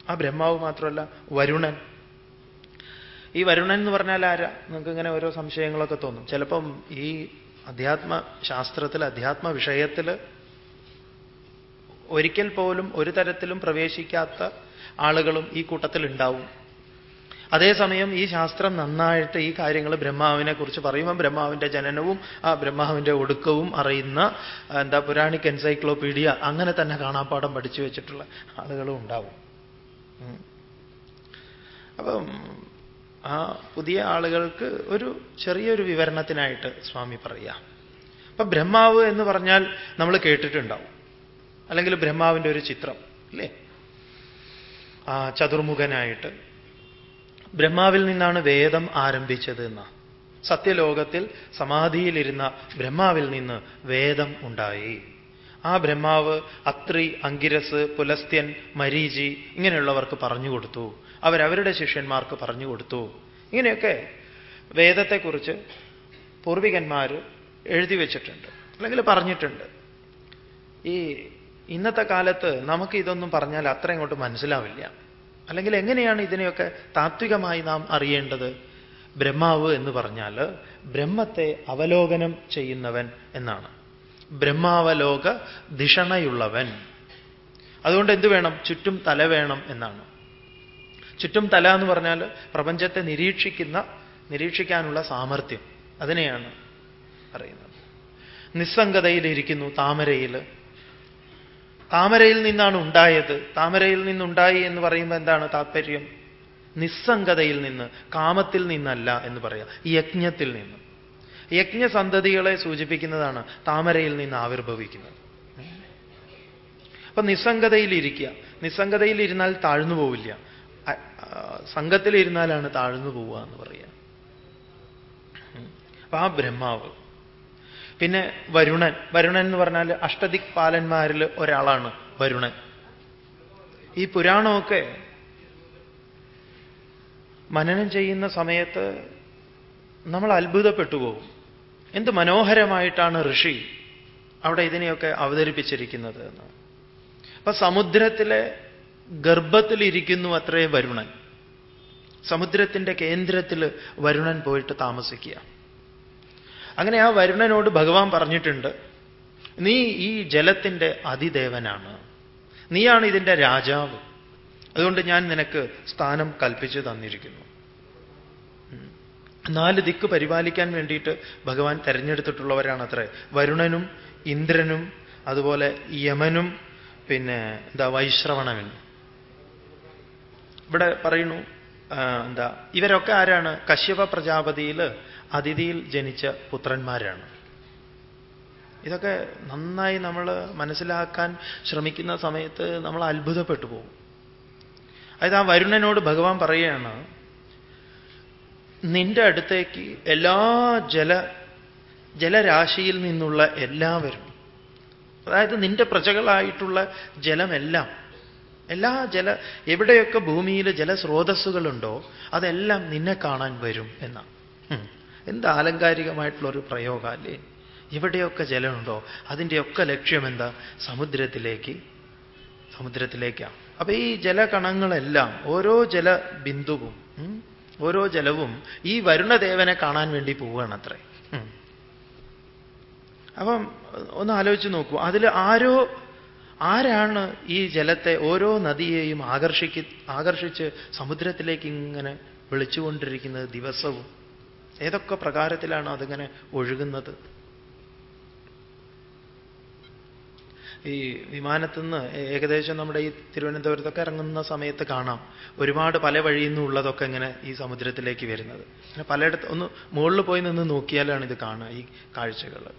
ആ ബ്രഹ്മാവ് മാത്രമല്ല വരുണൻ. ഈ വരുണൻ എന്ന് പറഞ്ഞാൽ ആരാ? നിങ്ങൾക്ക് ഇങ്ങനെ ഓരോ സംശയങ്ങളൊക്കെ തോന്നും. ചിലപ്പം ഈ അധ്യാത്മ ശാസ്ത്രത്തിൽ അധ്യാത്മ വിഷയത്തിൽ ഒരിക്കൽ പോലും ഒരു തരത്തിലും പ്രവേശിക്കാത്ത ആളുകളും ഈ കൂട്ടത്തിൽ ഉണ്ടാവും. അതേസമയം ഈ ശാസ്ത്രം നന്നായിട്ട് ഈ കാര്യങ്ങൾ ബ്രഹ്മാവിനെ കുറിച്ച് പറയുമ്പോൾ ബ്രഹ്മാവിന്റെ ജനനവും ആ ബ്രഹ്മാവിന്റെ ഒടുക്കവും അറിയുന്ന എന്താ പുരാണിക് എൻസൈക്ലോപീഡിയ അങ്ങനെ തന്നെ കാണാപ്പാടം പഠിച്ചു വെച്ചിട്ടുള്ള ആളുകളും ഉണ്ടാവും. അപ്പം ആ പുതിയ ആളുകൾക്ക് ഒരു ചെറിയൊരു വിവരണത്തിനായിട്ട് സ്വാമി പറയാം. അപ്പൊ ബ്രഹ്മാവ് എന്ന് പറഞ്ഞാൽ നമ്മൾ കേട്ടിട്ടുണ്ടാവും. അല്ലെങ്കിൽ ബ്രഹ്മാവിന്റെ ഒരു ചിത്രം അല്ലേ? ആ ചതുർമുഖനായിട്ട്. ബ്രഹ്മാവിൽ നിന്നാണ് വേദം ആരംഭിച്ചത് എന്ന. സത്യലോകത്തിൽ സമാധിയിലിരുന്ന ബ്രഹ്മാവിൽ നിന്ന് വേദം ഉണ്ടായി. ആ ബ്രഹ്മാവ് അത്രി അങ്കിരസ് പുലസ്ത്യൻ മരീചി ഇങ്ങനെയുള്ളവർക്ക് പറഞ്ഞു കൊടുത്തു. അവരവരുടെ ശിഷ്യന്മാർക്ക് പറഞ്ഞു കൊടുത്തു. ഇങ്ങനെയൊക്കെ വേദത്തെക്കുറിച്ച് പൂർവികന്മാർ എഴുതി വെച്ചിട്ടുണ്ട് അല്ലെങ്കിൽ പറഞ്ഞിട്ടുണ്ട്. ഈ ഇന്നത്തെ കാലത്ത് നമുക്ക് ഇതൊന്നും പറഞ്ഞാൽ അത്ര ഇങ്ങോട്ട് മനസ്സിലാവില്ല. അല്ലെങ്കിൽ എങ്ങനെയാണ് ഇതിനെയൊക്കെ താത്വികമായി നാം അറിയേണ്ടത്? ബ്രഹ്മാവ് എന്ന് പറഞ്ഞാൽ ബ്രഹ്മത്തെ അവലോകനം ചെയ്യുന്നവൻ എന്നാണ്. ബ്രഹ്മാവലോക ധിഷണയുള്ളവൻ. അതുകൊണ്ട് എന്ത് വേണം? ചുറ്റും തല വേണം എന്നാണ്. ചുറ്റും തല എന്ന് പറഞ്ഞാൽ പ്രപഞ്ചത്തെ നിരീക്ഷിക്കുന്ന നിരീക്ഷിക്കാനുള്ള സാമർഥ്യം. അതിനെയാണ് പറയുന്നത്. നിസ്സംഗതയിലിരിക്കുന്നു താമരയിൽ. താമരയിൽ നിന്നാണ് ഉണ്ടായത്. താമരയിൽ നിന്നുണ്ടായി എന്ന് പറയുമ്പോൾ എന്താണ് താല്പര്യം നിസ്സംഗതയിൽ നിന്ന് കാമത്തിൽ നിന്നല്ല എന്ന് പറയാം. യജ്ഞത്തിൽ നിന്ന്. യജ്ഞസന്തതികളെ സൂചിപ്പിക്കുന്നതാണ് താമരയിൽ നിന്ന് ആവിർഭവിക്കുന്നത്. അപ്പൊ നിസ്സംഗതയിലിരിക്കുക നിസ്സംഗതയിലിരുന്നാൽ താഴ്ന്നു പോവില്ല. സംഘത്തിലിരുന്നാലാണ് താഴ്ന്നു പോവുക എന്ന് പറയുക അപ്പൊ ആ ബ്രഹ്മാവ് പിന്നെ വരുണൻ. വരുണൻ എന്ന് പറഞ്ഞാൽ അഷ്ടദിക് പാലന്മാരിൽ ഒരാളാണ് വരുണൻ. ഈ പുരാണമൊക്കെ മനനം ചെയ്യുന്ന സമയത്ത് നമ്മൾ അത്ഭുതപ്പെട്ടു പോകും. എന്ത് മനോഹരമായിട്ടാണ് ഋഷി അവിടെ ഇതിനെയൊക്കെ അവതരിപ്പിച്ചിരിക്കുന്നത് എന്ന്. അപ്പൊ സമുദ്രത്തിലെ ഗർഭത്തിലിരിക്കുന്നു അത്രേ വരുണൻ. സമുദ്രത്തിന്റെ കേന്ദ്രത്തിൽ വരുണൻ പോയിട്ട് താമസിക്കുക. അങ്ങനെ ആ വരുണനോട് ഭഗവാൻ പറഞ്ഞിട്ടുണ്ട് നീ ഈ ജലത്തിന്റെ അതിദേവനാണ്. നീയാണ് ഇതിന്റെ രാജാവ്. അതുകൊണ്ട് ഞാൻ നിനക്ക് സ്ഥാനം കൽപ്പിച്ചു തന്നിരിക്കുന്നു. നാല് ദിക്ക് പരിപാലിക്കാൻ വേണ്ടിയിട്ട് ഭഗവാൻ തെരഞ്ഞെടുത്തിട്ടുള്ളവരാണ് അത്രേ വരുണനും ഇന്ദ്രനും അതുപോലെ യമനും പിന്നെ എന്താ വൈശ്രവണനും. ഇവിടെ പറയുന്നു എന്താ ഇവരൊക്കെ ആരാണ്? കശ്യപ പ്രജാപതിയിൽ അതിഥിയിൽ ജനിച്ച പുത്രന്മാരാണ്. ഇതൊക്കെ നന്നായി നമ്മൾ മനസ്സിലാക്കാൻ ശ്രമിക്കുന്ന സമയത്ത് നമ്മൾ അത്ഭുതപ്പെട്ടു പോകും. അതായത് ആ വരുണനോട് ഭഗവാൻ പറയുകയാണ് നിന്റെ അടുത്തേക്ക് എല്ലാ ജല ജലരാശിയിൽ നിന്നുള്ള എല്ലാവരും അതായത് നിന്റെ പ്രജകളായിട്ടുള്ള ജലമെല്ലാം എല്ലാ ജല എവിടെയൊക്കെ ഭൂമിയിൽ ജലസ്രോതസ്സുകളുണ്ടോ അതെല്ലാം നിന്നെ കാണാൻ വരും എന്നാണ് എന്ത് ആലങ്കാരികമായിട്ടുള്ളൊരു അല്ലേ ഇവിടെയൊക്കെ ജലമുണ്ടോ? അതിന്റെയൊക്കെ ലക്ഷ്യം എന്താ സമുദ്രത്തിലേക്ക്. സമുദ്രത്തിലേക്കാണ് അപ്പൊ ഈ ജലകണങ്ങളെല്ലാം ഓരോ ജലബിന്ദുവും ഓരോ ജലവും ഈ വരുണദേവനെ കാണാൻ വേണ്ടി പോവുകയാണ് അത്രേ അപ്പം ഒന്ന് ആലോചിച്ച് നോക്കൂ. അതിൽ ആരോ ആരാണ് ഈ ജലത്തെ ഓരോ നദിയെയും ആകർഷിക്ക് ആകർഷിച്ച് സമുദ്രത്തിലേക്ക് ഇങ്ങനെ വിളിച്ചുകൊണ്ടിരിക്കുന്നത് ദിവസവും? ഏതൊക്കെ പ്രകാരത്തിലാണ് അതിങ്ങനെ ഒഴുകുന്നത്? ഈ വിമാനത്തിൽ നിന്ന് ഏകദേശം നമ്മുടെ ഈ തിരുവനന്തപുരത്തൊക്കെ ഇറങ്ങുന്ന സമയത്ത് കാണാം. ഒരുപാട് പല വഴിയിൽ നിന്നുള്ളതൊക്കെ ഇങ്ങനെ ഈ സമുദ്രത്തിലേക്ക് വരുന്നത്. അങ്ങനെ പലയിടത്ത് ഒന്ന് മുകളിൽ പോയി നിന്ന് നോക്കിയാലാണ് ഇത് കാണുക ഈ കാഴ്ചകൾ.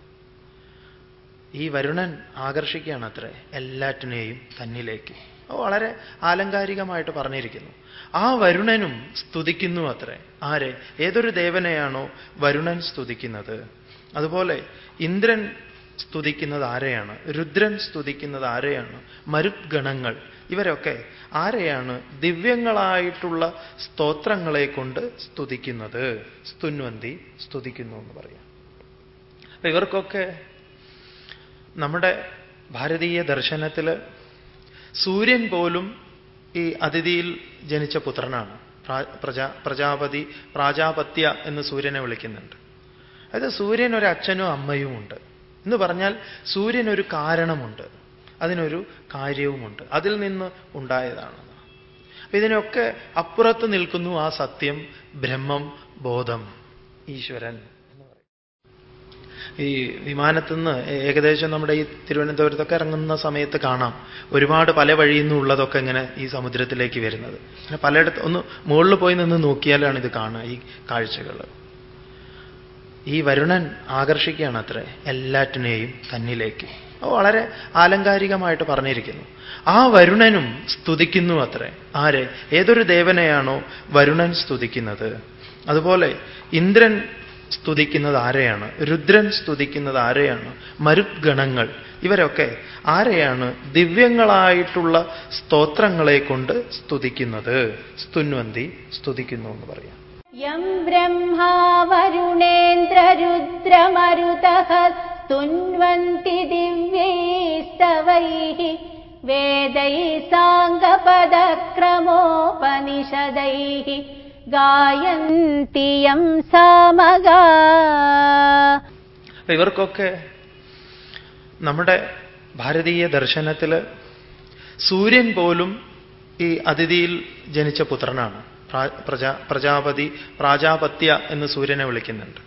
ഈ വരുണൻ ആകർഷിക്കുകയാണ് അത്രേ എല്ലാറ്റിനെയും തന്നിലേക്ക്. വളരെ ആലങ്കാരികമായിട്ട് പറഞ്ഞിരിക്കുന്നു. ആ വരുണനും സ്തുതിക്കുന്നു അത്രേ. ആരെ? ഏതൊരു ദേവനെയാണോ വരുണൻ സ്തുതിക്കുന്നത്? അതുപോലെ ഇന്ദ്രൻ സ്തുതിക്കുന്നത് ആരെയാണ്? രുദ്രൻ സ്തുതിക്കുന്നത് ആരെയാണ്? മരുദ്ഗണങ്ങൾ. ഇവരൊക്കെ ആരെയാണ് ദിവ്യങ്ങളായിട്ടുള്ള സ്തോത്രങ്ങളെ കൊണ്ട് സ്തുതിക്കുന്നത്? സ്തുന്വന്തി സ്തുതിക്കുന്നു എന്ന് പറയാം. അപ്പൊ ഇവർക്കൊക്കെ നമ്മുടെ ഭാരതീയ ദർശനത്തിൽ സൂര്യൻ പോലും ഈ അതിഥിയിൽ ജനിച്ച പുത്രനാണ്. പ്രജാ പ്രജാപതി പ്രാജാപത്യ എന്ന് സൂര്യനെ വിളിക്കുന്നുണ്ട്. അതായത് സൂര്യൻ ഒരു അച്ഛനും അമ്മയും ഉണ്ട് എന്ന് പറഞ്ഞാൽ സൂര്യൻ ഒരു കാരണമുണ്ട്. അതിനൊരു കാര്യവുമുണ്ട്. അതിൽ നിന്ന് ഉണ്ടായതാണ്. അപ്പൊ ഇതിനൊക്കെ അപ്പുറത്ത് നിൽക്കുന്നു ആ സത്യം ബ്രഹ്മം ബോധം ഈശ്വരൻ. എന്ന് വിമാനത്തു നിന്ന് ഏകദേശം നമ്മുടെ ഈ തിരുവനന്തപുരത്തൊക്കെ ഇറങ്ങുന്ന സമയത്ത് കാണാം. ഒരുപാട് പല വഴിയിൽ നിന്നുള്ളതൊക്കെ ഇങ്ങനെ ഈ സമുദ്രത്തിലേക്ക് വരുന്നത്. അങ്ങനെ പലയിടത്ത് ഒന്ന് മുകളിൽ പോയി നിന്ന് നോക്കിയാലാണ് ഇത് കാണുക ഈ കാഴ്ചകൾ. ഈ വരുണൻ ആകർഷിക്കുകയാണ് അത്രേ എല്ലാറ്റിനെയും തന്നിലേക്ക്. വളരെ ആലങ്കാരികമായിട്ട് പറഞ്ഞിരിക്കുന്നു. ആ വരുണനും സ്തുതിക്കുന്നു അത്രേ. ആരെ? ഏതൊരു ദേവനെയാണോ വരുണൻ സ്തുതിക്കുന്നത്? അതുപോലെ ഇന്ദ്രൻ സ്തുതിക്കുന്നത് ആരെയാണ്? രുദ്രൻ സ്തുതിക്കുന്നത് ആരെയാണ്? മരുദ്ഗണങ്ങൾ. ഇവരൊക്കെ ആരെയാണ് ദിവ്യങ്ങളായിട്ടുള്ള സ്തോത്രങ്ങളെ കൊണ്ട് സ്തുതിക്കുന്നത്? സ്തുന്വന്തി സ്തുതിക്കുന്നു എന്ന് പറയാം. യം ബ്രഹ്മാ രുദ്രമരുത സ്തുന്വന്തി ദിവ്യൈസ്തവൈ വേദൈ സാംഗപദക്രമോപനിഷദൈः ഗായന്തി സാമക ഇവർക്കൊക്കെ നമ്മുടെ ഭാരതീയ ദർശനത്തിൽ സൂര്യൻ പോലും ഈ അതിഥിയിൽ ജനിച്ച പുത്രനാണ്. പ്രജാ പ്രജാപതി പ്രാജാപത്യ എന്ന് സൂര്യനെ വിളിക്കുന്നുണ്ട്.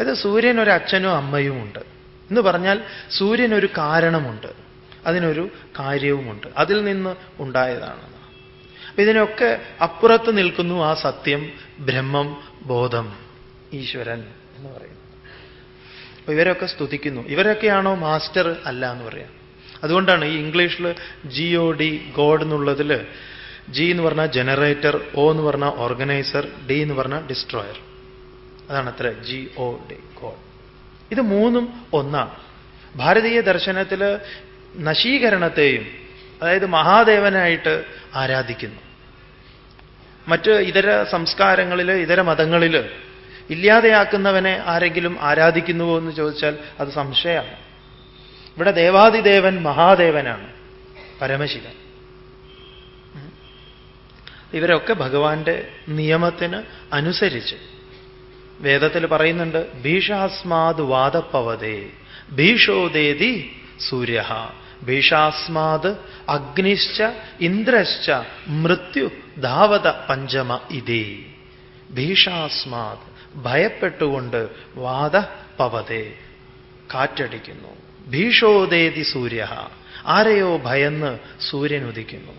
അതായത് സൂര്യൻ ഒരു അച്ഛനും അമ്മയും ഉണ്ട് എന്ന് പറഞ്ഞാൽ സൂര്യൻ ഒരു കാരണമുണ്ട്. അതിനൊരു കാര്യവുമുണ്ട്. അതിൽ നിന്ന് ഉണ്ടായതാണ്. അപ്പൊ ഇതിനൊക്കെ അപ്പുറത്ത് നിൽക്കുന്നു ആ സത്യം ബ്രഹ്മം ബോധം ഈശ്വരൻ എന്ന് പറയുന്നു അപ്പൊ ഇവരൊക്കെ സ്തുതിക്കുന്നു. ഇവരൊക്കെയാണോ മാസ്റ്റർ അല്ല എന്ന് പറയാം. അതുകൊണ്ടാണ് ഈ ഇംഗ്ലീഷിൽ ജി ഒ ഡി ഗോഡ് എന്നുള്ളതിൽ ജി എന്ന് പറഞ്ഞാൽ ജനറേറ്റർ ഒ എന്ന് പറഞ്ഞാൽ ഓർഗനൈസർ ഡി എന്ന് പറഞ്ഞാൽ ഡിസ്ട്രോയർ. അതാണ് അത്ര ജി ഒ ഡി ഗോഡ്. ഇത് മൂന്നും ഒന്നാണ്. ഭാരതീയ ദർശനത്തിൽ നശീകരണത്തെയും അതായത് മഹാദേവനായിട്ട് ആരാധിക്കുന്നു. മറ്റ് ഇതര സംസ്കാരങ്ങളിൽ ഇതര മതങ്ങളിൽ ഇല്ലാതെയാക്കുന്നവനെ ആരെങ്കിലും ആരാധിക്കുന്നുവോ എന്ന് ചോദിച്ചാൽ അത് സംശയമാണ്. ഇവിടെ ദേവാദിദേവൻ മഹാദേവനാണ് പരമശിവൻ. ഇവരൊക്കെ ഭഗവാന്റെ നിയമത്തിന് അനുസരിച്ച് വേദത്തിൽ പറയുന്നുണ്ട് ഭീഷാസ്മാത് വാദപ്പവതേ ഭീഷോദേതി സൂര്യ ഭീഷാസ്മാത് അഗ്നിശ്ച ഇന്ദ്രശ്ച മൃത്യു ധാവത പഞ്ചമ ഇതേ. ഭീഷാസ്മാത് ഭയപ്പെട്ടുകൊണ്ട് വാദ പവതേ. കാറ്റടിക്കുന്നു. ഭീഷോദേതി സൂര്യ ആരെയോ ഭയന്ന് സൂര്യൻ ഉദിക്കുന്നു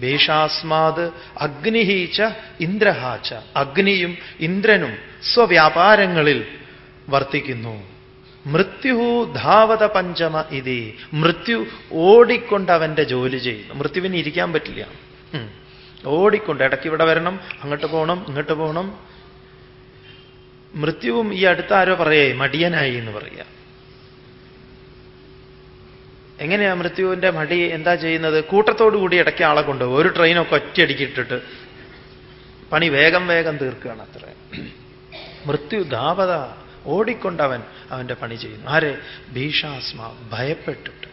ഭീഷാസ്മാത് അഗ്നിഹീച്ച ഇന്ദ്രഹാച്ച അഗ്നിയും ഇന്ദ്രനും സ്വവ്യാപാരങ്ങളിൽ വർത്തിക്കുന്നു. മൃത്യു ധാവത പഞ്ചമ ഇതി. മൃത്യു ഓടിക്കൊണ്ട് അവന്റെ ജോലി ചെയ്യുന്നു. മൃത്യുവിന് ഇരിക്കാൻ പറ്റില്ല. ഓടിക്കൊണ്ട് ഇടയ്ക്ക് ഇവിടെ വരണം അങ്ങോട്ട് പോകണം ഇങ്ങോട്ട് പോകണം. മൃത്യുവും ഈ അടുത്ത ആരോ പറയേ മടിയനായി എന്ന് പറയാ എങ്ങനെയാ മൃത്യുവിന്റെ മടി? എന്താ ചെയ്യുന്നത്? കൂട്ടത്തോടു കൂടി ഇടയ്ക്ക് ആളെ കൊണ്ടുപോകും. ഒരു ട്രെയിനൊക്കെ ഒറ്റയടിക്കിട്ടിട്ട് പണി വേഗം വേഗം തീർക്കുകയാണ് അത്ര. മൃത്യു ധാവത ഓടിക്കൊണ്ടവൻ അവന്റെ പണി ചെയ്യുന്നു. ആരെ? ഭീഷാസ്മ ഭയപ്പെട്ടിട്ട്.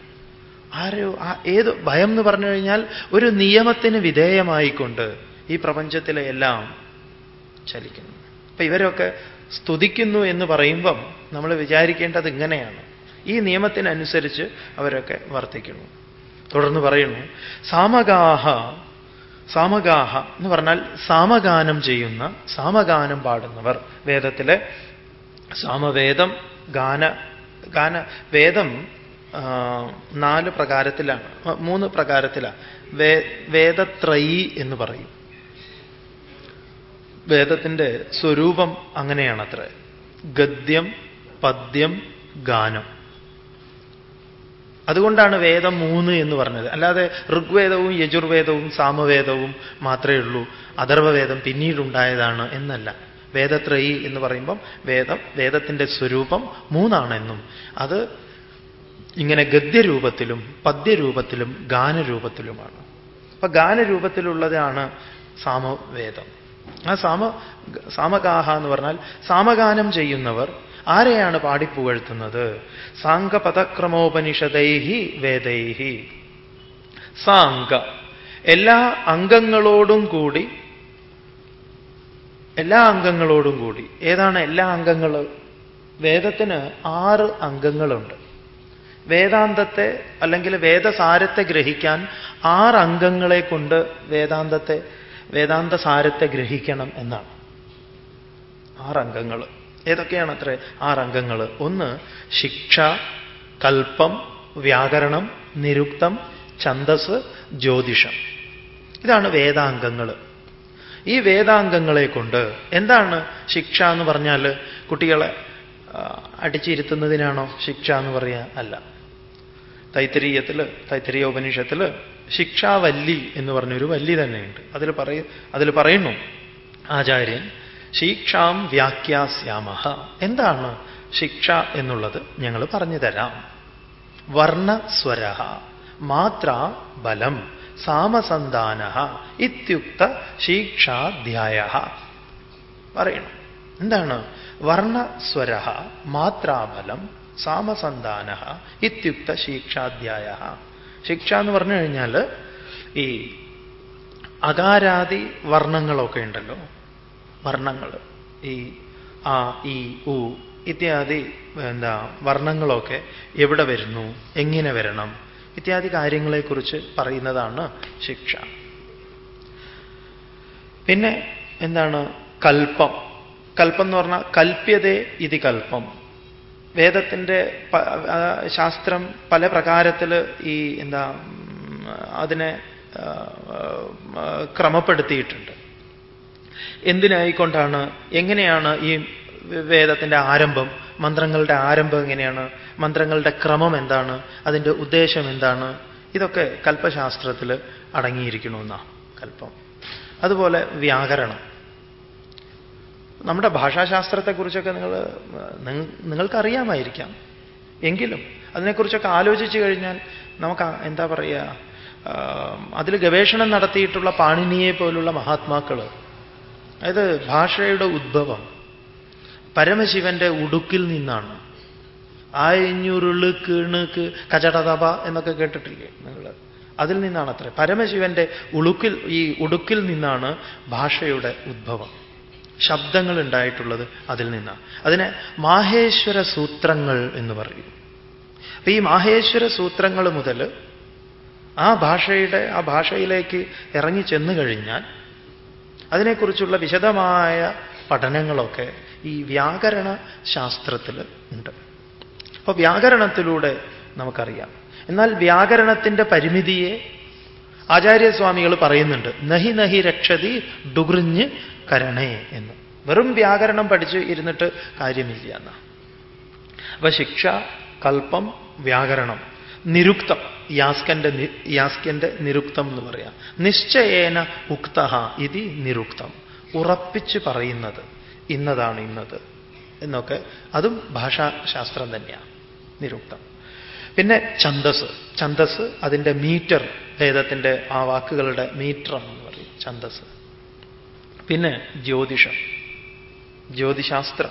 ആരോ? ആ ഏത് ഭയം എന്ന് പറഞ്ഞു കഴിഞ്ഞാൽ ഒരു നിയമത്തിന് വിധേയമായിക്കൊണ്ട് ഈ പ്രപഞ്ചത്തിലെ എല്ലാം ചലിക്കുന്നു. അപ്പൊ ഇവരൊക്കെ സ്തുതിക്കുന്നു എന്ന് പറയുമ്പം നമ്മൾ വിചാരിക്കേണ്ടത് ഇങ്ങനെയാണ്. ഈ നിയമത്തിനനുസരിച്ച് അവരൊക്കെ വർത്തിക്കുന്നു. തുടർന്ന് പറയുന്നു സാമഗാഹ സാമഗാഹ എന്ന് പറഞ്ഞാൽ സാമഗാനം ചെയ്യുന്ന സാമഗാനം പാടുന്നവർ. വേദത്തിലെ സാമവേദം ഗാന ഗാന വേദം നാല് പ്രകാരത്തിലാണ് മൂന്ന് പ്രകാരത്തിലാണ്. വേ വേദത്രയീ എന്ന് പറയും. വേദത്തിന്റെ സ്വരൂപം അങ്ങനെയാണത്ര. ഗദ്യം പദ്യം ഗാനം. അതുകൊണ്ടാണ് വേദം മൂന്ന് എന്ന് പറഞ്ഞത്. അല്ലാതെ ഋഗ്വേദവും യജുർവേദവും സാമവേദവും മാത്രമേ ഉള്ളൂ. അഥർവവേദം പിന്നീടുണ്ടായതാണ് എന്നല്ല. വേദത്രയി എന്ന് പറയുമ്പം വേദം വേദത്തിന്റെ സ്വരൂപം മൂന്നാണെന്നും. അത് ഇങ്ങനെ ഗദ്യരൂപത്തിലും പദ്യരൂപത്തിലും ഗാനരൂപത്തിലുമാണ്. അപ്പൊ ഗാനരൂപത്തിലുള്ളതാണ് സാമവേദം. ആ സാമ സാമഗാഹ എന്ന് പറഞ്ഞാൽ സാമഗാനം ചെയ്യുന്നവർ ആരെയാണ് പാടിപ്പുകഴ്ത്തുന്നത്? സാംഗപദക്രമോപനിഷദൈഹി വേദൈഹി. സാങ്ക എല്ലാ അംഗങ്ങളോടും കൂടി എല്ലാ അംഗങ്ങളോടും കൂടി. ഏതാണ് എല്ലാ അംഗങ്ങൾ വേദത്തിന് ആറ് അംഗങ്ങളുണ്ട്. വേദാന്തത്തെ അല്ലെങ്കിൽ വേദസാരത്തെ ഗ്രഹിക്കാൻ ആറ് അംഗങ്ങളെ കൊണ്ട് വേദാന്തത്തെ വേദാന്ത സാരത്തെ ഗ്രഹിക്കണം എന്നാണ്. ആറംഗങ്ങൾ ഏതൊക്കെയാണ് അത്ര ആറംഗങ്ങൾ ഒന്ന് ശിക്ഷ കൽപ്പം വ്യാകരണം നിരുക്തം ഛന്ദസ് ജ്യോതിഷം. ഇതാണ് വേദാംഗങ്ങൾ ഈ വേദാംഗങ്ങളെ കൊണ്ട് എന്താണ് ശിക്ഷ എന്ന് പറഞ്ഞാൽ കുട്ടികളെ അടിച്ചിരുത്തുന്നതിനാണോ ശിക്ഷ എന്ന് പറയുക അല്ല. തൈത്തരീയത്തിൽ തൈത്തരീയ ഉപനിഷത്തിൽ ശിക്ഷാവല്ലി എന്ന് പറഞ്ഞൊരു വല്ലി തന്നെയുണ്ട്. അതിൽ പറയ അതിൽ പറയുന്നു ആചാര്യൻ ശിക്ഷാം വ്യാഖ്യാസ്യാമഹ. എന്താണ് ശിക്ഷ എന്നുള്ളത് ഞങ്ങൾ പറഞ്ഞു തരാം. വർണസ്വര മാത്ര ബലം സാമസന്ധാന ഇത്യുക്ത ശിക്ഷാധ്യായ പറയണം. എന്താണ്? വർണസ്വര മാത്രാബലം സാമസന്താന ഇത്യുക്ത ശിക്ഷാധ്യായ ശിക്ഷ എന്ന് പറഞ്ഞു കഴിഞ്ഞാൽ ഈ അകാരാദി വർണങ്ങളൊക്കെ ഉണ്ടല്ലോ. വർണങ്ങൾ ഈ ആ ഈ ഉ ഇത്യാദി എന്താ വർണങ്ങളൊക്കെ എവിടെ വരുന്നു? എങ്ങനെ വരണം? ഇത്യാദി കാര്യങ്ങളെക്കുറിച്ച് പറയുന്നതാണ് ശിക്ഷ. പിന്നെ എന്താണ് കൽപ്പം? കൽപ്പം എന്ന് പറഞ്ഞാൽ കൽപ്യതേ ഇതി കൽപ്പം. വേദത്തിന്റെ ശാസ്ത്രം പല പ്രകാരത്തിൽ ഈ എന്താ അതിനെ ക്രമപ്പെടുത്തിയിട്ടുണ്ട്. എന്തിനായിക്കൊണ്ടാണ് എങ്ങനെയാണ് ഈ വേദത്തിന്റെ ആരംഭം മന്ത്രങ്ങളുടെ ആരംഭം എങ്ങനെയാണ്? മന്ത്രങ്ങളുടെ ക്രമം എന്താണ്? അതിന്റെ ഉദ്ദേശം എന്താണ്? ഇതൊക്കെ കൽപ്പശാസ്ത്രത്തിൽ അടങ്ങിയിരിക്കണമെന്നാണ് കൽപ്പം. അതുപോലെ വ്യാകരണം. നമ്മുടെ ഭാഷാശാസ്ത്രത്തെക്കുറിച്ചൊക്കെ നിങ്ങൾ നിങ്ങൾക്കറിയാമായിരിക്കാം. എങ്കിലും അതിനെക്കുറിച്ചൊക്കെ ആലോചിച്ചു കഴിഞ്ഞാൽ നമുക്ക് എന്താ പറയുക അതിൽ ഗവേഷണം നടത്തിയിട്ടുള്ള പാണിനിയെ പോലുള്ള മഹാത്മാക്കൾ അതായത് ഭാഷയുടെ ഉദ്ഭവം പരമശിവന്റെ ഉടുക്കിൽ നിന്നാണ്. ആയഞ്ഞുരുൾ കീണുക്ക് കചടതപ എന്നൊക്കെ കേട്ടിട്ടില്ലേ നിങ്ങൾ? അതിൽ നിന്നാണ് അത്ര. പരമശിവന്റെ ഉളുക്കിൽ ഈ ഉടുക്കിൽ നിന്നാണ് ഭാഷയുടെ ഉദ്ഭവം. ശബ്ദങ്ങൾ ഉണ്ടായിട്ടുള്ളത് അതിൽ നിന്നാണ്. അതിനെ മാഹേശ്വര സൂത്രങ്ങൾ എന്ന് പറയും. അപ്പൊ ഈ മാഹേശ്വര സൂത്രങ്ങൾ മുതൽ ആ ഭാഷയുടെ ആ ഭാഷയിലേക്ക് ഇറങ്ങി ചെന്നു കഴിഞ്ഞാൽ അതിനെക്കുറിച്ചുള്ള വിശദമായ പഠനങ്ങളൊക്കെ ഈ വ്യാകരണ ശാസ്ത്രത്തിൽ ഉണ്ട്. അപ്പോൾ വ്യാകരണത്തിലൂടെ നമുക്കറിയാം. എന്നാൽ വ്യാകരണത്തിന്റെ പരിമിതിയെ ആചാര്യസ്വാമികൾ പറയുന്നുണ്ട്. നഹി നഹി രക്ഷതി ഡുഗ്രിഞ്ഞ് കരണേ എന്ന്. വെറും വ്യാകരണം പഠിച്ച് ഇരുന്നിട്ട് കാര്യമില്ല എന്ന. അപ്പൊ ശിക്ഷ കൽപ്പം വ്യാകരണം നിരുക്തം യാസ്കന്റെ യാസ്കന്റെ നിരുക്തം എന്ന് പറയാം. നിശ്ചയേന ഉക്ത ഇതി നിരുക്തം. ഉറപ്പിച്ച് പറയുന്നത് ഇന്നതാണ് ഇന്നത് എന്നൊക്കെ. അതും ഭാഷാശാസ്ത്രം തന്നെയാണ് നിരുക്തം. പിന്നെ ഛന്ദസ്. ഛന്ദസ് അതിന്റെ മീറ്റർ വേദത്തിന്റെ ആ വാക്കുകളുടെ മീറ്റർ എന്ന് പറയും ഛന്ദസ്. പിന്നെ ജ്യോതിഷം. ജ്യോതിശാസ്ത്രം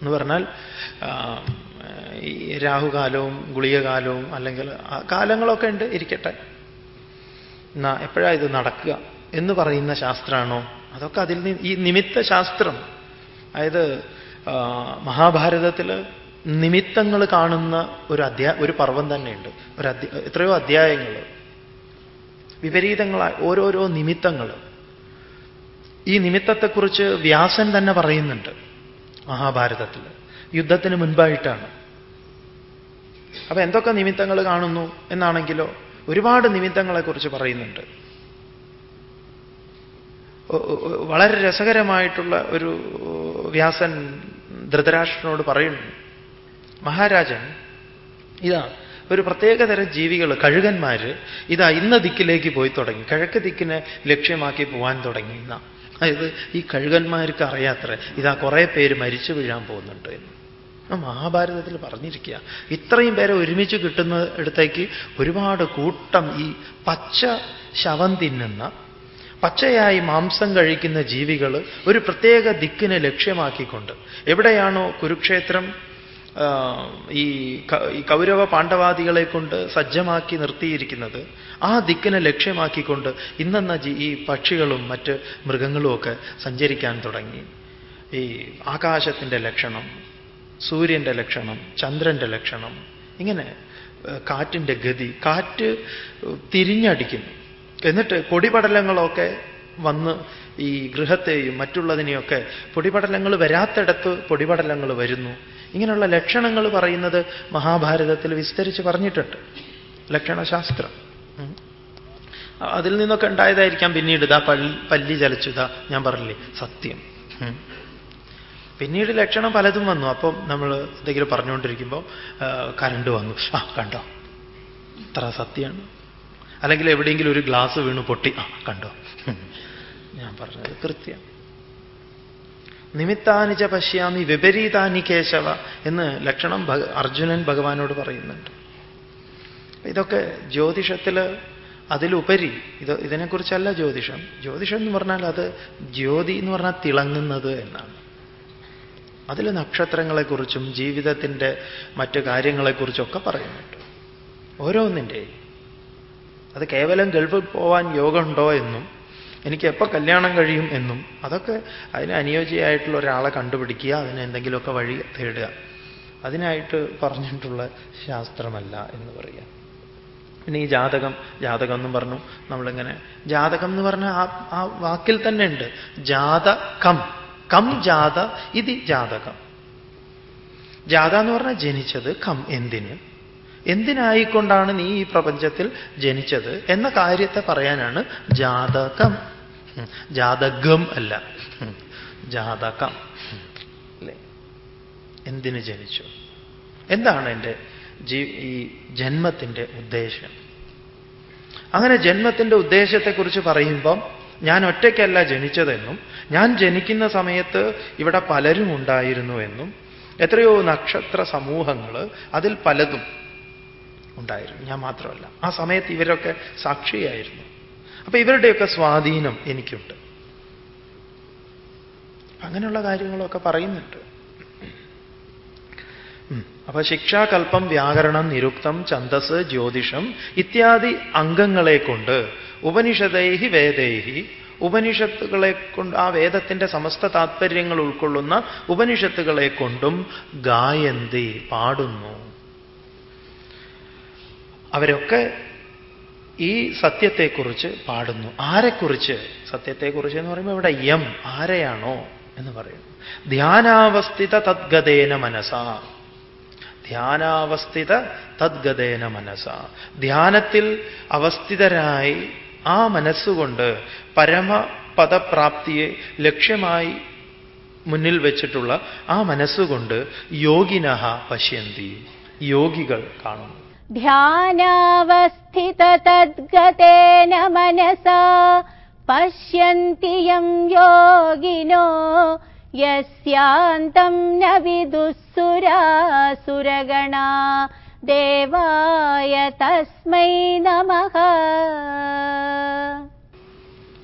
എന്ന് പറഞ്ഞാൽ ഈ രാഹുകാലവും ഗുളികകാലവും അല്ലെങ്കിൽ കാലങ്ങളൊക്കെ ഉണ്ട് ഇരിക്കട്ടെ. എന്നാ എപ്പോഴാ ഇത് നടക്കുക എന്ന് പറയുന്ന ശാസ്ത്രമാണോ അതൊക്കെ അതിൽ നിന്ന് ഈ നിമിത്ത ശാസ്ത്രം. അതായത് മഹാഭാരതത്തിൽ നിമിത്തങ്ങൾ കാണുന്ന ഒരു അധ്യാ ഒരു പർവം തന്നെയുണ്ട്. ഒരു അധ്യ എത്രയോ അധ്യായങ്ങൾ. വിപരീതങ്ങളായ ഓരോരോ നിമിത്തങ്ങൾ. ഈ നിമിത്തത്തെക്കുറിച്ച് വ്യാസൻ തന്നെ പറയുന്നുണ്ട് മഹാഭാരതത്തിൽ. യുദ്ധത്തിന് മുൻപായിട്ടാണ്. അപ്പൊ എന്തൊക്കെ നിമിത്തങ്ങൾ കാണുന്നു എന്നാണെങ്കിലോ ഒരുപാട് നിമിത്തങ്ങളെക്കുറിച്ച് പറയുന്നുണ്ട്. വളരെ രസകരമായിട്ടുള്ള ഒരു വ്യാസൻ ധൃതരാഷ്ട്രനോട് പറയുന്നു. മഹാരാജൻ ഇതാ ഒരു പ്രത്യേകതരം ജീവികൾ കഴുകന്മാർ ഇതാ ഇന്ന ദിക്കിലേക്ക് പോയി തുടങ്ങി. കിഴക്ക് ദിക്കിനെ ലക്ഷ്യമാക്കി പോവാൻ തുടങ്ങി. ഇന്ന അതായത് ഈ കഴുകന്മാർക്ക് അറിയാത്ര ഇതാ കുറേ പേര് മരിച്ചു വീഴാൻ പോകുന്നുണ്ട് എന്ന്. മഹാഭാരതത്തിൽ പറഞ്ഞിരിക്കുക. ഇത്രയും പേരെ ഒരുമിച്ച് കിട്ടുന്ന ഇടത്തേക്ക് ഒരുപാട് കൂട്ടം ഈ പച്ച ശവം തിന്നുന്ന പച്ചയായി മാംസം കഴിക്കുന്ന ജീവികൾ ഒരു പ്രത്യേക ദിക്കിനെ ലക്ഷ്യമാക്കിക്കൊണ്ട്. എവിടെയാണോ കുരുക്ഷേത്രം? ഈ കൗരവ പാണ്ഡവാദികളെ കൊണ്ട് സജ്ജമാക്കി നിർത്തിയിരിക്കുന്നത് ആ ദിക്കിനെ ലക്ഷ്യമാക്കിക്കൊണ്ട് ഇന്നെന്ന ഈ പക്ഷികളും മറ്റ് മൃഗങ്ങളും ഒക്കെ സഞ്ചരിക്കാൻ തുടങ്ങി. ഈ ആകാശത്തിന്റെ ലക്ഷണം സൂര്യന്റെ ലക്ഷണം ചന്ദ്രന്റെ ലക്ഷണം ഇങ്ങനെ കാറ്റിന്റെ ഗതി കാറ്റ് തിരിഞ്ഞടിക്കുന്നു എന്നിട്ട് പൊടിപടലങ്ങളൊക്കെ വന്ന് ഈ ഗൃഹത്തെയും മറ്റുള്ളതിനെയൊക്കെ പൊടിപടലങ്ങൾ വരാത്തിടത്ത് പൊടിപടലങ്ങൾ വരുന്നു. ഇങ്ങനെയുള്ള ലക്ഷണങ്ങൾ പറയുന്നത് മഹാഭാരതത്തിൽ വിസ്തരിച്ച് പറഞ്ഞിട്ടുണ്ട്. ലക്ഷണശാസ്ത്രം. അതിൽ നിന്നൊക്കെ ഉണ്ടായതായിരിക്കാം പിന്നീട്. ഇതാ പല്ലി പല്ലി ചലച്ചുതാ ഞാൻ പറഞ്ഞില്ലേ സത്യം. പിന്നീട് ലക്ഷണം പലതും വന്നു. അപ്പം നമ്മൾ എന്തെങ്കിലും പറഞ്ഞുകൊണ്ടിരിക്കുമ്പോൾ കരണ്ട് വന്നു. ആ കണ്ടോ? ഇത്ര സത്യമാണ് അല്ലെങ്കിൽ എവിടെയെങ്കിലും ഒരു ഗ്ലാസ് വീണു പൊട്ടി. ആ കണ്ടോ? ഞാൻ പറഞ്ഞത് കൃത്യം. നിമിത്താനിച്ച പശ്യാമി വിപരീതാനി കേശവ എന്ന് ലക്ഷണം അർജുനൻ ഭഗവാനോട് പറയുന്നുണ്ട്. ഇതൊക്കെ ജ്യോതിഷത്തിൽ അതിലുപരി ഇത് ഇതിനെക്കുറിച്ചല്ല ജ്യോതിഷം. ജ്യോതിഷം എന്ന് പറഞ്ഞാൽ അത് ജ്യോതി എന്ന് പറഞ്ഞാൽ തിളങ്ങുന്നത് എന്നാണ്. അതിൽ നക്ഷത്രങ്ങളെക്കുറിച്ചും ജീവിതത്തിന്റെ മറ്റു കാര്യങ്ങളെക്കുറിച്ചൊക്കെ പറയുന്നുണ്ട്. ഓരോന്നിന്റെയും. അത് കേവലം ഗൾഫിൽ പോവാൻ യോഗമുണ്ടോ എന്നും എനിക്ക് എപ്പോൾ കല്യാണം കഴിയും എന്നും. അതൊക്കെ അതിന് അനുയോജ്യമായിട്ടുള്ള ഒരാളെ കണ്ടുപിടിക്കുക അതിന് എന്തെങ്കിലുമൊക്കെ വഴി തേടുക. അതിനായിട്ട് പറഞ്ഞിട്ടുള്ള ശാസ്ത്രമല്ല എന്ന് പറയുക. പിന്നെ ഈ ജാതകം ജാതകം എന്നും പറഞ്ഞു. നമ്മളിങ്ങനെ ജാതകം എന്ന് പറഞ്ഞാൽ ആ ആ വാക്കിൽ തന്നെ ഉണ്ട്. ജാത കം കം ജാത ഇത് ജാതകം. ജാത എന്ന് പറഞ്ഞാൽ ജനിച്ചത് കം എന്തിന്? എന്തിനായിക്കൊണ്ടാണ് നീ ഈ പ്രപഞ്ചത്തിൽ ജനിച്ചത് എന്ന കാര്യത്തെ പറയാനാണ് ജാതകം. ജാതകം അല്ല. ജാതകം. എന്തിന് ജനിച്ചു? എന്താണ് എന്റെ ജീ ഈ ജന്മത്തിന്റെ ഉദ്ദേശം? അങ്ങനെ ജന്മത്തിന്റെ ഉദ്ദേശത്തെക്കുറിച്ച് പറയുമ്പം ഞാൻ ഒറ്റയ്ക്കല്ല ജനിച്ചതെന്നും ഞാൻ ജനിക്കുന്ന സമയത്ത് ഇവിടെ പലരും ഉണ്ടായിരുന്നു എന്നും എത്രയോ നക്ഷത്ര സമൂഹങ്ങൾ അതിൽ പലതും ഉണ്ടായിരുന്നു. ഞാൻ മാത്രമല്ല. ആ സമയത്ത് ഇവരൊക്കെ സാക്ഷിയായിരുന്നു. അപ്പൊ ഇവരുടെയൊക്കെ സ്വാധീനം എനിക്കുണ്ട്. അങ്ങനെയുള്ള കാര്യങ്ങളൊക്കെ പറയുന്നുണ്ട്. അപ്പൊ ശിക്ഷാകൽപ്പം വ്യാകരണം നിരുക്തം ഛന്തസ് ജ്യോതിഷം ഇത്യാദി അംഗങ്ങളെ കൊണ്ട് ഉപനിഷതൈഹി വേദൈഹി ഉപനിഷത്തുകളെ കൊണ്ട് ആ വേദത്തിന്റെ സമസ്ത താത്പര്യങ്ങൾ ഉൾക്കൊള്ളുന്ന ഉപനിഷത്തുകളെ കൊണ്ടും ഗായന്തി പാടുന്നു. അവരൊക്കെ ഈ സത്യത്തെക്കുറിച്ച് പാടുന്നു. ആരെക്കുറിച്ച്? സത്യത്തെക്കുറിച്ച് എന്ന് പറയുമ്പോൾ ഇവിടെ യം ആരെയാണോ എന്ന് പറയുന്നു. ധ്യാനാവസ്ഥിത തദ്ഗതേന മനസ. ധ്യാനാവസ്ഥിത തദ്ഗതേന മനസ. ധ്യാനത്തിൽ അവസ്ഥിതരായി ആ മനസ്സുകൊണ്ട് പരമപദപ്രാപ്തിയെ ലക്ഷ്യമായി മുന്നിൽ വെച്ചിട്ടുള്ള ആ മനസ്സുകൊണ്ട് യോഗിനഹ പശ്യന്തി. യോഗികൾ കാണുന്നു. ധ്യാനാവസ്ഥിത मनसा पश्यन्ति പശ്യന്തിയം യോഗിനോ യസ്യാന്തം ന വിദുസുരാസുരഗണാ ദേവായ തസ്മൈ നമഃ.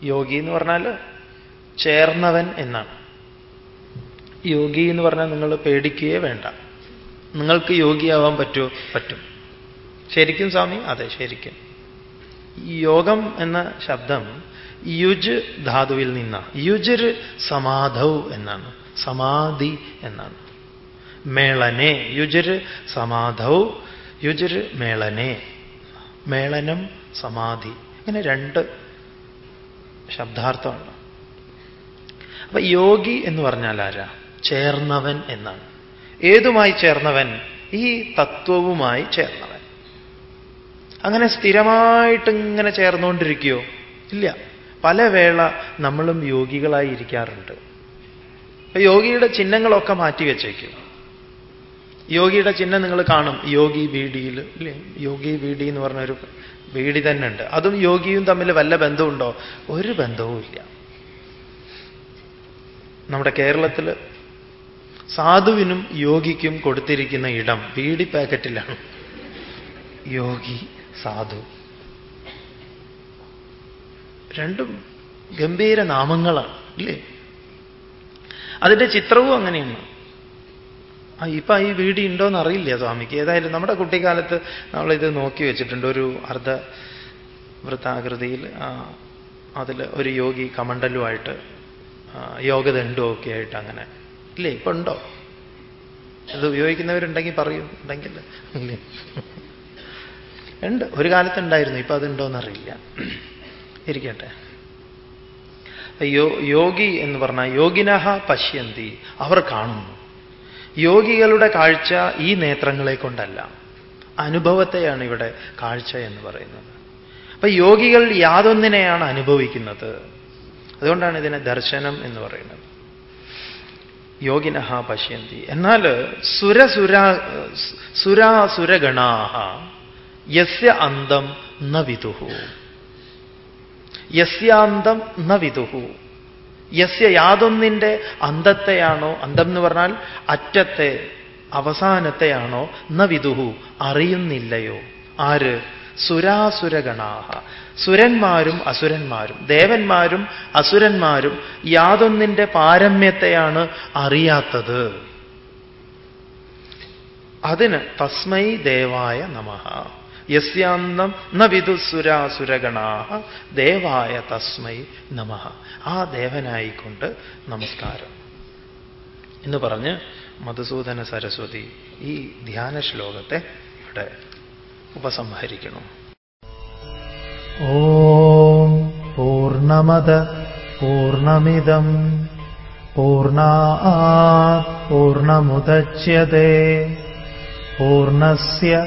യോഗി എന്ന് പറഞ്ഞാൽ ചേർന്നവൻ എന്നാണ്. യോഗി എന്ന് പറഞ്ഞാൽ നിങ്ങൾ പേടിക്കുകയേ വേണ്ട. നിങ്ങൾക്ക് യോഗിയാവാൻ പറ്റുമോ പറ്റും. ശരിക്കും സ്വാമി? അതെ ശരിക്കും. യോഗം എന്ന ശബ്ദം യുജ് ധാതുവിൽ നിന്നാണ് യുജിർ സമാധൗ എന്നാണ്. സമാധി എന്നാണ്. മേളനെ യുജര് സമാധൗ യുജര് മേളനെ. മേളനം സമാധി. ഇങ്ങനെ രണ്ട് ശബ്ദാർത്ഥമാണ് അപ്പൊ യോഗി എന്ന് പറഞ്ഞാൽ ആരാ? ചേർന്നവൻ എന്നാണ്. ഏതുമായി ചേർന്നവൻ? ഈ തത്വവുമായി ചേർന്നവൻ. അങ്ങനെ സ്ഥിരമായിട്ട് ഇങ്ങനെ ചേർന്നുകൊണ്ടിരിക്കുകയോ ഇല്ല. പല വേള നമ്മളും യോഗികളായി ഇരിക്കാറുണ്ട്. യോഗിയുടെ ചിഹ്നങ്ങളൊക്കെ മാറ്റി വെച്ചേക്കും. യോഗിയുടെ ചിഹ്നം നിങ്ങൾ കാണും. യോഗി വീടിയിൽ ഇല്ലേ? യോഗി വീടി എന്ന് പറഞ്ഞൊരു വീടി തന്നെ ഉണ്ട് അതും യോഗിയും തമ്മിൽ വല്ല ബന്ധമുണ്ടോ? ഒരു ബന്ധവും ഇല്ല. നമ്മുടെ കേരളത്തിൽ സാധുവിനും യോഗിക്കും കൊടുത്തിരിക്കുന്ന ഇടം വീടി പാക്കറ്റിലാണ്. യോഗി സാധു. രണ്ടും ഗംഭീര നാമങ്ങളാണ് ഇല്ലേ അതിന്റെ ചിത്രവും അങ്ങനെയാണ്. ആ ഇപ്പൊ ഈ വീടി ഉണ്ടോയെന്ന് അറിയില്ല സ്വാമിക്ക്. ഏതായാലും നമ്മുടെ കുട്ടിക്കാലത്ത് നമ്മളിത് നോക്കി വെച്ചിട്ടുണ്ട്. ഒരു അർദ്ധ വൃത്താകൃതിയിൽ അതിൽ ഒരു യോഗി കമണ്ടലുമായിട്ട് യോഗദണ്ഡവും ഒക്കെ ആയിട്ട് അങ്ങനെ. ഇല്ലേ? ഇപ്പൊ ഉണ്ടോ? ഇത് ഉപയോഗിക്കുന്നവരുണ്ടെങ്കിൽ പറയൂ. ഉണ്ടെങ്കിൽ ഉണ്ട്. ഒരു കാലത്തുണ്ടായിരുന്നു. ഇപ്പൊ അതുണ്ടോന്നറിയില്ല. ഇരിക്കട്ടെ. യോ യോഗി എന്ന് പറഞ്ഞാൽ യോഗിനഹ പശ്യന്തി. അവർ കാണുന്നു. യോഗികളുടെ കാഴ്ച ഈ നേത്രങ്ങളെ കൊണ്ടല്ല. അനുഭവത്തെയാണ് ഇവിടെ കാഴ്ച എന്ന് പറയുന്നത്. അപ്പൊ യോഗികൾ യാതൊന്നിനെയാണ് അനുഭവിക്കുന്നത്. അതുകൊണ്ടാണ് ഇതിനെ ദർശനം എന്ന് പറയുന്നത്. യോഗിനഹ പശ്യന്തി. എന്നാൽ സുരസുര സുരാസുരഗണാഹ. യസ്യ അന്തം ന വിദുഹു. യസ്യാന്തം ന വിതുഹു യസ്യ യാതൊന്നിന്റെ അന്തത്തെയാണോ അന്തം എന്ന് പറഞ്ഞാൽ അറ്റത്തെ അവസാനത്തെയാണോ ന വിതുഹു അറിയുന്നില്ലയോ. ആര്? സുരാസുരഗണാഹ. സുരന്മാരും അസുരന്മാരും. ദേവന്മാരും അസുരന്മാരും യാതൊന്നിന്റെ പാരമ്യത്തെയാണ് അറിയാത്തത്. അതിന് തസ്മൈ ദേവായ നമഃ യസ്യാന്തം ന വിദുസുരാസുരഗണാ ദേവായ തസ്മൈ നമ. ആ ദേവനായിക്കൊണ്ട് നമസ്കാരം. എന്ന് പറഞ്ഞ് മധുസൂദന സരസ്വതി ഈ ധ്യാന ശ്ലോകത്തെ ഇവിടെ ഉപസംഹരിക്കണം ഓം പൂർണമത പൂർണമിതം പൂർണാ പൂർണമുദച്യത്തെ പൂർണസ്യ